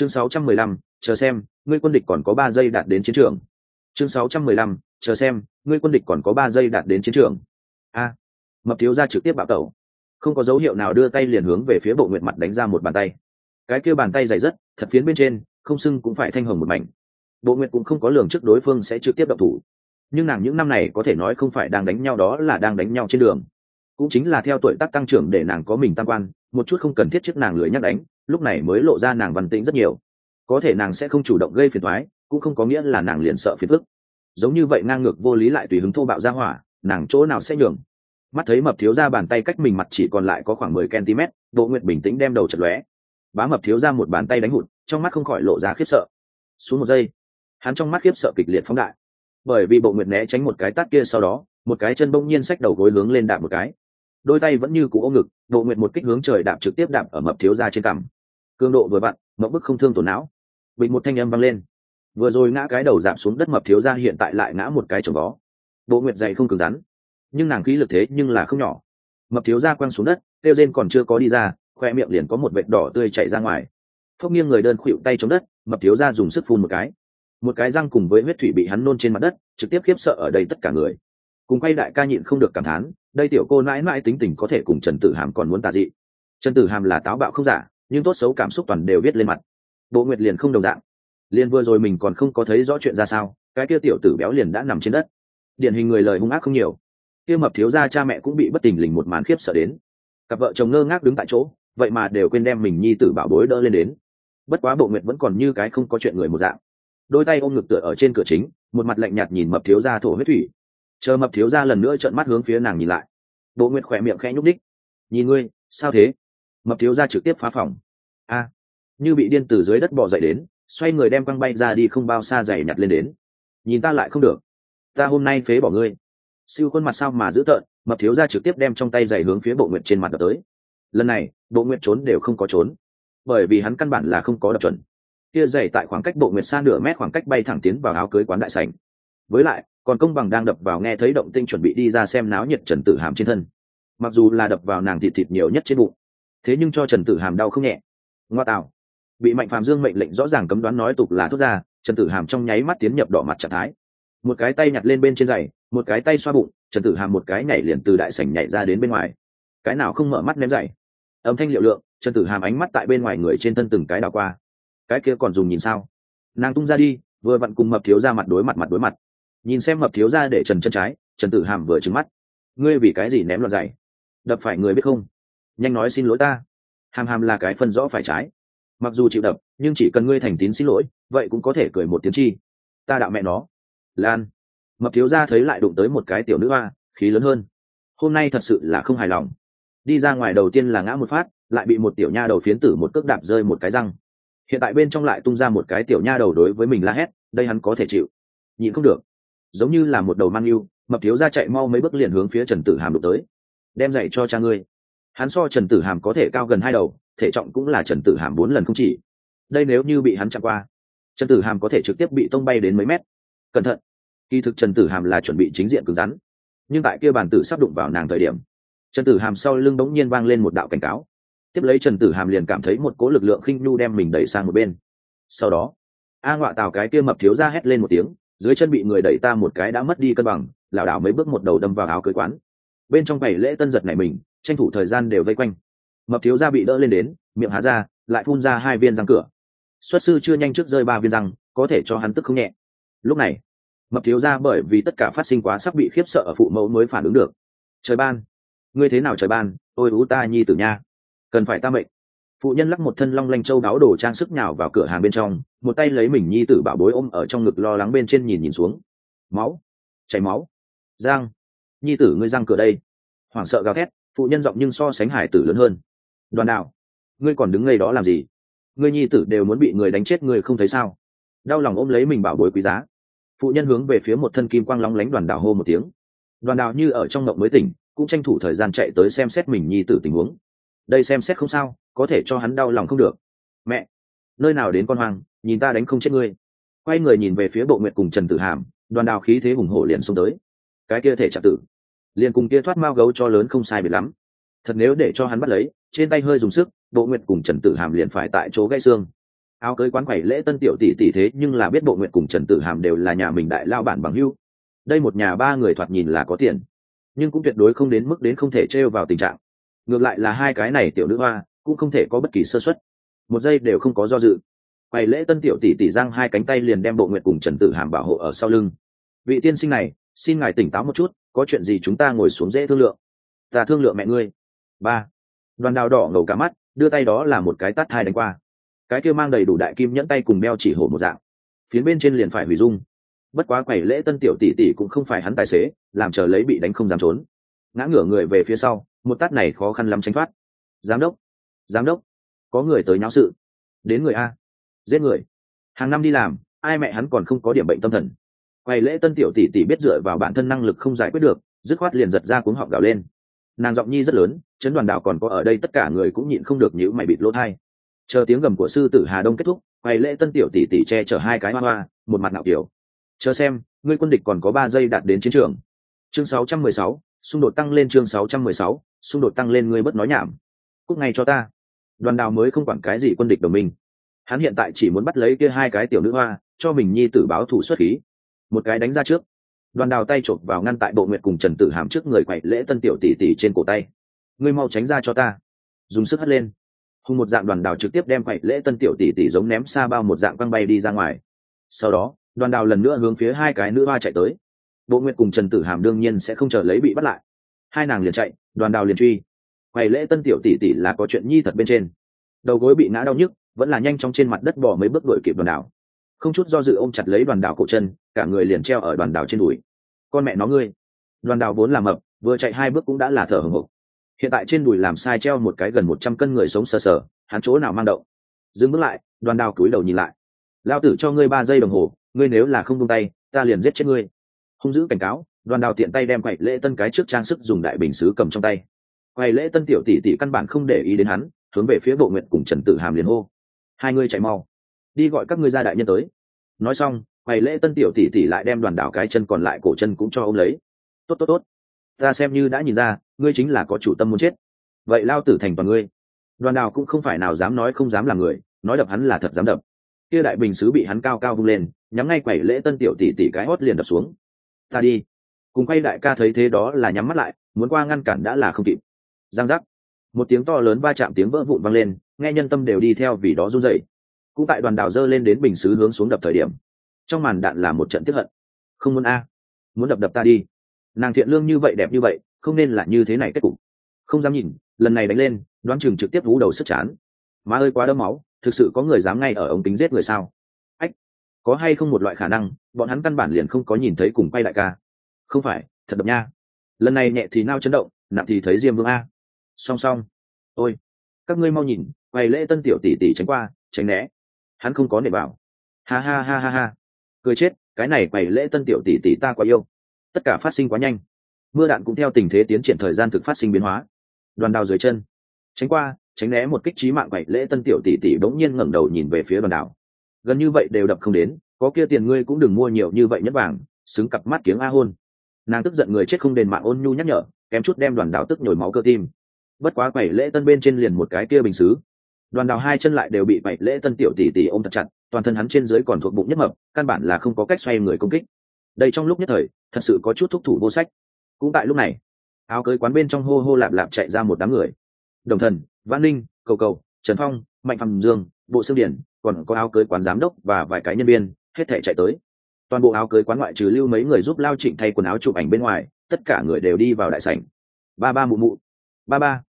chương 615, chờ xem ngươi quân địch còn có ba giây đạt đến chiến trường. Chương 615, chờ xem ngươi quân địch còn có ba giây đạt đến chiến trường. A. Mập thiếu ra trực tiếp bạo tẩu. Không có dấu hiệu nào đưa tay liền hướng về phía bộ nguyệt mặt đánh ra một bàn tay. Cái kia bàn tay dày rất thật phiến bên trên không sưng cũng phải thanh hồng một mảnh. Bộ nguyệt cũng không có lường trước đối phương sẽ trực tiếp động thủ. Nhưng nàng những năm này có thể nói không phải đang đánh nhau đó là đang đánh nhau trên đường. Cũng chính là theo tuổi tác tăng trưởng để nàng có mình tam quan một chút không cần thiết trước nàng lười nhắc đánh, lúc này mới lộ ra nàng văn tĩnh rất nhiều. Có thể nàng sẽ không chủ động gây phiền thoái cũng không có nghĩa là nàng liền sợ phiền phức. Giống như vậy ngang ngược vô lý lại tùy hứng thô bạo ra hỏa, nàng chỗ nào sẽ nhường? Mắt thấy mập thiếu ra bàn tay cách mình mặt chỉ còn lại có khoảng mười cm bộ nguyệt bình tĩnh đem đầu chật lóe. Bá mập thiếu ra một bàn tay đánh hụt, trong mắt không khỏi lộ ra khiếp sợ. Xuống một giây, hắn trong mắt khiếp sợ kịch liệt phóng đại. Bởi vì bộ nguyệt né tránh một cái tát kia sau đó, một cái chân bỗng nhiên xách đầu gối hướng lên đạp một cái đôi tay vẫn như cũ ôm ngực, độ nguyệt một kích hướng trời đạp trực tiếp đạp ở mập thiếu ra trên cằm. Cường độ vừa vặn mẫu bức không thương tổn não. Bình một thanh âm vang lên. Vừa rồi ngã cái đầu giảm xuống đất mập thiếu ra hiện tại lại ngã một cái chồng vó bộ nguyệt dày không cứng rắn. Nhưng nàng khí lực thế nhưng là không nhỏ. Mập thiếu ra quăng xuống đất, kêu rên còn chưa có đi ra, khoe miệng liền có một vệt đỏ tươi chạy ra ngoài. Phốc nghiêng người đơn khuỵu tay chống đất, mập thiếu ra dùng sức phun một cái. Một cái răng cùng với huyết thủy bị hắn nôn trên mặt đất, trực tiếp khiếp sợ ở đây tất cả người. Cùng quay đại ca nhịn không được cảm thán đây tiểu cô mãi mãi tính tình có thể cùng trần tử hàm còn muốn tà dị. Trần tử hàm là táo bạo không giả, nhưng tốt xấu cảm xúc toàn đều viết lên mặt. Bộ nguyệt liền không đồng dạng. Liền vừa rồi mình còn không có thấy rõ chuyện ra sao, cái kia tiểu tử béo liền đã nằm trên đất. Điển hình người lời hung ác không nhiều. Kia mập thiếu ra cha mẹ cũng bị bất tình lình một màn khiếp sợ đến. Cặp vợ chồng ngơ ngác đứng tại chỗ, vậy mà đều quên đem mình nhi tử bảo bối đỡ lên đến. Bất quá bộ nguyệt vẫn còn như cái không có chuyện người một dạng. Đôi tay ôm ngực tựa ở trên cửa chính, một mặt lạnh nhạt nhìn mập thiếu ra thổ huyết thủy chờ mập thiếu ra lần nữa trợn mắt hướng phía nàng nhìn lại. Bộ nguyệt khỏe miệng khẽ nhúc đích nhìn ngươi, sao thế? Mập thiếu ra trực tiếp phá phòng. A, như bị điên từ dưới đất bỏ dậy đến, xoay người đem quăng bay ra đi không bao xa giày nhặt lên đến. Nhìn ta lại không được. Ta hôm nay phế bỏ ngươi. Siêu khuôn mặt sao mà dữ tợn, mập thiếu ra trực tiếp đem trong tay giày hướng phía bộ nguyện trên mặt đập tới. Lần này bộ nguyện trốn đều không có trốn, bởi vì hắn căn bản là không có đập chuẩn. Kia giày tại khoảng cách bộ nguyện xa nửa mét khoảng cách bay thẳng tiến vào áo cưới quán đại sảnh. Với lại còn công bằng đang đập vào nghe thấy động tinh chuẩn bị đi ra xem náo nhiệt trần tử hàm trên thân. Mặc dù là đập vào nàng thịt thịt nhiều nhất trên bụng, thế nhưng cho trần tử hàm đau không nhẹ. Ngoa tạo. Bị mạnh phàm dương mệnh lệnh rõ ràng cấm đoán nói tục là thốt ra, trần tử hàm trong nháy mắt tiến nhập đỏ mặt trạng thái. Một cái tay nhặt lên bên trên giày, một cái tay xoa bụng, trần tử hàm một cái nhảy liền từ đại sảnh nhảy ra đến bên ngoài. Cái nào không mở mắt ném giày? Âm thanh liệu lượng, trần tử hàm ánh mắt tại bên ngoài người trên thân từng cái đào qua. Cái kia còn dùng nhìn sao? Nàng tung ra đi, vừa vặn cùng mập thiếu ra mặt đối mặt mặt đối mặt nhìn xem mập thiếu ra để trần chân trái, trần tử hàm vừa trứng mắt. Ngươi vì cái gì ném loạt giày đập phải người biết không? Nhanh nói xin lỗi ta. Hàm hàm là cái phân rõ phải trái. Mặc dù chịu đập, nhưng chỉ cần ngươi thành tín xin lỗi, vậy cũng có thể cười một tiếng chi. Ta đạo mẹ nó. Lan. Mập thiếu ra thấy lại đụng tới một cái tiểu nữ hoa, khí lớn hơn. Hôm nay thật sự là không hài lòng. Đi ra ngoài đầu tiên là ngã một phát, lại bị một tiểu nha đầu phiến tử một cước đạp rơi một cái răng. Hiện tại bên trong lại tung ra một cái tiểu nha đầu đối với mình la hét, đây hắn có thể chịu. Nhịn không được giống như là một đầu mang yêu, mập thiếu ra chạy mau mấy bước liền hướng phía trần tử hàm đụng tới. Đem dạy cho cha ngươi. Hắn so trần tử hàm có thể cao gần hai đầu, thể trọng cũng là trần tử hàm bốn lần không chỉ. Đây nếu như bị hắn chặn qua, trần tử hàm có thể trực tiếp bị tông bay đến mấy mét. Cẩn thận. Kỳ thực trần tử hàm là chuẩn bị chính diện cứng rắn. Nhưng tại kia bàn tử sắp đụng vào nàng thời điểm, trần tử hàm sau lưng bỗng nhiên vang lên một đạo cảnh cáo. Tiếp lấy trần tử hàm liền cảm thấy một cố lực lượng khinh nhu đem mình đẩy sang một bên. Sau đó, a ngọa tào cái kia mập thiếu ra hét lên một tiếng dưới chân bị người đẩy ta một cái đã mất đi cân bằng, lảo đảo mấy bước một đầu đâm vào áo cưới quán. Bên trong bảy lễ tân giật này mình, tranh thủ thời gian đều vây quanh. Mập thiếu gia bị đỡ lên đến, miệng há ra, lại phun ra hai viên răng cửa. Xuất sư chưa nhanh trước rơi ba viên răng, có thể cho hắn tức không nhẹ. Lúc này, mập thiếu gia bởi vì tất cả phát sinh quá sắp bị khiếp sợ ở phụ mẫu mới phản ứng được. Trời ban, ngươi thế nào trời ban? Ôi ú ta nhi tử nha. Cần phải ta mệnh phụ nhân lắc một thân long lanh châu đáo đồ trang sức nhào vào cửa hàng bên trong, một tay lấy mình nhi tử bảo bối ôm ở trong ngực lo lắng bên trên nhìn nhìn xuống. Máu. Chảy máu. Giang. Nhi tử ngươi răng cửa đây. Hoảng sợ gào thét, phụ nhân giọng nhưng so sánh hải tử lớn hơn. Đoàn đạo. Ngươi còn đứng ngay đó làm gì? Ngươi nhi tử đều muốn bị người đánh chết ngươi không thấy sao? Đau lòng ôm lấy mình bảo bối quý giá. Phụ nhân hướng về phía một thân kim quang lóng lánh đoàn đảo hô một tiếng. Đoàn đảo như ở trong mộng mới tỉnh, cũng tranh thủ thời gian chạy tới xem xét mình nhi tử tình huống. Đây xem xét không sao có thể cho hắn đau lòng không được. Mẹ, nơi nào đến con hoang, nhìn ta đánh không chết ngươi. Quay người nhìn về phía bộ nguyện cùng trần tử hàm, đoàn đào khí thế hùng hổ liền xông tới. Cái kia thể trả tử, liền cùng kia thoát mao gấu cho lớn không sai biệt lắm. Thật nếu để cho hắn bắt lấy, trên tay hơi dùng sức, bộ nguyệt cùng trần tử hàm liền phải tại chỗ gãy xương. Áo cưới quán quẩy lễ tân tiểu tỷ tỷ thế nhưng là biết bộ nguyện cùng trần tử hàm đều là nhà mình đại lao bản bằng hưu đây một nhà ba người thoạt nhìn là có tiền, nhưng cũng tuyệt đối không đến mức đến không thể trêu vào tình trạng. Ngược lại là hai cái này tiểu nữ hoa cũng không thể có bất kỳ sơ xuất một giây đều không có do dự. Quầy lễ tân tiểu tỷ tỷ giang hai cánh tay liền đem bộ nguyện cùng trần tử hàm bảo hộ ở sau lưng. Vị tiên sinh này, xin ngài tỉnh táo một chút, có chuyện gì chúng ta ngồi xuống dễ thương lượng. Ta thương lượng mẹ ngươi. Ba. Đoàn đào đỏ ngầu cả mắt, đưa tay đó là một cái tắt hai đánh qua. Cái kia mang đầy đủ đại kim nhẫn tay cùng đeo chỉ hổ một dạng. Phía bên trên liền phải hủy dung. Bất quá quầy lễ tân tiểu tỷ tỷ cũng không phải hắn tài xế, làm chờ lấy bị đánh không dám trốn. Ngã ngửa người về phía sau, một tát này khó khăn lắm tránh thoát. Giám đốc giám đốc có người tới nháo sự. Đến người a. Giết người. Hàng năm đi làm ai mẹ hắn còn không có điểm bệnh tâm thần. Quầy lễ tân tiểu tỷ tỷ biết dựa vào bản thân năng lực không giải quyết được dứt khoát liền giật ra cuống họng gào lên. Nàng giọng nhi rất lớn chấn đoàn đảo còn có ở đây tất cả người cũng nhịn không được nhữ mày bịt lỗ thai chờ tiếng gầm của sư tử hà đông kết thúc quầy lễ tân tiểu tỷ tỷ che chở hai cái hoa hoa một mặt nạo kiểu chờ xem ngươi quân địch còn có ba giây đạt đến chiến trường. Chương 616, xung đột tăng lên chương 616, xung đột tăng lên ngươi bất nói nhảm. Cúc ngay cho ta đoàn đào mới không quản cái gì quân địch đồng minh. Hắn hiện tại chỉ muốn bắt lấy kia hai cái tiểu nữ hoa, cho mình nhi tử báo thủ xuất khí. Một cái đánh ra trước. Đoàn đào tay chộp vào ngăn tại bộ nguyệt cùng trần tử hàm trước người quậy lễ tân tiểu tỷ tỷ trên cổ tay. Ngươi mau tránh ra cho ta. Dùng sức hất lên. Hùng một dạng đoàn đào trực tiếp đem quậy lễ tân tiểu tỷ tỷ giống ném xa bao một dạng quăng bay đi ra ngoài. Sau đó, đoàn đào lần nữa hướng phía hai cái nữ hoa chạy tới. Bộ nguyệt cùng trần tử hàm đương nhiên sẽ không chờ lấy bị bắt lại. Hai nàng liền chạy, đoàn đào liền truy quầy lễ tân tiểu tỷ tỷ là có chuyện nhi thật bên trên. Đầu gối bị ngã đau nhức, vẫn là nhanh chóng trên mặt đất bỏ mấy bước đuổi kịp đoàn đảo. Không chút do dự ôm chặt lấy đoàn đảo cổ chân, cả người liền treo ở đoàn đảo trên đùi. Con mẹ nó ngươi. Đoàn đảo vốn làm mập, vừa chạy hai bước cũng đã là thở hồng hộc hiện tại trên đùi làm sai treo một cái gần một trăm cân người sống sờ sờ, hắn chỗ nào mang động? Dừng bước lại, đoàn đào cúi đầu nhìn lại. Lao tử cho ngươi ba giây đồng hồ, ngươi nếu là không tung tay, ta liền giết chết ngươi. Hung dữ cảnh cáo, đoàn đào tiện tay đem quậy lễ tân cái trước trang sức dùng đại bình xứ cầm trong tay quầy lễ tân tiểu tỷ tỷ căn bản không để ý đến hắn, hướng về phía bộ nguyện cùng trần tử hàm liền hô. Hai ngươi chạy mau. Đi gọi các ngươi gia đại nhân tới. Nói xong quầy lễ tân tiểu tỷ tỷ lại đem đoàn đảo cái chân còn lại cổ chân cũng cho ông lấy. Tốt tốt tốt. Ta xem như đã nhìn ra, ngươi chính là có chủ tâm muốn chết. Vậy lao tử thành toàn ngươi. Đoàn đào cũng không phải nào dám nói không dám làm người, nói đập hắn là thật dám đập. Kia đại bình sứ bị hắn cao cao vung lên, nhắm ngay quầy lễ tân tiểu tỷ tỷ cái hót liền đập xuống. Ta đi. Cùng quay đại ca thấy thế đó là nhắm mắt lại, muốn qua ngăn cản đã là không kịp giang giác. Một tiếng to lớn va chạm tiếng vỡ vụn vang lên, nghe nhân tâm đều đi theo vì đó run dậy cũng tại đoàn đảo dơ lên đến bình xứ hướng xuống đập thời điểm, trong màn đạn là một trận tiếp hận. Không muốn a, muốn đập đập ta đi. Nàng thiện lương như vậy đẹp như vậy, không nên là như thế này kết cục. Không dám nhìn, lần này đánh lên, đoán chừng trực tiếp vú đầu sức chán. Má ơi quá đẫm máu, thực sự có người dám ngay ở ống kính giết người sao? Ách, có hay không một loại khả năng, bọn hắn căn bản liền không có nhìn thấy cùng quay đại ca? Không phải, thật đập nha. Lần này nhẹ thì nao chấn động, nặng thì thấy diêm vương a song song. Ôi, các ngươi mau nhìn quầy lễ tân tiểu tỷ tỷ tránh qua, tránh né. Hắn không có nể bảo. Ha ha ha ha ha. Cười chết, cái này quầy lễ tân tiểu tỷ tỷ ta quá yêu. Tất cả phát sinh quá nhanh. Mưa đạn cũng theo tình thế tiến triển thời gian thực phát sinh biến hóa. Đoàn đào dưới chân. Tránh qua, tránh né một kích trí mạng quậy lễ tân tiểu tỷ tỷ bỗng nhiên ngẩng đầu nhìn về phía đoàn đảo. Gần như vậy đều đập không đến, có kia tiền ngươi cũng đừng mua nhiều như vậy nhất vàng, xứng cặp mắt kiếng a hôn. Nàng tức giận người chết không đền mạng ôn nhu nhắc nhở, kém chút đem đoàn đảo tức nhồi máu cơ tim bất quá quẩy lễ tân bên trên liền một cái kia bình xứ. Đoàn đào hai chân lại đều bị quẩy lễ tân tiểu tỷ tỷ ôm thật chặt, toàn thân hắn trên dưới còn thuộc bụng nhất mập, căn bản là không có cách xoay người công kích. Đây trong lúc nhất thời, thật sự có chút thúc thủ vô sách. Cũng tại lúc này, áo cưới quán bên trong hô hô lạp lạp chạy ra một đám người. Đồng thần văn ninh, cầu cầu, trần phong, mạnh phạm dương, bộ xương điển, còn có áo cưới quán giám đốc và vài cái nhân viên, hết thể chạy tới. Toàn bộ áo cưới quán ngoại trừ lưu mấy người giúp lao trịnh thay quần áo chụp ảnh bên ngoài, tất cả người đều đi vào đại sảnh. Ba ba mụ mụ ba ba.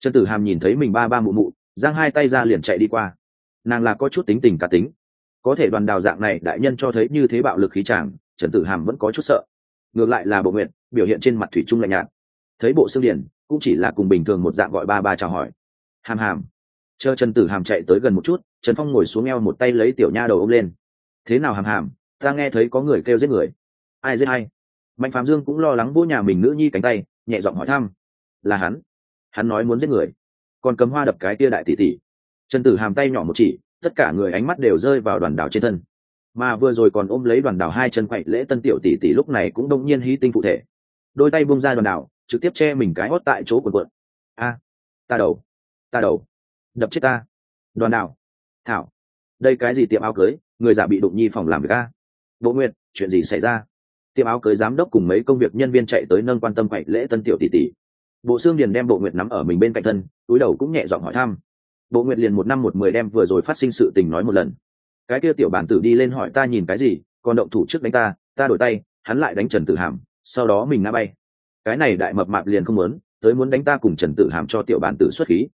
Trần tử hàm nhìn thấy mình ba ba mụ mụ, giang hai tay ra liền chạy đi qua. Nàng là có chút tính tình cả tính. Có thể đoàn đào dạng này, đại nhân cho thấy như thế bạo lực khí chàng, trần tử hàm vẫn có chút sợ. Ngược lại là bộ nguyện biểu hiện trên mặt thủy trung lạnh nhạt. Thấy bộ xương điển, cũng chỉ là cùng bình thường một dạng gọi ba ba chào hỏi. Hàm hàm. Chờ trần tử hàm chạy tới gần một chút, trần phong ngồi xuống eo một tay lấy tiểu nha đầu ôm lên. Thế nào hàm hàm, ta nghe thấy có người kêu giết người. Ai giết ai? mạnh phạm dương cũng lo lắng vỗ nhà mình nữ nhi cánh tay, nhẹ giọng hỏi thăm. Là hắn hắn nói muốn giết người. Còn cầm hoa đập cái tia đại tỷ tỷ. Trần tử hàm tay nhỏ một chỉ, tất cả người ánh mắt đều rơi vào đoàn đảo trên thân. Mà vừa rồi còn ôm lấy đoàn đảo hai chân quậy lễ tân tiểu tỷ tỷ lúc này cũng đông nhiên hí tinh phụ thể. Đôi tay bung ra đoàn đảo, trực tiếp che mình cái hót tại chỗ quần quận a, ta đầu ta đầu. Đập chết ta. Đoàn đảo. Thảo. Đây cái gì tiệm áo cưới? Người giả bị đụng nhi phòng làm việc a. Bộ nguyện chuyện gì xảy ra? Tiệm áo cưới giám đốc cùng mấy công việc nhân viên chạy tới nâng quan tâm quậy lễ tân tiểu tỷ tỷ bộ xương điền đem bộ nguyệt nắm ở mình bên cạnh thân, túi đầu cũng nhẹ giọng hỏi thăm. Bộ nguyệt liền một năm một mười đem vừa rồi phát sinh sự tình nói một lần. Cái kia tiểu bản tử đi lên hỏi ta nhìn cái gì, còn động thủ trước đánh ta ta đổi tay, hắn lại đánh trần tử hàm, sau đó mình ngã bay. Cái này đại mập mạp liền không muốn, tới muốn đánh ta cùng trần tử hàm cho tiểu bản tử xuất khí.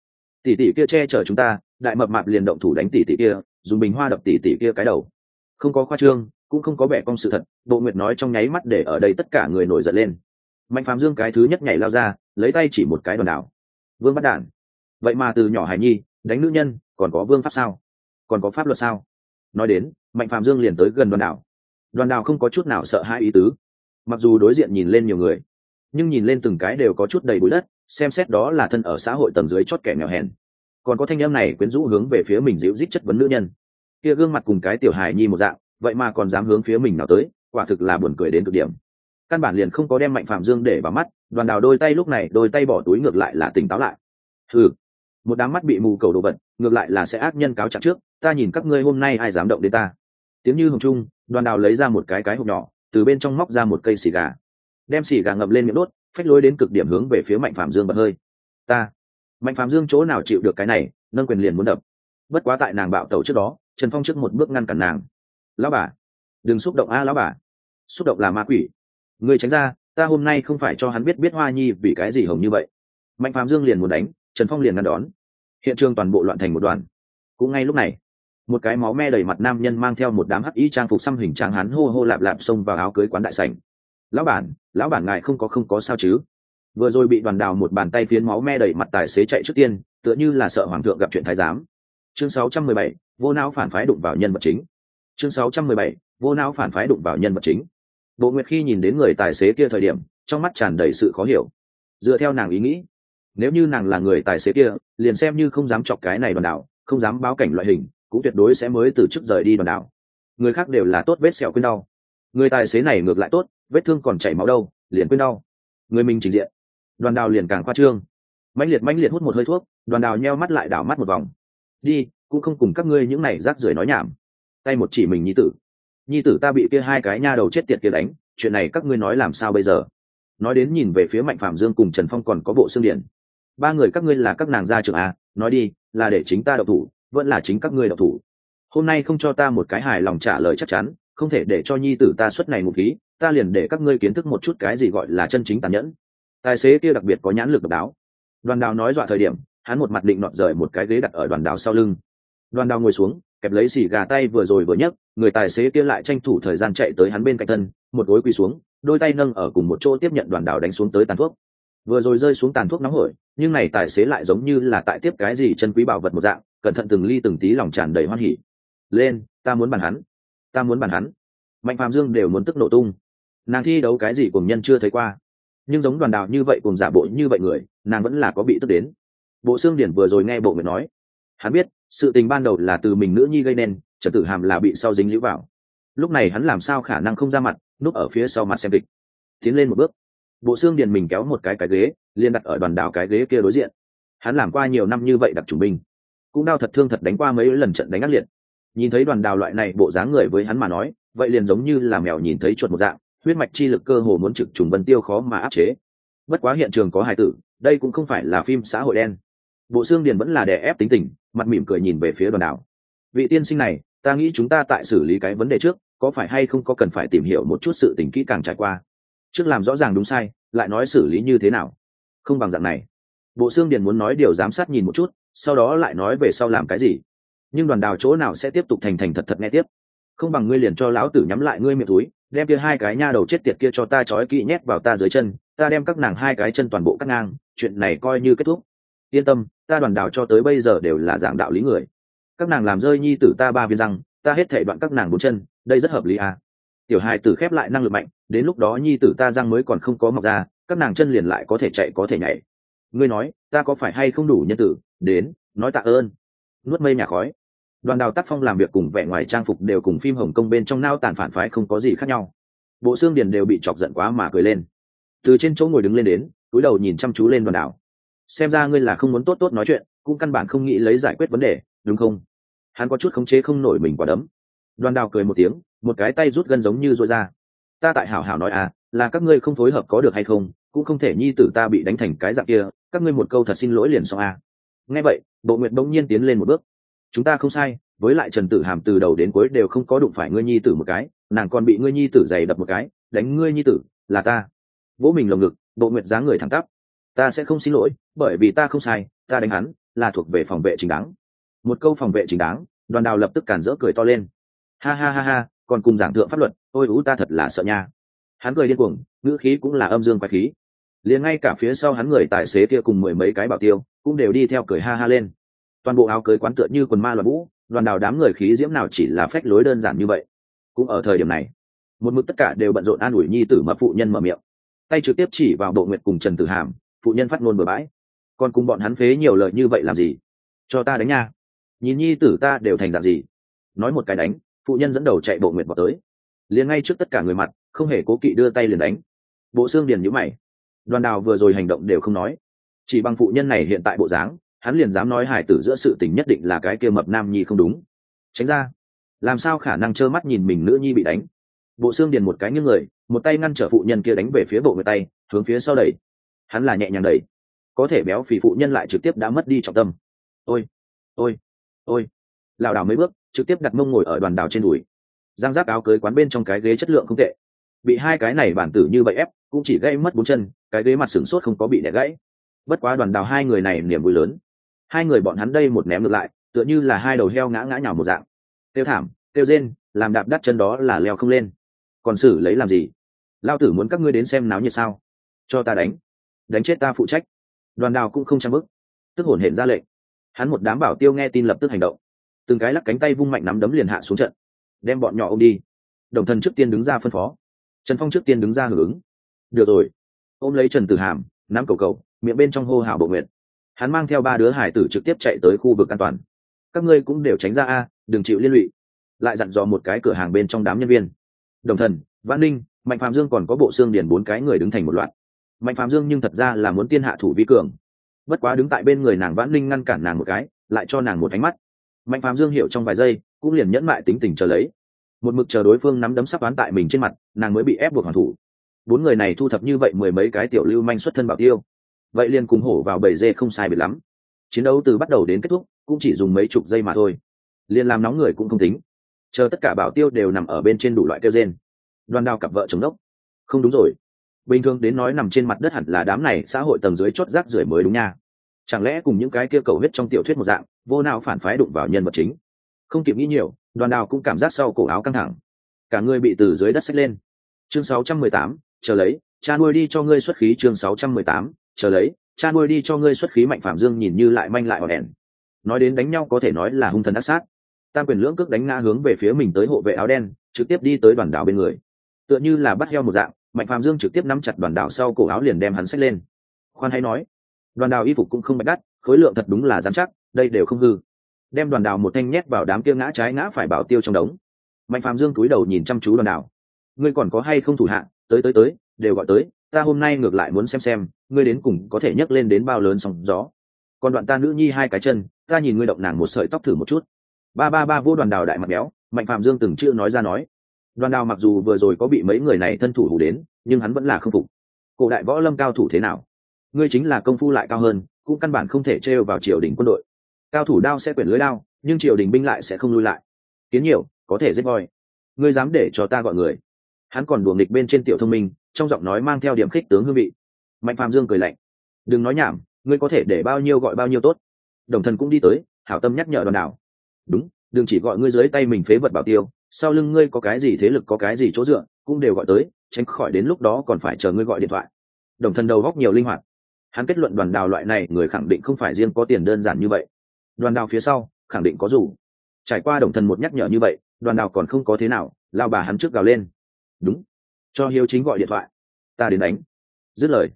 Tỷ tỷ kia che chở chúng ta, đại mập mạp liền động thủ đánh tỷ tỷ kia, dùng bình hoa đập tỷ tỷ kia cái đầu. Không có khoa trương, cũng không có bẻ cong sự thật, bộ nguyệt nói trong nháy mắt để ở đây tất cả người nổi giận lên. Mạnh phàm dương cái thứ nhất nhảy lao ra lấy tay chỉ một cái đòn đảo. Vương bắt đản. Vậy mà từ nhỏ hải nhi, đánh nữ nhân, còn có vương pháp sao? Còn có pháp luật sao? Nói đến, mạnh phạm dương liền tới gần đoàn đảo. Đoàn đảo không có chút nào sợ hai ý tứ. Mặc dù đối diện nhìn lên nhiều người, nhưng nhìn lên từng cái đều có chút đầy bụi đất, xem xét đó là thân ở xã hội tầng dưới chót kẻ nghèo hèn. Còn có thanh em này quyến rũ hướng về phía mình dịu dít chất vấn nữ nhân. Kia gương mặt cùng cái tiểu hài nhi một dạng, vậy mà còn dám hướng phía mình nào tới, quả thực là buồn cười đến cực điểm. Căn bản liền không có đem mạnh phạm dương để vào mắt đoàn đào đôi tay lúc này, đôi tay bỏ túi ngược lại là tỉnh táo lại. Ừ một đám mắt bị mù cầu đồ vật, ngược lại là sẽ ác nhân cáo trạng trước, ta nhìn các ngươi hôm nay ai dám động đến ta. Tiếng như hồng trung, đoàn đào lấy ra một cái cái hộp nhỏ, từ bên trong móc ra một cây xì gà. Đem xì gà ngậm lên miệng đốt, phách lối đến cực điểm hướng về phía mạnh phạm dương bật hơi. Ta, mạnh phạm dương chỗ nào chịu được cái này, nâng quyền liền muốn đập. Bất quá tại nàng bạo tẩu trước đó, trần phong trước một bước ngăn cản nàng. Lão bà, đừng xúc động a, lão bà. Xúc động là ma quỷ. Người tránh ra ta hôm nay không phải cho hắn biết biết hoa nhi vì cái gì hồng như vậy. Mạnh phạm dương liền muốn đánh trần phong liền ngăn đón. Hiện trường toàn bộ loạn thành một đoàn. Cũng ngay lúc này một cái máu me đầy mặt nam nhân mang theo một đám hắc y trang phục xăm hình tráng hắn hô hô lạp lạp xông vào áo cưới quán đại sảnh. Lão bản lão bản ngài không có không có sao chứ? Vừa rồi bị đoàn đào một bàn tay phiến máu me đầy mặt tài xế chạy trước tiên tựa như là sợ hoàng thượng gặp chuyện thái giám. Chương 617, vô não phản phái đụng vào nhân vật chính. Chương 617, vô não phản phái đụng vào nhân vật chính bộ nguyệt khi nhìn đến người tài xế kia thời điểm, trong mắt tràn đầy sự khó hiểu. Dựa theo nàng ý nghĩ, nếu như nàng là người tài xế kia, liền xem như không dám chọc cái này đoàn đảo, không dám báo cảnh loại hình, cũng tuyệt đối sẽ mới từ chức rời đi đoàn đảo. Người khác đều là tốt vết sẹo quên đau. Người tài xế này ngược lại tốt, vết thương còn chảy máu đâu, liền quên đau. Người mình trình diện, đoàn đào liền càng khoa trương. Mãnh liệt mãnh liệt hút một hơi thuốc, đoàn đào nheo mắt lại đảo mắt một vòng. Đi, cũng không cùng các ngươi những này rác rưởi nói nhảm. Tay một chỉ mình nhi tử nhi tử ta bị kia hai cái nha đầu chết tiệt kia đánh, chuyện này các ngươi nói làm sao bây giờ? Nói đến nhìn về phía mạnh phạm dương cùng trần phong còn có bộ xương điện. Ba người các ngươi là các nàng gia trưởng à nói đi, là để chính ta đậu thủ, vẫn là chính các ngươi đậu thủ? Hôm nay không cho ta một cái hài lòng trả lời chắc chắn, không thể để cho nhi tử ta xuất này một khí, ta liền để các ngươi kiến thức một chút cái gì gọi là chân chính tàn nhẫn. Tài xế kia đặc biệt có nhãn lực độc đáo. Đoàn đào nói dọa thời điểm, hắn một mặt định nọt rời một cái ghế đặt ở đoàn đào sau lưng. Đoàn đào ngồi xuống kẹp lấy xì gà tay vừa rồi vừa nhấc, người tài xế kia lại tranh thủ thời gian chạy tới hắn bên cạnh thân, một gối quỳ xuống, đôi tay nâng ở cùng một chỗ tiếp nhận đoàn đảo đánh xuống tới tàn thuốc. Vừa rồi rơi xuống tàn thuốc nóng hổi, nhưng này tài xế lại giống như là tại tiếp cái gì chân quý bảo vật một dạng, cẩn thận từng ly từng tí lòng tràn đầy hoan hỉ. Lên, ta muốn bàn hắn, ta muốn bàn hắn. Mạnh phàm dương đều muốn tức nổ tung. Nàng thi đấu cái gì cùng nhân chưa thấy qua, nhưng giống đoàn đào như vậy cùng giả bộ như vậy người, nàng vẫn là có bị tức đến. Bộ xương điển vừa rồi nghe bộ người nói hắn biết, sự tình ban đầu là từ mình nữ nhi gây nên, trần tử hàm là bị sau dính lũ vào. Lúc này hắn làm sao khả năng không ra mặt, núp ở phía sau mặt xem kịch. Tiến lên một bước. Bộ xương điền mình kéo một cái cái ghế liên đặt ở đoàn đảo cái ghế kia đối diện. Hắn làm qua nhiều năm như vậy đặc chủ binh cũng đau thật thương thật đánh qua mấy lần trận đánh ác liệt. Nhìn thấy đoàn đào loại này bộ dáng người với hắn mà nói, vậy liền giống như là mèo nhìn thấy chuột một dạng, huyết mạch chi lực cơ hồ muốn trực trùng vân tiêu khó mà áp chế. Bất quá hiện trường có hài tử, đây cũng không phải là phim xã hội đen bộ xương điền vẫn là đè ép tính tình, mặt mỉm cười nhìn về phía đoàn đảo. Vị tiên sinh này, ta nghĩ chúng ta tại xử lý cái vấn đề trước, có phải hay không có cần phải tìm hiểu một chút sự tình kỹ càng trải qua? Trước làm rõ ràng đúng sai, lại nói xử lý như thế nào? Không bằng dạng này. Bộ xương điền muốn nói điều giám sát nhìn một chút, sau đó lại nói về sau làm cái gì. Nhưng đoàn đào chỗ nào sẽ tiếp tục thành thành thật thật nghe tiếp? Không bằng ngươi liền cho lão tử nhắm lại ngươi miệng túi, đem kia hai cái nha đầu chết tiệt kia cho ta trói kỹ nhét vào ta dưới chân, ta đem các nàng hai cái chân toàn bộ cắt ngang, chuyện này coi như kết thúc. Yên tâm ta đoàn đào cho tới bây giờ đều là giảng đạo lý người. Các nàng làm rơi nhi tử ta ba viên răng, ta hết thể đoạn các nàng bốn chân, đây rất hợp lý à. tiểu hài tử khép lại năng lực mạnh, đến lúc đó nhi tử ta răng mới còn không có mọc ra, các nàng chân liền lại có thể chạy có thể nhảy. Ngươi nói, ta có phải hay không đủ nhân tử? Đến, nói tạ ơn. Nuốt mây nhà khói. Đoàn đào tác phong làm việc cùng vẻ ngoài trang phục đều cùng phim hồng kông bên trong nao tàn phản phái không có gì khác nhau. Bộ xương điền đều bị chọc giận quá mà cười lên. Từ trên chỗ ngồi đứng lên đến cúi đầu nhìn chăm chú lên đoàn đảo xem ra ngươi là không muốn tốt tốt nói chuyện, cũng căn bản không nghĩ lấy giải quyết vấn đề, đúng không? Hắn có chút khống chế không nổi mình quả đấm. Đoàn đào cười một tiếng, một cái tay rút gân giống như rối ra. Ta tại hảo hảo nói à là các ngươi không phối hợp có được hay không, cũng không thể nhi tử ta bị đánh thành cái dạng kia, các ngươi một câu thật xin lỗi liền xong à. nghe vậy, bộ nguyện bỗng nhiên tiến lên một bước. Chúng ta không sai, với lại trần tử hàm từ đầu đến cuối đều không có đụng phải ngươi nhi tử một cái, nàng còn bị ngươi nhi tử giày đập một cái, đánh ngươi nhi tử, là ta. Vỗ mình lồng ngực, bộ nguyệt dáng người thẳng tắp ta sẽ không xin lỗi, bởi vì ta không sai, ta đánh hắn là thuộc về phòng vệ chính đáng. Một câu phòng vệ chính đáng, đoàn đào lập tức cản rỡ cười to lên. Ha ha ha ha, còn cùng giảng thượng pháp luật, ôi ú ta thật là sợ nha. Hắn cười điên cuồng, ngữ khí cũng là âm dương quái khí. Liền ngay cả phía sau hắn người tài xế kia cùng mười mấy cái bảo tiêu, cũng đều đi theo cười ha ha lên. Toàn bộ áo cưới quán tựa như quần ma loạn vũ, đoàn đào đám người khí diễm nào chỉ là phách lối đơn giản như vậy. Cũng ở thời điểm này, một mực tất cả đều bận rộn an ủi nhi tử mà phụ nhân mở miệng. Tay trực tiếp chỉ vào bộ nguyệt cùng trần tử hàm phụ nhân phát ngôn bừa bãi. Còn cùng bọn hắn phế nhiều lời như vậy làm gì? Cho ta đánh nha. Nhìn nhi tử ta đều thành dạng gì? Nói một cái đánh, phụ nhân dẫn đầu chạy bộ nguyệt vào tới. Liền ngay trước tất cả người mặt, không hề cố kỵ đưa tay liền đánh. Bộ xương điền nhữ mày. Đoàn đào vừa rồi hành động đều không nói. Chỉ bằng phụ nhân này hiện tại bộ dáng, hắn liền dám nói hải tử giữa sự tình nhất định là cái kia mập nam nhi không đúng. Tránh ra. Làm sao khả năng trơ mắt nhìn mình nữ nhi bị đánh? Bộ xương điền một cái như người, một tay ngăn trở phụ nhân kia đánh về phía bộ người tay, hướng phía sau đẩy hắn là nhẹ nhàng đẩy. Có thể béo phì phụ nhân lại trực tiếp đã mất đi trọng tâm. Ôi ôi ôi. Lảo đảo mấy bước, trực tiếp đặt mông ngồi ở đoàn đào trên đùi. Giang giáp áo cưới quán bên trong cái ghế chất lượng không tệ. Bị hai cái này bản tử như vậy ép, cũng chỉ gây mất bốn chân, cái ghế mặt sửng sốt không có bị đẻ gãy. Bất quá đoàn đào hai người này niềm vui lớn. Hai người bọn hắn đây một ném ngược lại, tựa như là hai đầu heo ngã ngã nhào một dạng. Tiêu thảm, tiêu rên, làm đạp đắt chân đó là leo không lên. Còn xử lấy làm gì? Lao tử muốn các ngươi đến xem náo nhiệt sao? Cho ta đánh đánh chết ta phụ trách. Đoàn đào cũng không trang bức tức hổn hển ra lệnh. Hắn một đám bảo tiêu nghe tin lập tức hành động. Từng cái lắc cánh tay vung mạnh nắm đấm liền hạ xuống trận, đem bọn nhỏ ô m đi. Đồng thần trước tiên đứng ra phân phó. Trần phong trước tiên đứng ra hưởng ứng. Được rồi. Ôm lấy trần tử hàm, nắm cầu cầu, miệng bên trong hô hào bộ nguyện hắn mang theo ba đứa hải tử trực tiếp chạy tới khu vực an toàn. Các ngươi cũng đều tránh ra a, đừng chịu liên lụy. Lại dặn dò một cái cửa hàng bên trong đám nhân viên. Đồng thần văn ninh, mạnh phạm dương còn có bộ xương điển bốn cái người đứng thành một loạt mạnh phạm dương nhưng thật ra là muốn tiên hạ thủ vi cường. Bất quá đứng tại bên người nàng vãn Linh ngăn cản nàng một cái, lại cho nàng một ánh mắt. Mạnh phạm dương hiểu trong vài giây, cũng liền nhẫn mại tính tình chờ lấy. Một mực chờ đối phương nắm đấm sắp đoán tại mình trên mặt, nàng mới bị ép buộc hoàn thủ. Bốn người này thu thập như vậy mười mấy cái tiểu lưu manh xuất thân bảo tiêu. Vậy liền cùng hổ vào bầy dê không sai biệt lắm. Chiến đấu từ bắt đầu đến kết thúc, cũng chỉ dùng mấy chục giây mà thôi. Liền làm nóng người cũng không tính. Chờ tất cả bảo tiêu đều nằm ở bên trên đủ loại kêu gen đoàn đào cặp vợ chống đốc. Không đúng rồi bình thường đến nói nằm trên mặt đất hẳn là đám này xã hội tầng dưới chót rác rưởi mới đúng nha. Chẳng lẽ cùng những cái kia cầu huyết trong tiểu thuyết một dạng vô nào phản phái đụng vào nhân vật chính? Không kịp nghĩ nhiều đoàn đào cũng cảm giác sau cổ áo căng thẳng. Cả người bị từ dưới đất xách lên. Chương 618, chờ lấy cha nuôi đi cho ngươi xuất khí chương 618, chờ lấy cha nuôi đi cho ngươi xuất khí mạnh phạm dương nhìn như lại manh lại hòn đèn nói đến đánh nhau có thể nói là hung thần ác sát. Tam quyền lưỡng cước đánh ngã hướng về phía mình tới hộ vệ áo đen trực tiếp đi tới đoàn đảo bên người. Tựa như là bắt heo một dạng mạnh phạm dương trực tiếp nắm chặt đoàn đào sau cổ áo liền đem hắn xách lên. Khoan hay nói, đoàn đào y phục cũng không bạch đắt, khối lượng thật đúng là dám chắc, đây đều không hư. Đem đoàn đào một thanh nhét vào đám kia ngã trái ngã phải bảo tiêu trong đống. Mạnh phạm dương cúi đầu nhìn chăm chú đoàn đào ngươi còn có hay không thủ hạ? Tới tới tới, đều gọi tới, ta hôm nay ngược lại muốn xem xem, ngươi đến cùng có thể nhấc lên đến bao lớn sóng gió. Còn đoạn ta nữ nhi hai cái chân, ta nhìn ngươi động nàng một sợi tóc thử một chút. Ba ba ba, vô đoàn đào đại mặt béo, mạnh phạm dương từng chưa nói ra nói đoàn đào mặc dù vừa rồi có bị mấy người này thân thủ hủ đến, nhưng hắn vẫn là không phục. Cổ đại võ lâm cao thủ thế nào? Ngươi chính là công phu lại cao hơn, cũng căn bản không thể trêu vào triều đình quân đội. Cao thủ đao sẽ quyển lưới đao, nhưng triều đình binh lại sẽ không lui lại. Kiến nhiều, có thể giết voi. Ngươi dám để cho ta gọi người. Hắn còn đùa nghịch bên trên tiểu thông minh, trong giọng nói mang theo điểm khích tướng hương vị. Mạnh phạm dương cười lạnh. Đừng nói nhảm, ngươi có thể để bao nhiêu gọi bao nhiêu tốt. Đồng thần cũng đi tới, hảo tâm nhắc nhở đoàn đảo. Đúng đừng chỉ gọi ngươi dưới tay mình phế vật bảo tiêu, sau lưng ngươi có cái gì thế lực, có cái gì chỗ dựa, cũng đều gọi tới, tránh khỏi đến lúc đó còn phải chờ ngươi gọi điện thoại. Đồng thần đầu góc nhiều linh hoạt. Hắn kết luận đoàn đào loại này, người khẳng định không phải riêng có tiền đơn giản như vậy. Đoàn đào phía sau, khẳng định có dù trải qua đồng thần một nhắc nhở như vậy, đoàn đào còn không có thế nào, lao bà hắn trước gào lên. Đúng. Cho hiếu chính gọi điện thoại. Ta đến đánh. Dứt lời,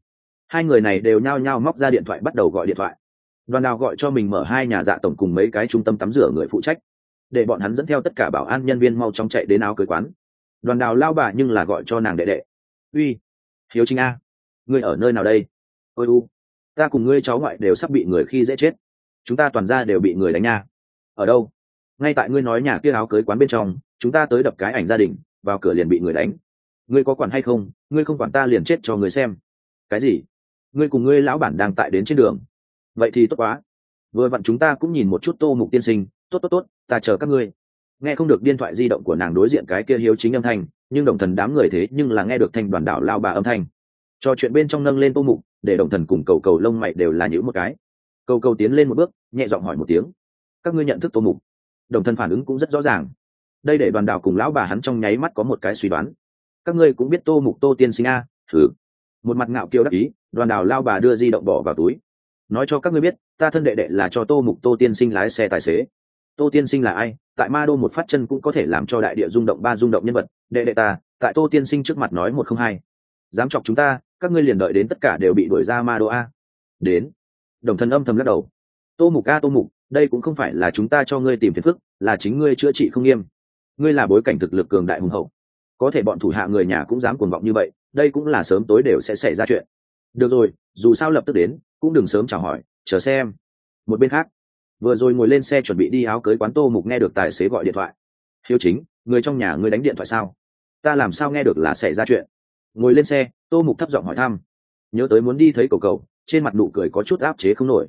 hai người này đều nhao nhao móc ra điện thoại bắt đầu gọi điện thoại. Đoàn đào gọi cho mình mở hai nhà dạ tổng cùng mấy cái trung tâm tắm rửa người phụ trách để bọn hắn dẫn theo tất cả bảo an nhân viên mau chóng chạy đến áo cưới quán. Đoàn đào lao bà nhưng là gọi cho nàng đệ đệ. Uy, hiếu chính a, ngươi ở nơi nào đây? Ôi u, ta cùng ngươi cháu ngoại đều sắp bị người khi dễ chết. Chúng ta toàn ra đều bị người đánh nha. Ở đâu? Ngay tại ngươi nói nhà kia áo cưới quán bên trong, chúng ta tới đập cái ảnh gia đình, vào cửa liền bị người đánh. Ngươi có quản hay không? Ngươi không quản ta liền chết cho người xem. Cái gì? Ngươi cùng ngươi lão bản đang tại đến trên đường. Vậy thì tốt quá. Vừa vặn chúng ta cũng nhìn một chút tô mục tiên sinh tốt tốt tốt, ta chờ các ngươi. Nghe không được điện thoại di động của nàng đối diện cái kia hiếu chính âm thanh, nhưng đồng thần đám người thế nhưng là nghe được thanh đoàn đảo lao bà âm thanh. Cho chuyện bên trong nâng lên tô mục, để đồng thần cùng cầu cầu lông mày đều là những một cái. Cầu cầu tiến lên một bước, nhẹ giọng hỏi một tiếng. Các ngươi nhận thức tô mục? Đồng thần phản ứng cũng rất rõ ràng. Đây để đoàn đảo cùng lão bà hắn trong nháy mắt có một cái suy đoán. Các ngươi cũng biết tô mục tô tiên sinh a? Thử. Một mặt ngạo kiêu đắc ý, đoàn đảo lao bà đưa di động bỏ vào túi. Nói cho các ngươi biết, ta thân đệ đệ là cho tô mục tô tiên sinh lái xe tài xế tô tiên sinh là ai? Tại ma đô một phát chân cũng có thể làm cho đại địa rung động ba rung động nhân vật. Đệ đệ ta, tại tô tiên sinh trước mặt nói một không hai. Dám chọc chúng ta, các ngươi liền đợi đến tất cả đều bị đuổi ra ma đô a. Đến. Đồng thân âm thầm lắc đầu. Tô mục a, tô mục, đây cũng không phải là chúng ta cho ngươi tìm phiền phức, là chính ngươi chữa trị không nghiêm. Ngươi là bối cảnh thực lực cường đại hùng hậu. Có thể bọn thủ hạ người nhà cũng dám cuồng vọng như vậy, đây cũng là sớm tối đều sẽ xảy ra chuyện. Được rồi, dù sao lập tức đến, cũng đừng sớm chào hỏi, chờ xem. Một bên khác vừa rồi ngồi lên xe chuẩn bị đi áo cưới quán tô mục nghe được tài xế gọi điện thoại. Hiếu chính, người trong nhà ngươi đánh điện thoại sao? Ta làm sao nghe được là xảy ra chuyện? Ngồi lên xe, tô mục thấp giọng hỏi thăm. Nhớ tới muốn đi thấy cầu cầu trên mặt nụ cười có chút áp chế không nổi.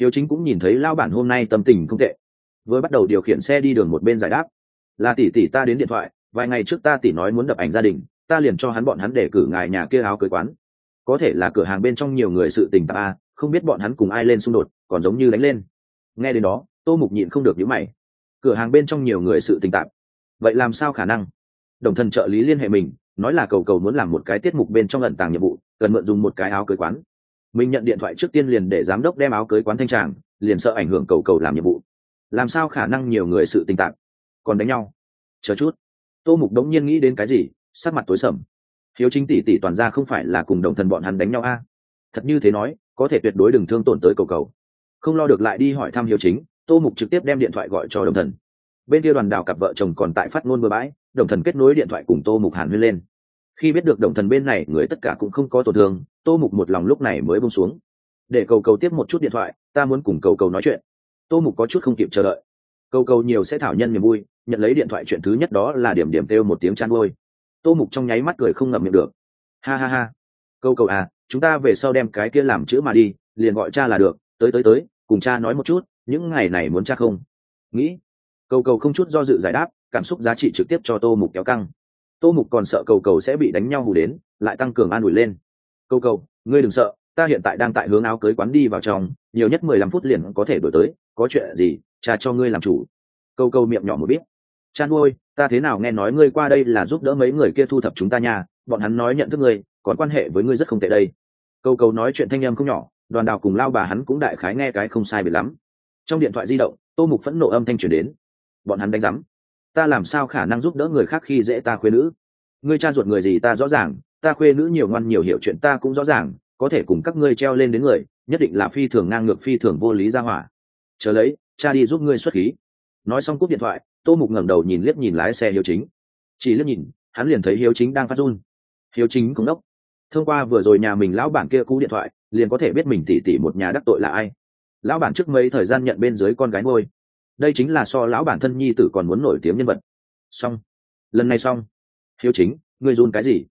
Hiếu chính cũng nhìn thấy lao bản hôm nay tâm tình không tệ. Vừa bắt đầu điều khiển xe đi đường một bên giải đáp. Là tỷ tỷ ta đến điện thoại, vài ngày trước ta tỷ nói muốn đập ảnh gia đình, ta liền cho hắn bọn hắn để cử ngài nhà kia áo cưới quán. Có thể là cửa hàng bên trong nhiều người sự tình ta, không biết bọn hắn cùng ai lên xung đột, còn giống như đánh lên nghe đến đó, tô mục nhịn không được nhữ mày. Cửa hàng bên trong nhiều người sự tình tạp vậy làm sao khả năng? Đồng thần trợ lý liên hệ mình, nói là cầu cầu muốn làm một cái tiết mục bên trong ẩn tàng nhiệm vụ, cần mượn dùng một cái áo cưới quán. Mình nhận điện thoại trước tiên liền để giám đốc đem áo cưới quán thanh tràng, liền sợ ảnh hưởng cầu cầu làm nhiệm vụ. Làm sao khả năng nhiều người sự tình tạp còn đánh nhau? Chờ chút. Tô mục đống nhiên nghĩ đến cái gì, sắc mặt tối sầm. Hiếu chính tỷ tỷ toàn ra không phải là cùng đồng thần bọn hắn đánh nhau a? Thật như thế nói, có thể tuyệt đối đừng thương tổn tới cầu cầu không lo được lại đi hỏi thăm hiếu chính, tô mục trực tiếp đem điện thoại gọi cho đồng thần. Bên kia đoàn đảo cặp vợ chồng còn tại phát ngôn bừa bãi, đồng thần kết nối điện thoại cùng tô mục hàn huyên lên. Khi biết được đồng thần bên này, người tất cả cũng không có tổn thương, tô mục một lòng lúc này mới bông xuống. Để cầu cầu tiếp một chút điện thoại, ta muốn cùng cầu cầu nói chuyện. Tô mục có chút không kịp chờ đợi. Cầu cầu nhiều sẽ thảo nhân niềm vui, nhận lấy điện thoại chuyện thứ nhất đó là điểm điểm kêu một tiếng chăn ngôi tô mục trong nháy mắt cười không ngậm miệng được. Ha ha ha. Câu cầu à chúng ta về sau đem cái kia làm chữ mà đi, liền gọi cha là được tới tới tới, cùng cha nói một chút, những ngày này muốn cha không? Nghĩ. Cầu cầu không chút do dự giải đáp, cảm xúc giá trị trực tiếp cho tô mục kéo căng. Tô mục còn sợ cầu cầu sẽ bị đánh nhau hù đến, lại tăng cường an ủi lên. Cầu cầu, ngươi đừng sợ, ta hiện tại đang tại hướng áo cưới quán đi vào trong, nhiều nhất mười lăm phút liền có thể đổi tới, có chuyện gì, cha cho ngươi làm chủ. Câu câu miệng nhỏ một biết cha nuôi, ta thế nào nghe nói ngươi qua đây là giúp đỡ mấy người kia thu thập chúng ta nha, bọn hắn nói nhận thức ngươi, còn quan hệ với ngươi rất không tệ đây. Câu câu nói chuyện thanh em không nhỏ đoàn đào cùng lao bà hắn cũng đại khái nghe cái không sai biệt lắm. Trong điện thoại di động, tô mục phẫn nộ âm thanh truyền đến. Bọn hắn đánh giám. Ta làm sao khả năng giúp đỡ người khác khi dễ ta khuê nữ? Ngươi cha ruột người gì ta rõ ràng, ta khuê nữ nhiều ngoan nhiều hiểu chuyện ta cũng rõ ràng, có thể cùng các ngươi treo lên đến người, nhất định là phi thường ngang ngược phi thường vô lý ra hỏa. Chờ lấy, cha đi giúp ngươi xuất khí. Nói xong cúp điện thoại, tô mục ngẩng đầu nhìn liếc nhìn lái xe hiếu chính. Chỉ liếc nhìn, hắn liền thấy hiếu chính đang phát run. Hiếu chính cũng đốc. Thông qua vừa rồi nhà mình lão bản kia cú điện thoại liền có thể biết mình tỉ tỉ một nhà đắc tội là ai. Lão bản trước mấy thời gian nhận bên dưới con gái ngôi đây chính là so lão bản thân nhi tử còn muốn nổi tiếng nhân vật. Xong. Lần này xong. Hiếu chính, ngươi run cái gì?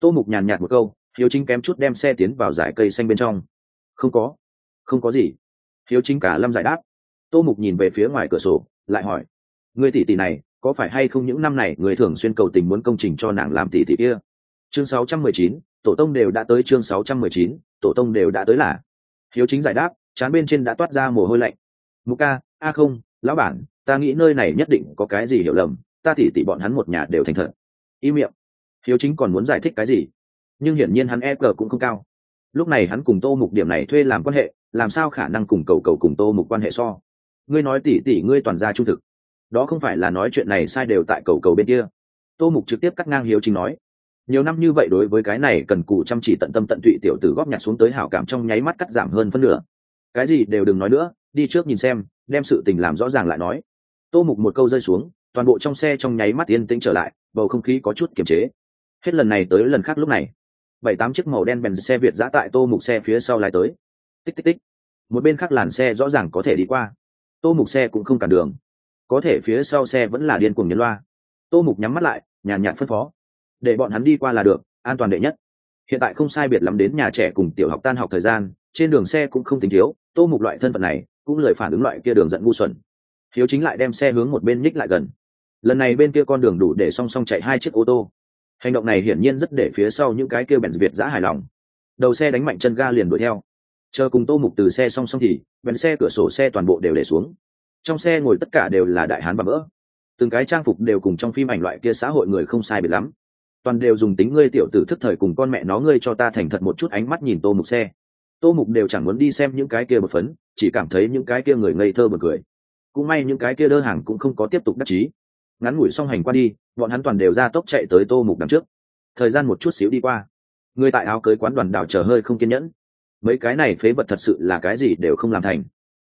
Tô mục nhàn nhạt một câu, hiếu chính kém chút đem xe tiến vào giải cây xanh bên trong. Không có. Không có gì. Hiếu chính cả lâm giải đáp. Tô mục nhìn về phía ngoài cửa sổ, lại hỏi. Người tỷ tỷ này, có phải hay không những năm này người thường xuyên cầu tình muốn công trình cho nàng làm tỷ tỷ kia? Chương 619, tổ tông đều đã tới chương 619, tổ tông đều đã tới là. Hiếu chính giải đáp chán bên trên đã toát ra mồ hôi lạnh. Mục ca a không lão bản ta nghĩ nơi này nhất định có cái gì hiểu lầm ta tỉ tỉ bọn hắn một nhà đều thành thật. Y miệng. Hiếu chính còn muốn giải thích cái gì? Nhưng hiển nhiên hắn e cờ cũng không cao. Lúc này hắn cùng tô mục điểm này thuê làm quan hệ làm sao khả năng cùng cầu cầu cùng tô mục quan hệ so? Ngươi nói tỉ tỉ ngươi toàn ra trung thực. Đó không phải là nói chuyện này sai đều tại cầu cầu bên kia. Tô mục trực tiếp cắt ngang hiếu chính nói nhiều năm như vậy đối với cái này cần cù chăm chỉ tận tâm tận tụy tiểu tử góp nhặt xuống tới hảo cảm trong nháy mắt cắt giảm hơn phân nửa. Cái gì đều đừng nói nữa, đi trước nhìn xem, đem sự tình làm rõ ràng lại nói. Tô mục một câu rơi xuống, toàn bộ trong xe trong nháy mắt yên tĩnh trở lại, bầu không khí có chút kiềm chế. Hết lần này tới lần khác lúc này, bảy tám chiếc màu đen bèn xe việt giã tại tô mục xe phía sau lái tới. Tích tích tích. Một bên khác làn xe rõ ràng có thể đi qua. Tô mục xe cũng không cản đường. Có thể phía sau xe vẫn là điên cuồng nhấn loa. Tô mục nhắm mắt lại, nhàn nhạt phân phó để bọn hắn đi qua là được, an toàn đệ nhất. Hiện tại không sai biệt lắm đến nhà trẻ cùng tiểu học tan học thời gian, trên đường xe cũng không tính thiếu, tô mục loại thân phận này cũng lời phản ứng loại kia đường dẫn ngu xuẩn. Hiếu chính lại đem xe hướng một bên nhích lại gần. Lần này bên kia con đường đủ để song song chạy hai chiếc ô tô. Hành động này hiển nhiên rất để phía sau những cái kêu bèn việt giã hài lòng. Đầu xe đánh mạnh chân ga liền đuổi theo. Chờ cùng tô mục từ xe song song thì bèn xe cửa sổ xe toàn bộ đều để xuống. Trong xe ngồi tất cả đều là đại hán và mỡ. từng cái trang phục đều cùng trong phim ảnh loại kia xã hội người không sai biệt lắm toàn đều dùng tính ngươi tiểu tử thức thời cùng con mẹ nó ngươi cho ta thành thật một chút ánh mắt nhìn tô mục xe. Tô mục đều chẳng muốn đi xem những cái kia bật phấn, chỉ cảm thấy những cái kia người ngây thơ bật cười. Cũng may những cái kia đơ hàng cũng không có tiếp tục đắc chí. Ngắn ngủi xong hành qua đi, bọn hắn toàn đều ra tốc chạy tới tô mục đằng trước. Thời gian một chút xíu đi qua. Người tại áo cưới quán đoàn đảo chờ hơi không kiên nhẫn. Mấy cái này phế vật thật sự là cái gì đều không làm thành.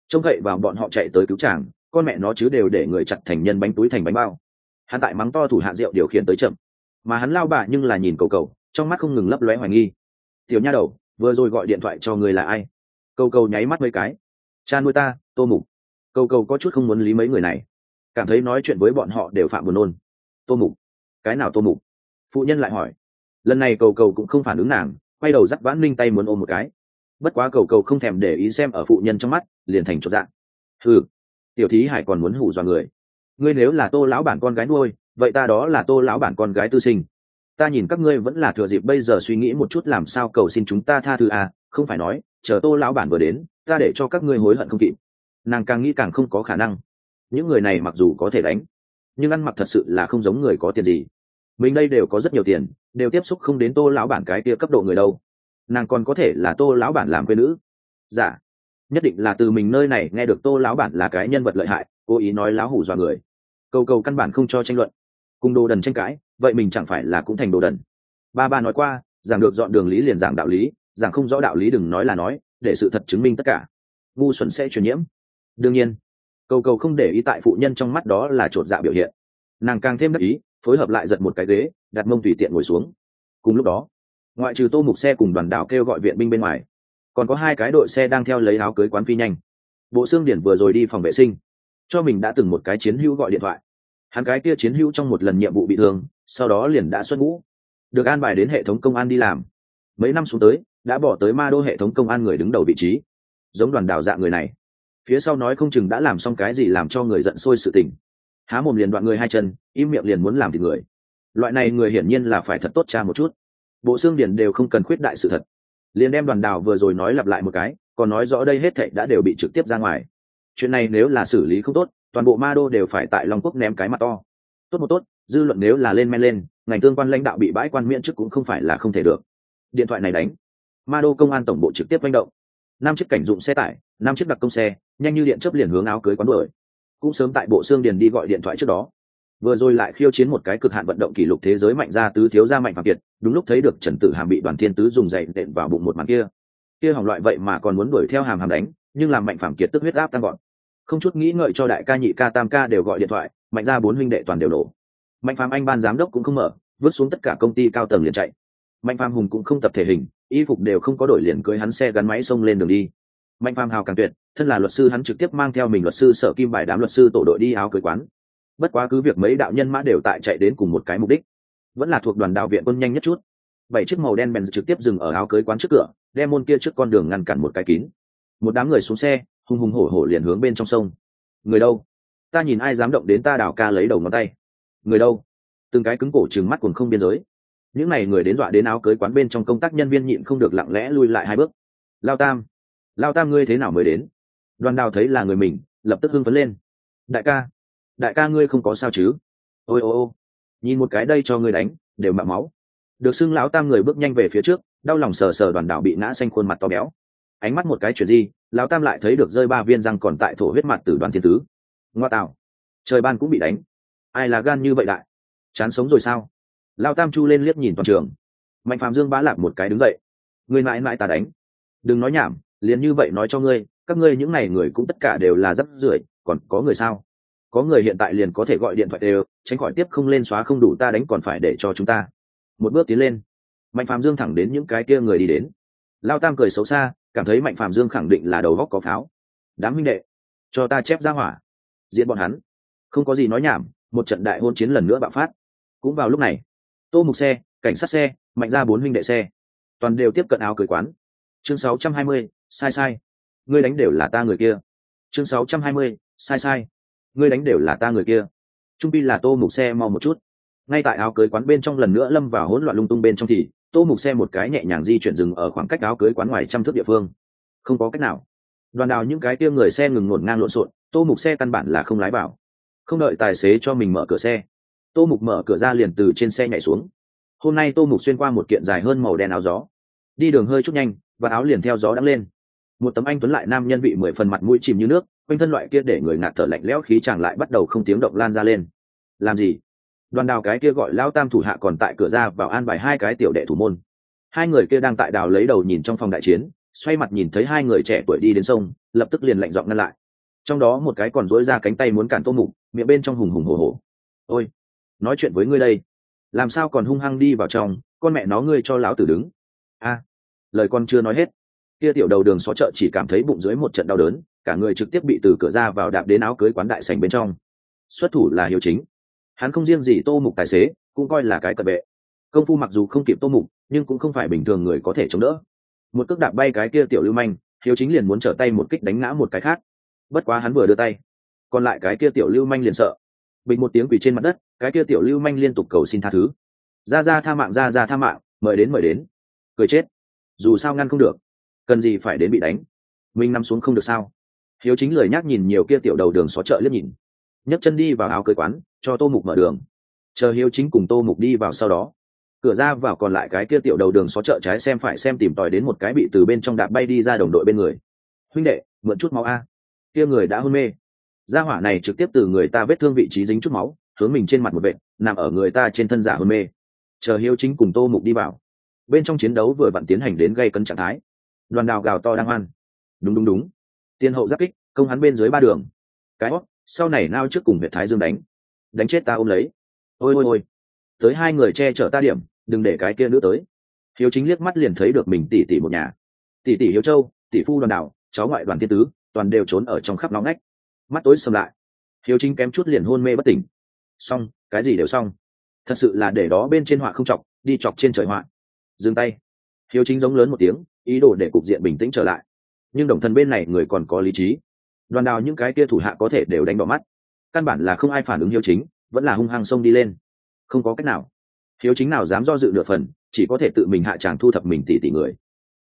Trông cậy vào bọn họ chạy tới cứu chàng, con mẹ nó chứ đều để người chặt thành nhân bánh túi thành bánh bao. Hắn tại mắng to thủ hạ rượu điều khiển tới chậm mà hắn lao bà nhưng là nhìn cầu cầu, trong mắt không ngừng lấp lóe hoài nghi. Tiểu nha đầu, vừa rồi gọi điện thoại cho người là ai? Cầu cầu nháy mắt mấy cái. Cha nuôi ta, tô mục. Cầu cầu có chút không muốn lý mấy người này. Cảm thấy nói chuyện với bọn họ đều phạm buồn nôn. Tô mục. Cái nào tô mục? Phụ nhân lại hỏi. Lần này cầu cầu cũng không phản ứng nàng, quay đầu dắt vãn ninh tay muốn ôm một cái. Bất quá cầu cầu không thèm để ý xem ở phụ nhân trong mắt, liền thành chột dạng ừ tiểu thí hải còn muốn hủ dọa người. Ngươi nếu là tô lão bản con gái nuôi vậy ta đó là tô lão bản con gái tư sinh. Ta nhìn các ngươi vẫn là thừa dịp bây giờ suy nghĩ một chút làm sao cầu xin chúng ta tha thứ à không phải nói, chờ tô lão bản vừa đến, ta để cho các ngươi hối hận không kịp. Nàng càng nghĩ càng không có khả năng. Những người này mặc dù có thể đánh, nhưng ăn mặc thật sự là không giống người có tiền gì. Mình đây đều có rất nhiều tiền, đều tiếp xúc không đến tô lão bản cái kia cấp độ người đâu. Nàng còn có thể là tô lão bản làm quê nữ. Giả dạ. nhất định là từ mình nơi này nghe được tô lão bản là cái nhân vật lợi hại, cố ý nói lão hủ dọa người. Cầu cầu căn bản không cho tranh luận cùng đồ đần tranh cãi, vậy mình chẳng phải là cũng thành đồ đần? Ba ba nói qua, giảng được dọn đường lý liền giảng đạo lý, giảng không rõ đạo lý đừng nói là nói, để sự thật chứng minh tất cả. Ngu xuẩn sẽ truyền nhiễm. Đương nhiên, cầu cầu không để ý tại phụ nhân trong mắt đó là t r ộ t dạ biểu hiện. Nàng càng thêm đắc ý, phối hợp lại giật một cái ghế, đặt mông tùy tiện ngồi xuống. Cùng lúc đó, ngoại trừ tô mục xe cùng đoàn đảo kêu gọi viện binh bên ngoài, còn có hai cái đội xe đang theo lấy áo cưới quán phi nhanh. Bộ xương điển vừa rồi đi phòng vệ sinh, cho mình đã từng một cái chiến hữu gọi điện thoại hắn cái kia chiến hữu trong một lần nhiệm vụ bị thương, sau đó liền đã xuất ngũ. Được an bài đến hệ thống công an đi làm. Mấy năm xuống tới, đã bỏ tới ma đô hệ thống công an người đứng đầu vị trí. Giống đoàn đào dạng người này. Phía sau nói không chừng đã làm xong cái gì làm cho người giận sôi sự tình. Há mồm liền đoạn người hai chân, im miệng liền muốn làm thì người. Loại này người hiển nhiên là phải thật tốt cha một chút. Bộ xương điển đều không cần khuyết đại sự thật. Liền đem đoàn đào vừa rồi nói lặp lại một cái, còn nói rõ đây hết thệ đã đều bị trực tiếp ra ngoài. Chuyện này nếu là xử lý không tốt toàn bộ ma đô đều phải tại long quốc ném cái mặt to. Tốt một tốt, dư luận nếu là lên men lên, ngành tương quan lãnh đạo bị bãi quan miễn chức cũng không phải là không thể được. Điện thoại này đánh. Ma đô công an tổng bộ trực tiếp manh động. Năm chiếc cảnh dụng xe tải, năm chiếc đặc công xe, nhanh như điện chấp liền hướng áo cưới quán đuổi. Cũng sớm tại bộ xương điền đi gọi điện thoại trước đó. Vừa rồi lại khiêu chiến một cái cực hạn vận động kỷ lục thế giới mạnh ra tứ thiếu gia mạnh phạm kiệt, đúng lúc thấy được trần tử hàm bị đoàn thiên tứ dùng dậy đệm vào bụng một màn kia. Kia hỏng loại vậy mà còn muốn đuổi theo hàm hàm đánh, nhưng làm mạnh phạm kiệt tức huyết áp tăng gọn không chút nghĩ ngợi cho đại ca nhị ca tam ca đều gọi điện thoại, mạnh ra bốn huynh đệ toàn đều nổ mạnh phàm anh ban giám đốc cũng không mở, vứt xuống tất cả công ty cao tầng liền chạy. Mạnh phàm hùng cũng không tập thể hình, y phục đều không có đổi liền cưới hắn xe gắn máy xông lên đường đi. Mạnh phàm hào càng tuyệt, thân là luật sư hắn trực tiếp mang theo mình luật sư sở kim bài đám luật sư tổ đội đi áo cưới quán. Bất quá cứ việc mấy đạo nhân mã đều tại chạy đến cùng một cái mục đích, vẫn là thuộc đoàn đạo viện quân nhanh nhất chút. Bảy chiếc màu đen bèn trực tiếp dừng ở áo cưới quán trước cửa, đem môn kia trước con đường ngăn cản một cái kín. Một đám người xuống xe hùng hùng hổ hổ liền hướng bên trong sông. Người đâu? Ta nhìn ai dám động đến ta đào ca lấy đầu ngón tay. Người đâu? Từng cái cứng cổ trừng mắt cuồng không biên giới. Những n à y người đến dọa đến áo cưới quán bên trong công tác nhân viên nhịn không được lặng lẽ lui lại hai bước. Lao tam lao tam ngươi thế nào mới đến? Đoàn đào thấy là người mình, lập tức hưng phấn lên. Đại ca đại ca ngươi không có sao chứ? Ôi ô ô, nhìn một cái đây cho ngươi đánh, đều mạ máu. Được xưng lão tam người bước nhanh về phía trước, đau lòng sờ sờ đoàn đảo bị ngã xanh khuôn mặt to béo ánh mắt một cái chuyển di, lão tam lại thấy được rơi ba viên răng còn tại thổ huyết mặt từ đoàn thiên tứ. Ngoa tạo, trời ban cũng bị đánh. Ai là gan như vậy đại? Chán sống rồi sao? Lao tam chu lên liếc nhìn toàn trường. Mạnh phạm dương bá lạc một cái đứng dậy. Người mãi mãi ta đánh. Đừng nói nhảm, liền như vậy nói cho ngươi, các ngươi những n à y người cũng tất cả đều là rắp rưởi, còn có người sao? Có người hiện tại liền có thể gọi điện thoại đều, tránh khỏi tiếp không lên xóa không đủ ta đánh còn phải để cho chúng ta. Một bước tiến lên. Mạnh phạm dương thẳng đến những cái kia người đi đến. Lao tam cười xấu xa cảm thấy mạnh phạm dương khẳng định là đầu góc có pháo. Đám minh đệ cho ta chép ra hỏa. Diễn bọn hắn. Không có gì nói nhảm một trận đại hôn chiến lần nữa bạo phát. Cũng vào lúc này tô mục xe cảnh sát xe mạnh ra bốn huynh đệ xe. Toàn đều tiếp cận áo cưới quán. Chương 620, sai sai. Ngươi đánh đều là ta người kia. Chương 620, sai sai. Ngươi đánh đều là ta người kia. Trung pi là tô mục xe mau một chút. Ngay tại áo cưới quán bên trong lần nữa lâm vào hỗn loạn lung tung bên trong thì tô mục xe một cái nhẹ nhàng di chuyển dừng ở khoảng cách áo cưới quán ngoài trăm thước địa phương. Không có cách nào. Đoàn đào những cái kia người xe ngừng ngổn ngang lộn xộn, tô mục xe căn bản là không lái vào. Không đợi tài xế cho mình mở cửa xe, tô mục mở cửa ra liền từ trên xe nhảy xuống. Hôm nay tô mục xuyên qua một kiện dài hơn màu đen áo gió. Đi đường hơi chút nhanh, và áo liền theo gió đắng lên. Một tấm anh tuấn lại nam nhân bị mười phần mặt mũi chìm như nước, quanh thân loại kia để người ngạt thở lạnh lẽo khí chàng lại bắt đầu không tiếng động lan ra lên. Làm gì? Đoàn đào cái kia gọi lao tam thủ hạ còn tại cửa ra vào an bài hai cái tiểu đệ thủ môn. Hai người kia đang tại đào lấy đầu nhìn trong phòng đại chiến, xoay mặt nhìn thấy hai người trẻ tuổi đi đến sông, lập tức liền lạnh giọng ngăn lại. Trong đó một cái còn dối ra cánh tay muốn cản tô mục, miệng bên trong hùng hùng hồ hồ ôi, nói chuyện với ngươi đây. Làm sao còn hung hăng đi vào trong, con mẹ nó ngươi cho lão tử đứng. A, lời con chưa nói hết. Kia tiểu đầu đường xó chợ chỉ cảm thấy bụng dưới một trận đau đớn, cả người trực tiếp bị từ cửa ra vào đạp đến áo cưới quán đại sành bên trong. Xuất thủ là hiếu chính hắn không riêng gì tô mục tài xế, cũng coi là cái cận vệ. Công phu mặc dù không kịp tô mục, nhưng cũng không phải bình thường người có thể chống đỡ. Một cước đạp bay cái kia tiểu lưu manh, hiếu chính liền muốn trở tay một kích đánh ngã một cái khác. Bất quá hắn vừa đưa tay, còn lại cái kia tiểu lưu manh liền sợ. Bình một tiếng quỳ trên mặt đất, cái kia tiểu lưu manh liên tục cầu xin tha thứ. Ra ra tha mạng, ra ra tha mạng, mời đến mời đến. Cười chết. Dù sao ngăn không được. Cần gì phải đến bị đánh? Mình nằm xuống không được sao? Hiếu chính lời nhắc nhìn nhiều kia tiểu đầu đường xó chợ liếc nhìn nhấc chân đi vào áo cưới quán, cho tô mục mở đường. Chờ hiếu chính cùng tô mục đi vào sau đó, cửa ra vào còn lại cái kia tiểu đầu đường xó chợ trái xem phải xem tìm tòi đến một cái bị từ bên trong đạp bay đi ra đồng đội bên người. Huynh đệ, mượn chút máu a. Kia người đã hôn mê. Gia hỏa này trực tiếp từ người ta vết thương vị trí dính chút máu, hướng mình trên mặt một vệ nằm ở người ta trên thân giả hôn mê. Chờ hiếu chính cùng tô mục đi vào, bên trong chiến đấu vừa vặn tiến hành đến gây cấn trạng thái. Đoàn đào gào to đang hoan. Đúng đúng đúng. Tiên hậu giáp kích, công hắn bên dưới ba đường. Cái hót sau này nao trước cùng huyện thái dương đánh. Đánh chết ta ôm lấy. Ôi ôi ôi. Tới hai người che chở ta điểm, đừng để cái kia nữa tới. Hiếu chính liếc mắt liền thấy được mình tỷ tỷ một nhà. Tỷ tỷ hiếu châu tỷ phu đoàn đảo, cháu ngoại đoàn thiên tứ, toàn đều trốn ở trong khắp nóng ngách. Mắt tối sầm lại. Hiếu chính kém chút liền hôn mê bất tỉnh. Xong, cái gì đều xong. Thật sự là để đó bên trên họa không chọc, đi chọc trên trời họa. Dừng tay. Hiếu chính giống lớn một tiếng, ý đồ để cục diện bình tĩnh trở lại. Nhưng đồng thân bên này người còn có lý trí đoàn đào những cái kia thủ hạ có thể đều đánh đỏ mắt. Căn bản là không ai phản ứng hiếu chính, vẫn là hung hăng xông đi lên. Không có cách nào. Hiếu chính nào dám do dự nửa phần, chỉ có thể tự mình hạ tràng thu thập mình tỷ tỷ người.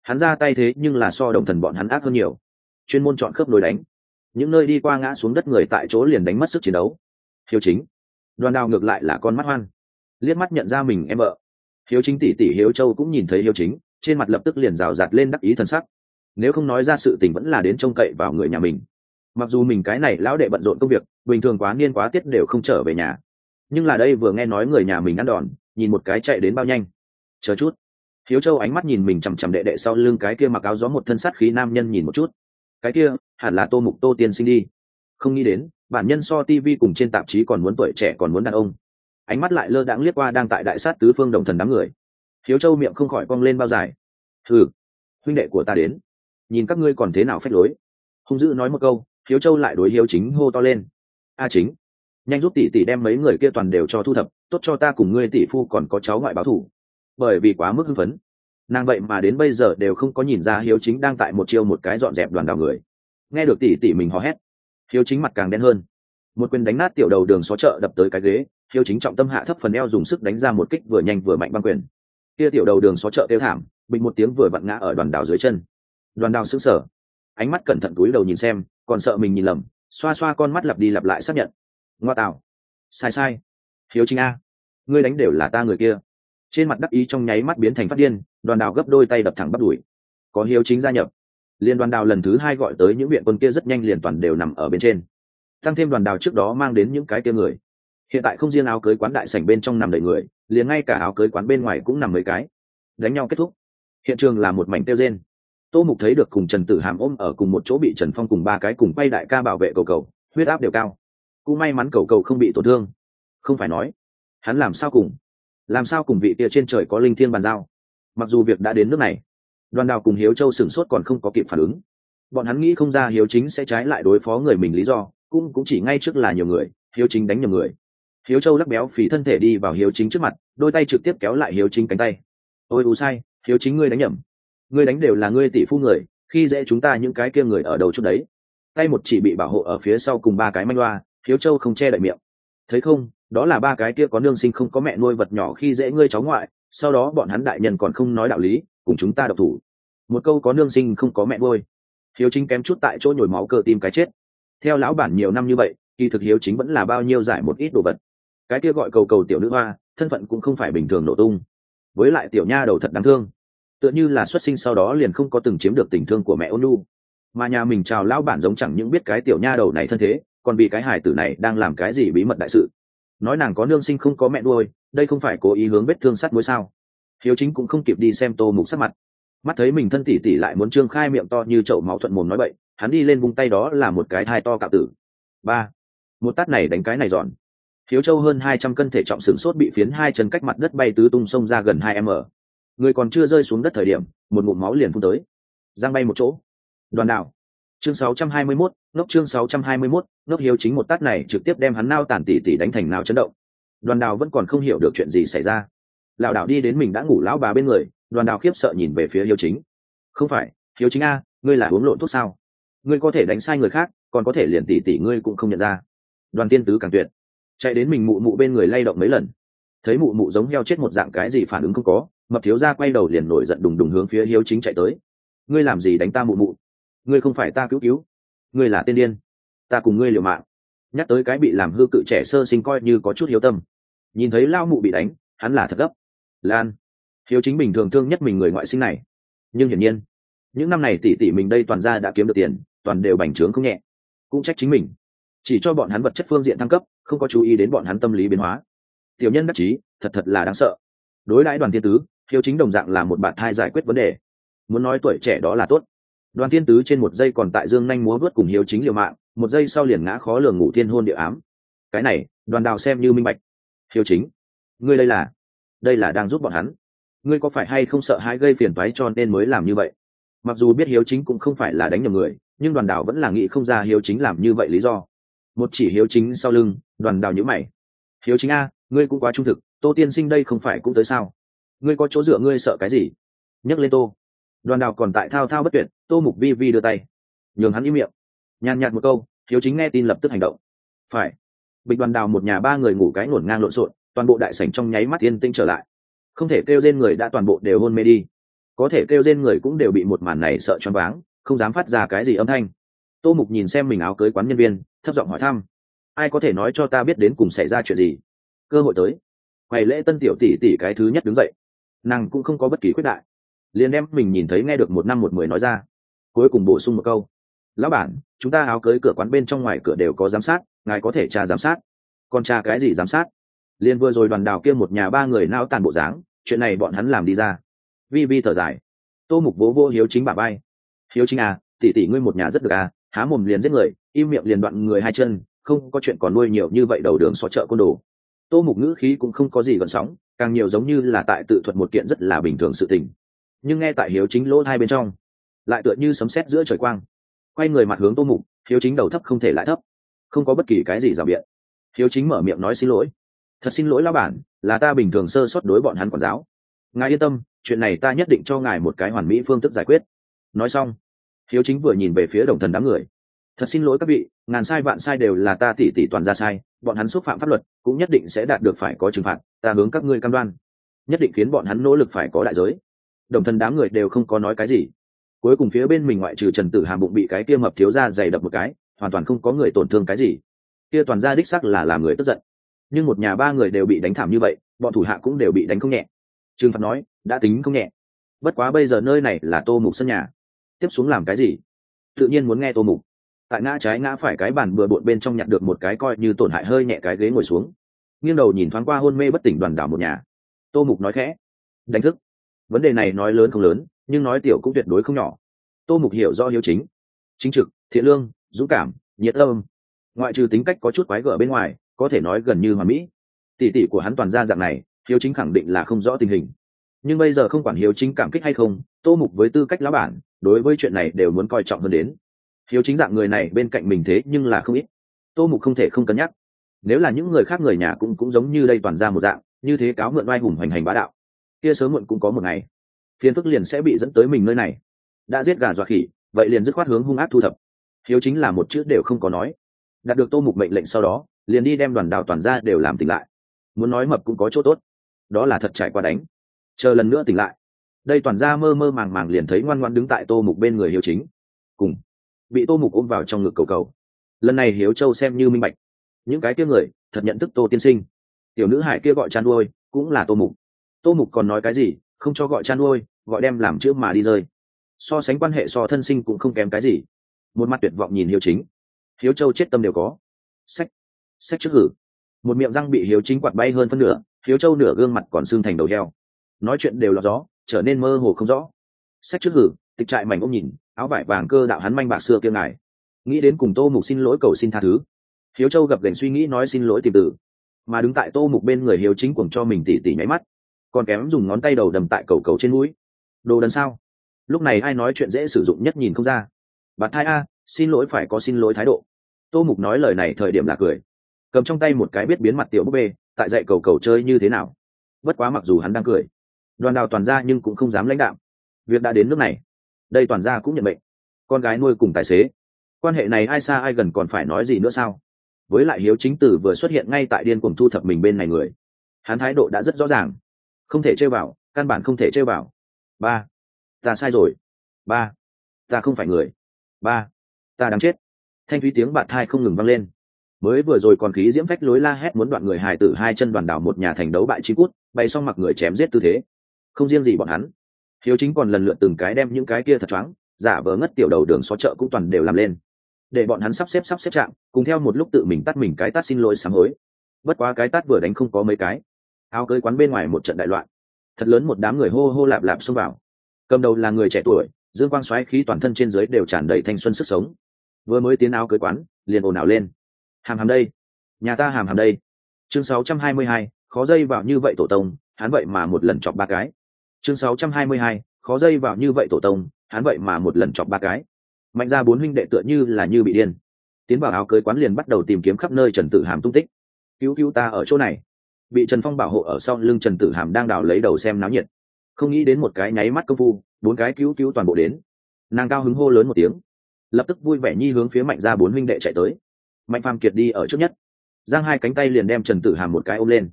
Hắn ra tay thế nhưng là so đồng thần bọn hắn ác hơn nhiều. Chuyên môn chọn khớp nối đánh. Những nơi đi qua ngã xuống đất người tại chỗ liền đánh mất sức chiến đấu. Hiếu chính. Đoàn đào ngược lại là con mắt hoan. Liếc mắt nhận ra mình em vợ. Hiếu chính tỷ tỷ hiếu châu cũng nhìn thấy hiếu chính, trên mặt lập tức liền rào rạt lên đắc ý thần sắc. Nếu không nói ra sự tình vẫn là đến trông cậy vào người nhà mình mặc dù mình cái này lão đệ bận rộn công việc, bình thường quá niên quá tiết đều không trở về nhà. Nhưng là đây vừa nghe nói người nhà mình ăn đòn, nhìn một cái chạy đến bao nhanh. Chờ chút. Hiếu châu ánh mắt nhìn mình chằm chằm đệ đệ sau lưng cái kia mặc áo gió một thân sắt khí nam nhân nhìn một chút. Cái kia, hẳn là tô mục tô tiên sinh đi. Không nghĩ đến, bản nhân so tv cùng trên tạp chí còn muốn tuổi trẻ còn muốn đàn ông. Ánh mắt lại lơ đãng liếc qua đang tại đại sát tứ phương đồng thần đám người. Hiếu châu miệng không khỏi cong lên bao dài. Thử huynh đệ của ta đến. Nhìn các ngươi còn thế nào phép lối. Hung dữ nói một câu hiếu châu lại đối hiếu chính hô to lên. A chính, nhanh giúp tỷ tỷ đem mấy người kia toàn đều cho thu thập, tốt cho ta cùng ngươi tỷ phu còn có cháu ngoại báo thủ. Bởi vì quá mức hưng phấn, nàng vậy mà đến bây giờ đều không có nhìn ra hiếu chính đang tại một chiêu một cái dọn dẹp đoàn đào người. Nghe được tỷ tỷ mình hò hét, hiếu chính mặt càng đen hơn. Một quyền đánh nát tiểu đầu đường xó chợ đập tới cái ghế, hiếu chính trọng tâm hạ thấp phần eo dùng sức đánh ra một kích vừa nhanh vừa mạnh băng quyền. Kia tiểu đầu đường xó chợ tiêu thảm, bình một tiếng vừa vặn ngã ở đoàn đào dưới chân. Đoàn đào sững sờ, ánh mắt cẩn thận túi đầu nhìn xem còn sợ mình nhìn lầm, xoa xoa con mắt lặp đi lặp lại xác nhận. Ngoa tạo. Sai sai. Hiếu chính a. Ngươi đánh đều là ta người kia. Trên mặt đắc ý trong nháy mắt biến thành phát điên, đoàn đào gấp đôi tay đập thẳng bắt đuổi. Có hiếu chính gia nhập. Liên đoàn đào lần thứ hai gọi tới những viện quân kia rất nhanh liền toàn đều nằm ở bên trên. Tăng thêm đoàn đào trước đó mang đến những cái kia người. Hiện tại không riêng áo cưới quán đại sảnh bên trong nằm đầy người, liền ngay cả áo cưới quán bên ngoài cũng nằm mấy cái. Đánh nhau kết thúc. Hiện trường là một mảnh tiêu rên tô mục thấy được cùng trần tử hàm ôm ở cùng một chỗ bị trần phong cùng ba cái cùng quay đại ca bảo vệ cầu cầu, huyết áp đều cao. Cũng may mắn cầu cầu không bị tổn thương. Không phải nói, hắn làm sao cùng, làm sao cùng vị kia trên trời có linh thiên bàn giao? Mặc dù việc đã đến nước này, đoàn đào cùng hiếu châu sửng sốt còn không có kịp phản ứng. Bọn hắn nghĩ không ra hiếu chính sẽ trái lại đối phó người mình lý do, cũng cũng chỉ ngay trước là nhiều người, hiếu chính đánh nhầm người. Hiếu châu lắc béo phì thân thể đi vào hiếu chính trước mặt, đôi tay trực tiếp kéo lại hiếu chính cánh tay. Ôi, u sai, hiếu chính ngươi đánh nhầm ngươi đánh đều là ngươi tỷ phu người, khi dễ chúng ta những cái kia người ở đầu chút đấy. Tay một chỉ bị bảo hộ ở phía sau cùng ba cái manh loa, thiếu châu không che đậy miệng. Thấy không, đó là ba cái kia có nương sinh không có mẹ nuôi vật nhỏ khi dễ ngươi cháu ngoại, sau đó bọn hắn đại nhân còn không nói đạo lý, cùng chúng ta độc thủ. Một câu có nương sinh không có mẹ nuôi. Hiếu chính kém chút tại chỗ nhồi máu cơ tim cái chết. Theo lão bản nhiều năm như vậy, kỳ thực hiếu chính vẫn là bao nhiêu giải một ít đồ vật. Cái kia gọi cầu cầu tiểu nữ hoa, thân phận cũng không phải bình thường nổ tung. Với lại tiểu nha đầu thật đáng thương tựa như là xuất sinh sau đó liền không có từng chiếm được tình thương của mẹ ôn nu. Mà nhà mình chào lão bản giống chẳng những biết cái tiểu nha đầu này thân thế, còn vì cái hải tử này đang làm cái gì bí mật đại sự. Nói nàng có nương sinh không có mẹ nuôi, đây không phải cố ý hướng vết thương sắt mối sao? Hiếu chính cũng không kịp đi xem tô mục sắc mặt. Mắt thấy mình thân tỉ tỉ lại muốn trương khai miệng to như chậu máu thuận mồm nói bậy, hắn đi lên vung tay đó là một cái thai to cạo tử. Ba. Một tát này đánh cái này dọn hiếu châu hơn hai trăm cân thể trọng sửng sốt bị phiến hai chân cách mặt đất bay tứ tung sông ra gần hai m người còn chưa rơi xuống đất thời điểm một ngụm máu liền phun tới. Giang bay một chỗ. Đoàn đảo. Chương 621, ngốc chương 621, ngốc hiếu chính một tát này trực tiếp đem hắn nao tàn tỉ tỉ đánh thành nào chấn động. Đoàn đào vẫn còn không hiểu được chuyện gì xảy ra. Lão đảo đi đến mình đã ngủ lão bà bên người đoàn đào khiếp sợ nhìn về phía hiếu chính. Không phải hiếu chính a ngươi là uống lộn thuốc sao? Ngươi có thể đánh sai người khác còn có thể liền tỉ tỉ ngươi cũng không nhận ra. Đoàn tiên tứ càng tuyệt. Chạy đến mình mụ mụ bên người lay động mấy lần. Thấy mụ mụ giống heo chết một dạng cái gì phản ứng không có mập thiếu gia quay đầu liền nổi giận đùng đùng hướng phía hiếu chính chạy tới. Ngươi làm gì đánh ta mụ mụ? Ngươi không phải ta cứu cứu. Ngươi là tên điên. Ta cùng ngươi liều mạng. Nhắc tới cái bị làm hư cự trẻ sơ sinh coi như có chút hiếu tâm. Nhìn thấy lao mụ bị đánh, hắn là thật gấp. Lan. Hiếu chính bình thường thương nhất mình người ngoại sinh này. Nhưng hiển nhiên, những năm này tỷ tỷ mình đây toàn ra đã kiếm được tiền, toàn đều bành trướng không nhẹ. Cũng trách chính mình. Chỉ cho bọn hắn vật chất phương diện thăng cấp, không có chú ý đến bọn hắn tâm lý biến hóa. Tiểu nhân đắc chí, thật thật là đáng sợ. Đối đãi đoàn thiên tứ hiếu chính đồng dạng là một bạn thai giải quyết vấn đề. Muốn nói tuổi trẻ đó là tốt. Đoàn thiên tứ trên một giây còn tại dương nhanh múa vớt cùng hiếu chính liều mạng, một giây sau liền ngã khó lường ngủ thiên hôn địa ám. Cái này, đoàn đào xem như minh bạch. Hiếu chính, ngươi đây là đây là đang giúp bọn hắn. Ngươi có phải hay không sợ hãi gây phiền toái cho nên mới làm như vậy? Mặc dù biết hiếu chính cũng không phải là đánh nhầm người, nhưng đoàn đào vẫn là nghĩ không ra hiếu chính làm như vậy lý do. Một chỉ hiếu chính sau lưng, đoàn đào nhữ mày. Hiếu chính a, ngươi cũng quá trung thực, tô tiên sinh đây không phải cũng tới sao? Ngươi có chỗ dựa, ngươi sợ cái gì? Nhấc lên tô. Đoàn đào còn tại thao thao bất tuyệt, tô mục vi vi đưa tay. Nhường hắn im miệng. Nhàn nhạt một câu, hiếu chính nghe tin lập tức hành động. Phải. Bịch đoàn đào một nhà ba người ngủ cái ngổn ngang lộn xộn, toàn bộ đại sảnh trong nháy mắt yên tĩnh trở lại. Không thể kêu trên người đã toàn bộ đều hôn mê đi. Có thể kêu trên người cũng đều bị một màn này sợ choáng váng, không dám phát ra cái gì âm thanh. Tô mục nhìn xem mình áo cưới quán nhân viên, thấp giọng hỏi thăm. Ai có thể nói cho ta biết đến cùng xảy ra chuyện gì? Cơ hội tới. Quầy lễ tân tiểu tỷ tỷ cái thứ nhất đứng dậy nàng cũng không có bất kỳ khuyết đại. Liền đem mình nhìn thấy nghe được một năm một mười nói ra. Cuối cùng bổ sung một câu. Lão bản, chúng ta áo cưới cửa quán bên trong ngoài cửa đều có giám sát, ngài có thể tra giám sát. Còn tra cái gì giám sát? Liền vừa rồi đoàn đào kia một nhà ba người nao tàn bộ dáng, chuyện này bọn hắn làm đi ra. Vi vi thở dài. Tô mục vỗ vô hiếu chính bà bay hiếu chính à tỷ tỷ ngươi một nhà rất được à há mồm liền giết người, im miệng liền đoạn người hai chân, không có chuyện còn nuôi nhiều như vậy đầu đường xó chợ côn đồ. Tô mục ngữ khí cũng không có gì gần sóng càng nhiều giống như là tại tự thuật một kiện rất là bình thường sự tình. Nhưng nghe tại hiếu chính lỗ hai bên trong, lại tựa như sấm sét giữa trời quang. Quay người mặt hướng tô mục, hiếu chính đầu thấp không thể lại thấp, không có bất kỳ cái gì rào biện. Hiếu chính mở miệng nói xin lỗi. Thật xin lỗi lao bản, là ta bình thường sơ sót đối bọn hắn quản giáo. Ngài yên tâm, chuyện này ta nhất định cho ngài một cái hoàn mỹ phương thức giải quyết. Nói xong, hiếu chính vừa nhìn về phía đồng thần đám người thật xin lỗi các vị, ngàn sai vạn sai đều là ta tỉ tỉ toàn ra sai, bọn hắn xúc phạm pháp luật, cũng nhất định sẽ đạt được phải có trừng phạt, ta hướng các ngươi cam đoan. Nhất định khiến bọn hắn nỗ lực phải có đại giới. Đồng thân đám người đều không có nói cái gì. Cuối cùng phía bên mình ngoại trừ trần tử hàm bụng bị cái kia mập thiếu ra dày đập một cái, hoàn toàn không có người tổn thương cái gì. Kia toàn ra đích sắc là làm người tức giận. Nhưng một nhà ba người đều bị đánh thảm như vậy, bọn thủ hạ cũng đều bị đánh không nhẹ. Trương phạt nói, đã tính không nhẹ. Bất quá bây giờ nơi này là tô mục sân nhà. Tiếp xuống làm cái gì? Tự nhiên muốn nghe tô mục tại ngã trái ngã phải cái bàn bừa bộn bên trong nhặt được một cái coi như tổn hại hơi nhẹ cái ghế ngồi xuống. Nghiêng đầu nhìn thoáng qua hôn mê bất tỉnh đoàn đảo một nhà. Tô mục nói khẽ, đánh thức. Vấn đề này nói lớn không lớn, nhưng nói tiểu cũng tuyệt đối không nhỏ. Tô mục hiểu do hiếu chính. Chính trực, thiện lương, dũng cảm, nhiệt tâm. Ngoại trừ tính cách có chút quái gở bên ngoài, có thể nói gần như hoàn mỹ. Tỷ tỷ của hắn toàn ra dạng này, hiếu chính khẳng định là không rõ tình hình. Nhưng bây giờ không quản hiếu chính cảm kích hay không, tô mục với tư cách lá bản, đối với chuyện này đều muốn coi trọng hơn đến hiếu chính dạng người này bên cạnh mình thế nhưng là không ít. Tô mục không thể không cân nhắc. Nếu là những người khác người nhà cũng cũng giống như đây toàn ra một dạng, như thế cáo mượn oai hùng hoành hành bá đạo, kia sớm muộn cũng có một ngày, phiền phức liền sẽ bị dẫn tới mình nơi này. Đã giết gà dọa khỉ, vậy liền dứt khoát hướng hung ác thu thập. Hiếu chính là một chữ đều không có nói. Đạt được tô mục mệnh lệnh sau đó, liền đi đem đoàn đào toàn ra đều làm tỉnh lại. Muốn nói mập cũng có chỗ tốt. Đó là thật trải qua đánh. Chờ lần nữa tỉnh lại, đây toàn ra mơ mơ màng màng liền thấy ngoan ngoan đứng tại tô mục bên người hiếu chính. Cùng bị tô mục ôm vào trong ngực cầu cầu. Lần này hiếu châu xem như minh bạch. Những cái kia người, thật nhận thức tô tiên sinh. Tiểu nữ hải kia gọi chan nuôi cũng là tô mục. Tô mục còn nói cái gì, không cho gọi chan nuôi gọi đem làm chữ mà đi rơi. So sánh quan hệ so thân sinh cũng không kém cái gì. Một mặt tuyệt vọng nhìn hiếu chính. Hiếu châu chết tâm đều có. Sách sách trước hử. Một miệng răng bị hiếu chính quạt bay hơn phân nửa, hiếu châu nửa gương mặt còn xương thành đầu heo. Nói chuyện đều là gió, trở nên mơ hồ không rõ. Sách trước hử tịch trại mảnh ông nhìn, áo vải vàng cơ đạo hắn manh bạc xưa kiêng ngài. Nghĩ đến cùng tô mục xin lỗi cầu xin tha thứ. Hiếu châu gập gành suy nghĩ nói xin lỗi tìm tử mà đứng tại tô mục bên người hiếu chính cuồng cho mình tỉ tỉ nháy mắt. Còn kém dùng ngón tay đầu đầm tại cầu cầu trên mũi. Đồ đần sao? Lúc này ai nói chuyện dễ sử dụng nhất nhìn không ra. Bạn hai a, xin lỗi phải có xin lỗi thái độ. Tô mục nói lời này thời điểm là cười. Cầm trong tay một cái biết biến mặt tiểu búp bê, tại dạy cầu cầu chơi như thế nào. Bất quá mặc dù hắn đang cười, đoàn đào toàn ra nhưng cũng không dám lãnh đạo. Việc đã đến nước này đây toàn ra cũng nhận mệnh, con gái nuôi cùng tài xế. Quan hệ này ai xa ai gần còn phải nói gì nữa sao? Với lại hiếu chính tử vừa xuất hiện ngay tại điên cùng thu thập mình bên này người. Hắn thái độ đã rất rõ ràng. Không thể chơi vào căn bản không thể chơi vào. Ba. Ta sai rồi. Ba. Ta không phải người. Ba. Ta đáng chết. Thanh thúy tiếng bạt thai không ngừng vang lên. Mới vừa rồi còn khí diễm phách lối la hét muốn đoạn người hài tử hai chân đoàn đảo một nhà thành đấu bại chi cút bay xong mặc người chém giết tư thế. Không riêng gì bọn hắn hiếu chính còn lần lượt từng cái đem những cái kia thật choáng giả vờ ngất tiểu đầu đường xó chợ cũng toàn đều làm lên. Để bọn hắn sắp xếp sắp xếp chạm cùng theo một lúc tự mình tắt mình cái tát xin lỗi sám hối. Bất quá cái tát vừa đánh không có mấy cái. Áo cưới quán bên ngoài một trận đại loạn. Thật lớn một đám người hô hô lạp lạp xông vào. Cầm đầu là người trẻ tuổi dương quang xoáy khí toàn thân trên dưới đều tràn đầy thanh xuân sức sống. Vừa mới tiến áo cưới quán liền ồn ào lên. Hàm hàm đây. Nhà ta hàm hàm đây. Chương 622, khó dây vào như vậy tổ tông hắn vậy mà một lần chọc ba cái chương 622, khó dây vào như vậy tổ tông hắn vậy mà một lần chọc ba cái. Mạnh ra bốn huynh đệ tựa như là như bị điên. Tiến vào áo cưới quán liền bắt đầu tìm kiếm khắp nơi trần tử hàm tung tích. Cứu cứu ta ở chỗ này. Bị trần phong bảo hộ ở sau lưng trần tử hàm đang đào lấy đầu xem náo nhiệt. Không nghĩ đến một cái nháy mắt công phu bốn cái cứu cứu toàn bộ đến. Nàng cao hứng hô lớn một tiếng. Lập tức vui vẻ nhi hướng phía mạnh ra bốn huynh đệ chạy tới. Mạnh phàm kiệt đi ở trước nhất. Giang hai cánh tay liền đem trần tử hàm một cái ôm lên.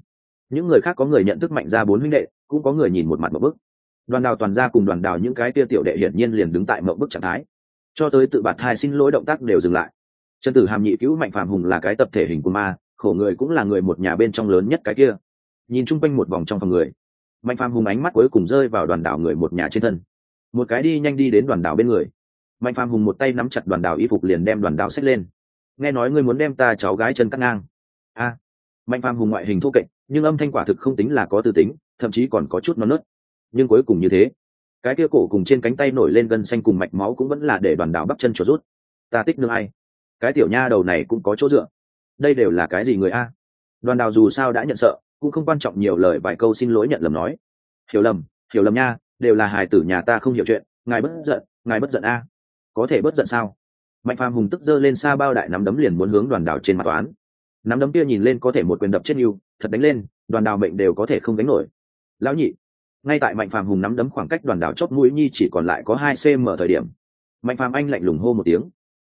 Những người khác có người nhận thức mạnh ra bốn huynh đệ cũng có người nhìn một mặt một bức. Đoàn đào toàn ra cùng đoàn đào những cái tia tiểu đệ hiển nhiên liền đứng tại mậu bức trạng thái. Cho tới tự bạt hai xin lỗi động tác đều dừng lại. Trần tử hàm nhị cứu mạnh phàm hùng là cái tập thể hình của ma, khổ người cũng là người một nhà bên trong lớn nhất cái kia. Nhìn chung quanh một vòng trong phòng người, mạnh phàm hùng ánh mắt cuối cùng rơi vào đoàn đảo người một nhà trên thân. Một cái đi nhanh đi đến đoàn đảo bên người. Mạnh phàm hùng một tay nắm chặt đoàn đảo y phục liền đem đoàn đảo xách lên. Nghe nói ngươi muốn đem ta cháu gái chân cắt ngang. A. Mạnh phàm hùng ngoại hình thô kệch, nhưng âm thanh quả thực không tính là có tư tính thậm chí còn có chút non nớt. Nhưng cuối cùng như thế, cái kia cổ cùng trên cánh tay nổi lên gân xanh cùng mạch máu cũng vẫn là để đoàn đảo bắp chân cho rút. Ta tích nương ai? Cái tiểu nha đầu này cũng có chỗ dựa. Đây đều là cái gì người a? Đoàn đào dù sao đã nhận sợ, cũng không quan trọng nhiều lời vài câu xin lỗi nhận lầm nói. Hiểu lầm hiểu lầm nha, đều là hài tử nhà ta không hiểu chuyện, ngài bất giận, ngài bất giận a. Có thể bất giận sao? Mạnh phàm hùng tức giơ lên xa bao đại nắm đấm liền muốn hướng đoàn đảo trên mặt toán. Nắm đấm kia nhìn lên có thể một quyền đập chết yêu thật đánh lên, đoàn đào mệnh đều có thể không đánh nổi lão nhị, ngay tại mạnh phàm hùng nắm đấm khoảng cách đoàn đào chót mũi nhi chỉ còn lại có hai cm thời điểm, mạnh phàm anh lạnh lùng hô một tiếng.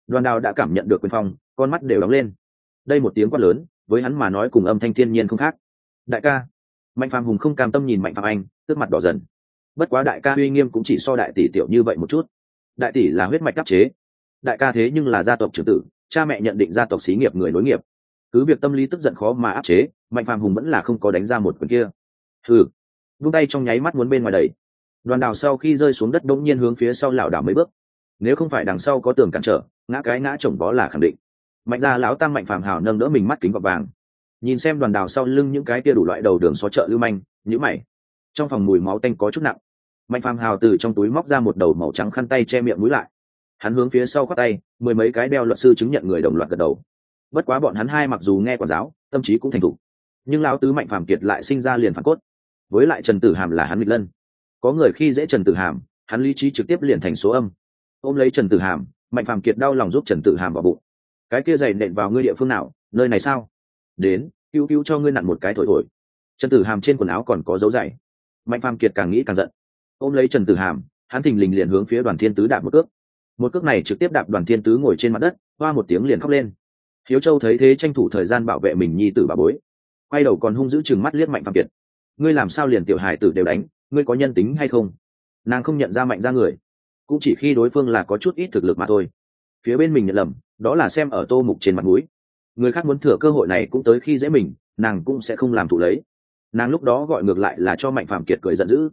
Đoàn đào đã cảm nhận được quyền phong, con mắt đều đóng lên. Đây một tiếng quát lớn, với hắn mà nói cùng âm thanh thiên nhiên không khác. Đại ca, mạnh phàm hùng không cam tâm nhìn mạnh phàm anh, tức mặt đỏ dần. Bất quá đại ca uy nghiêm cũng chỉ so đại tỷ tiểu như vậy một chút. Đại tỷ là huyết mạch đắc chế. Đại ca thế nhưng là gia tộc trưởng tử, cha mẹ nhận định gia tộc xí nghiệp người nối nghiệp. Cứ việc tâm lý tức giận khó mà áp chế, mạnh phàm hùng vẫn là không có đánh ra một quyền kia. Thử vung tay trong nháy mắt muốn bên ngoài đẩy. đoàn đào sau khi rơi xuống đất bỗng nhiên hướng phía sau lảo đảo mấy bước. Nếu không phải đằng sau có tường cản trở, ngã cái ngã chồng bó là khẳng định. Mạnh ra lão tăng mạnh phàm hào nâng đỡ mình mắt kính gọt vàng. Nhìn xem đoàn đào sau lưng những cái kia đủ loại đầu đường xó chợ lưu manh nhữ mày. Trong phòng mùi máu tanh có chút nặng. Mạnh phàm hào từ trong túi móc ra một đầu màu trắng khăn tay che miệng mũi lại. Hắn hướng phía sau khoác tay, mười mấy cái đeo luật sư chứng nhận người đồng loạt gật đầu. Bất quá bọn hắn hai mặc dù nghe quản giáo, tâm trí cũng thành thục. Nhưng lão tứ mạnh phàm kiệt lại sinh ra liền phản cốt với lại trần tử hàm là hắn nghịch lân. Có người khi dễ trần tử hàm, hắn lý trí trực tiếp liền thành số âm. Ôm lấy trần tử hàm, mạnh phàm kiệt đau lòng giúp trần tử hàm vào bụng. Cái kia dày nện vào ngươi địa phương nào, nơi này sao? Đến, cứu cứu cho ngươi nặn một cái thổi thổi. Trần tử hàm trên quần áo còn có dấu dày mạnh phàm kiệt càng nghĩ càng giận. Ôm lấy trần tử hàm, hắn thình lình liền hướng phía đoàn thiên tứ đạp một cước. Một cước này trực tiếp đạp đoàn thiên tứ ngồi trên mặt đất, hoa một tiếng liền khóc lên. Hiếu châu thấy thế tranh thủ thời gian bảo vệ mình nhi tử bà bối. Quay đầu còn hung dữ chừng mắt liếc mạnh phàm kiệt ngươi làm sao liền tiểu hải tử đều đánh, ngươi có nhân tính hay không? Nàng không nhận ra mạnh ra người, cũng chỉ khi đối phương là có chút ít thực lực mà thôi. Phía bên mình nhận lầm, đó là xem ở tô mục trên mặt mũi. Người khác muốn thừa cơ hội này cũng tới khi dễ mình, nàng cũng sẽ không làm thụ lấy. Nàng lúc đó gọi ngược lại là cho mạnh phạm kiệt cười giận dữ.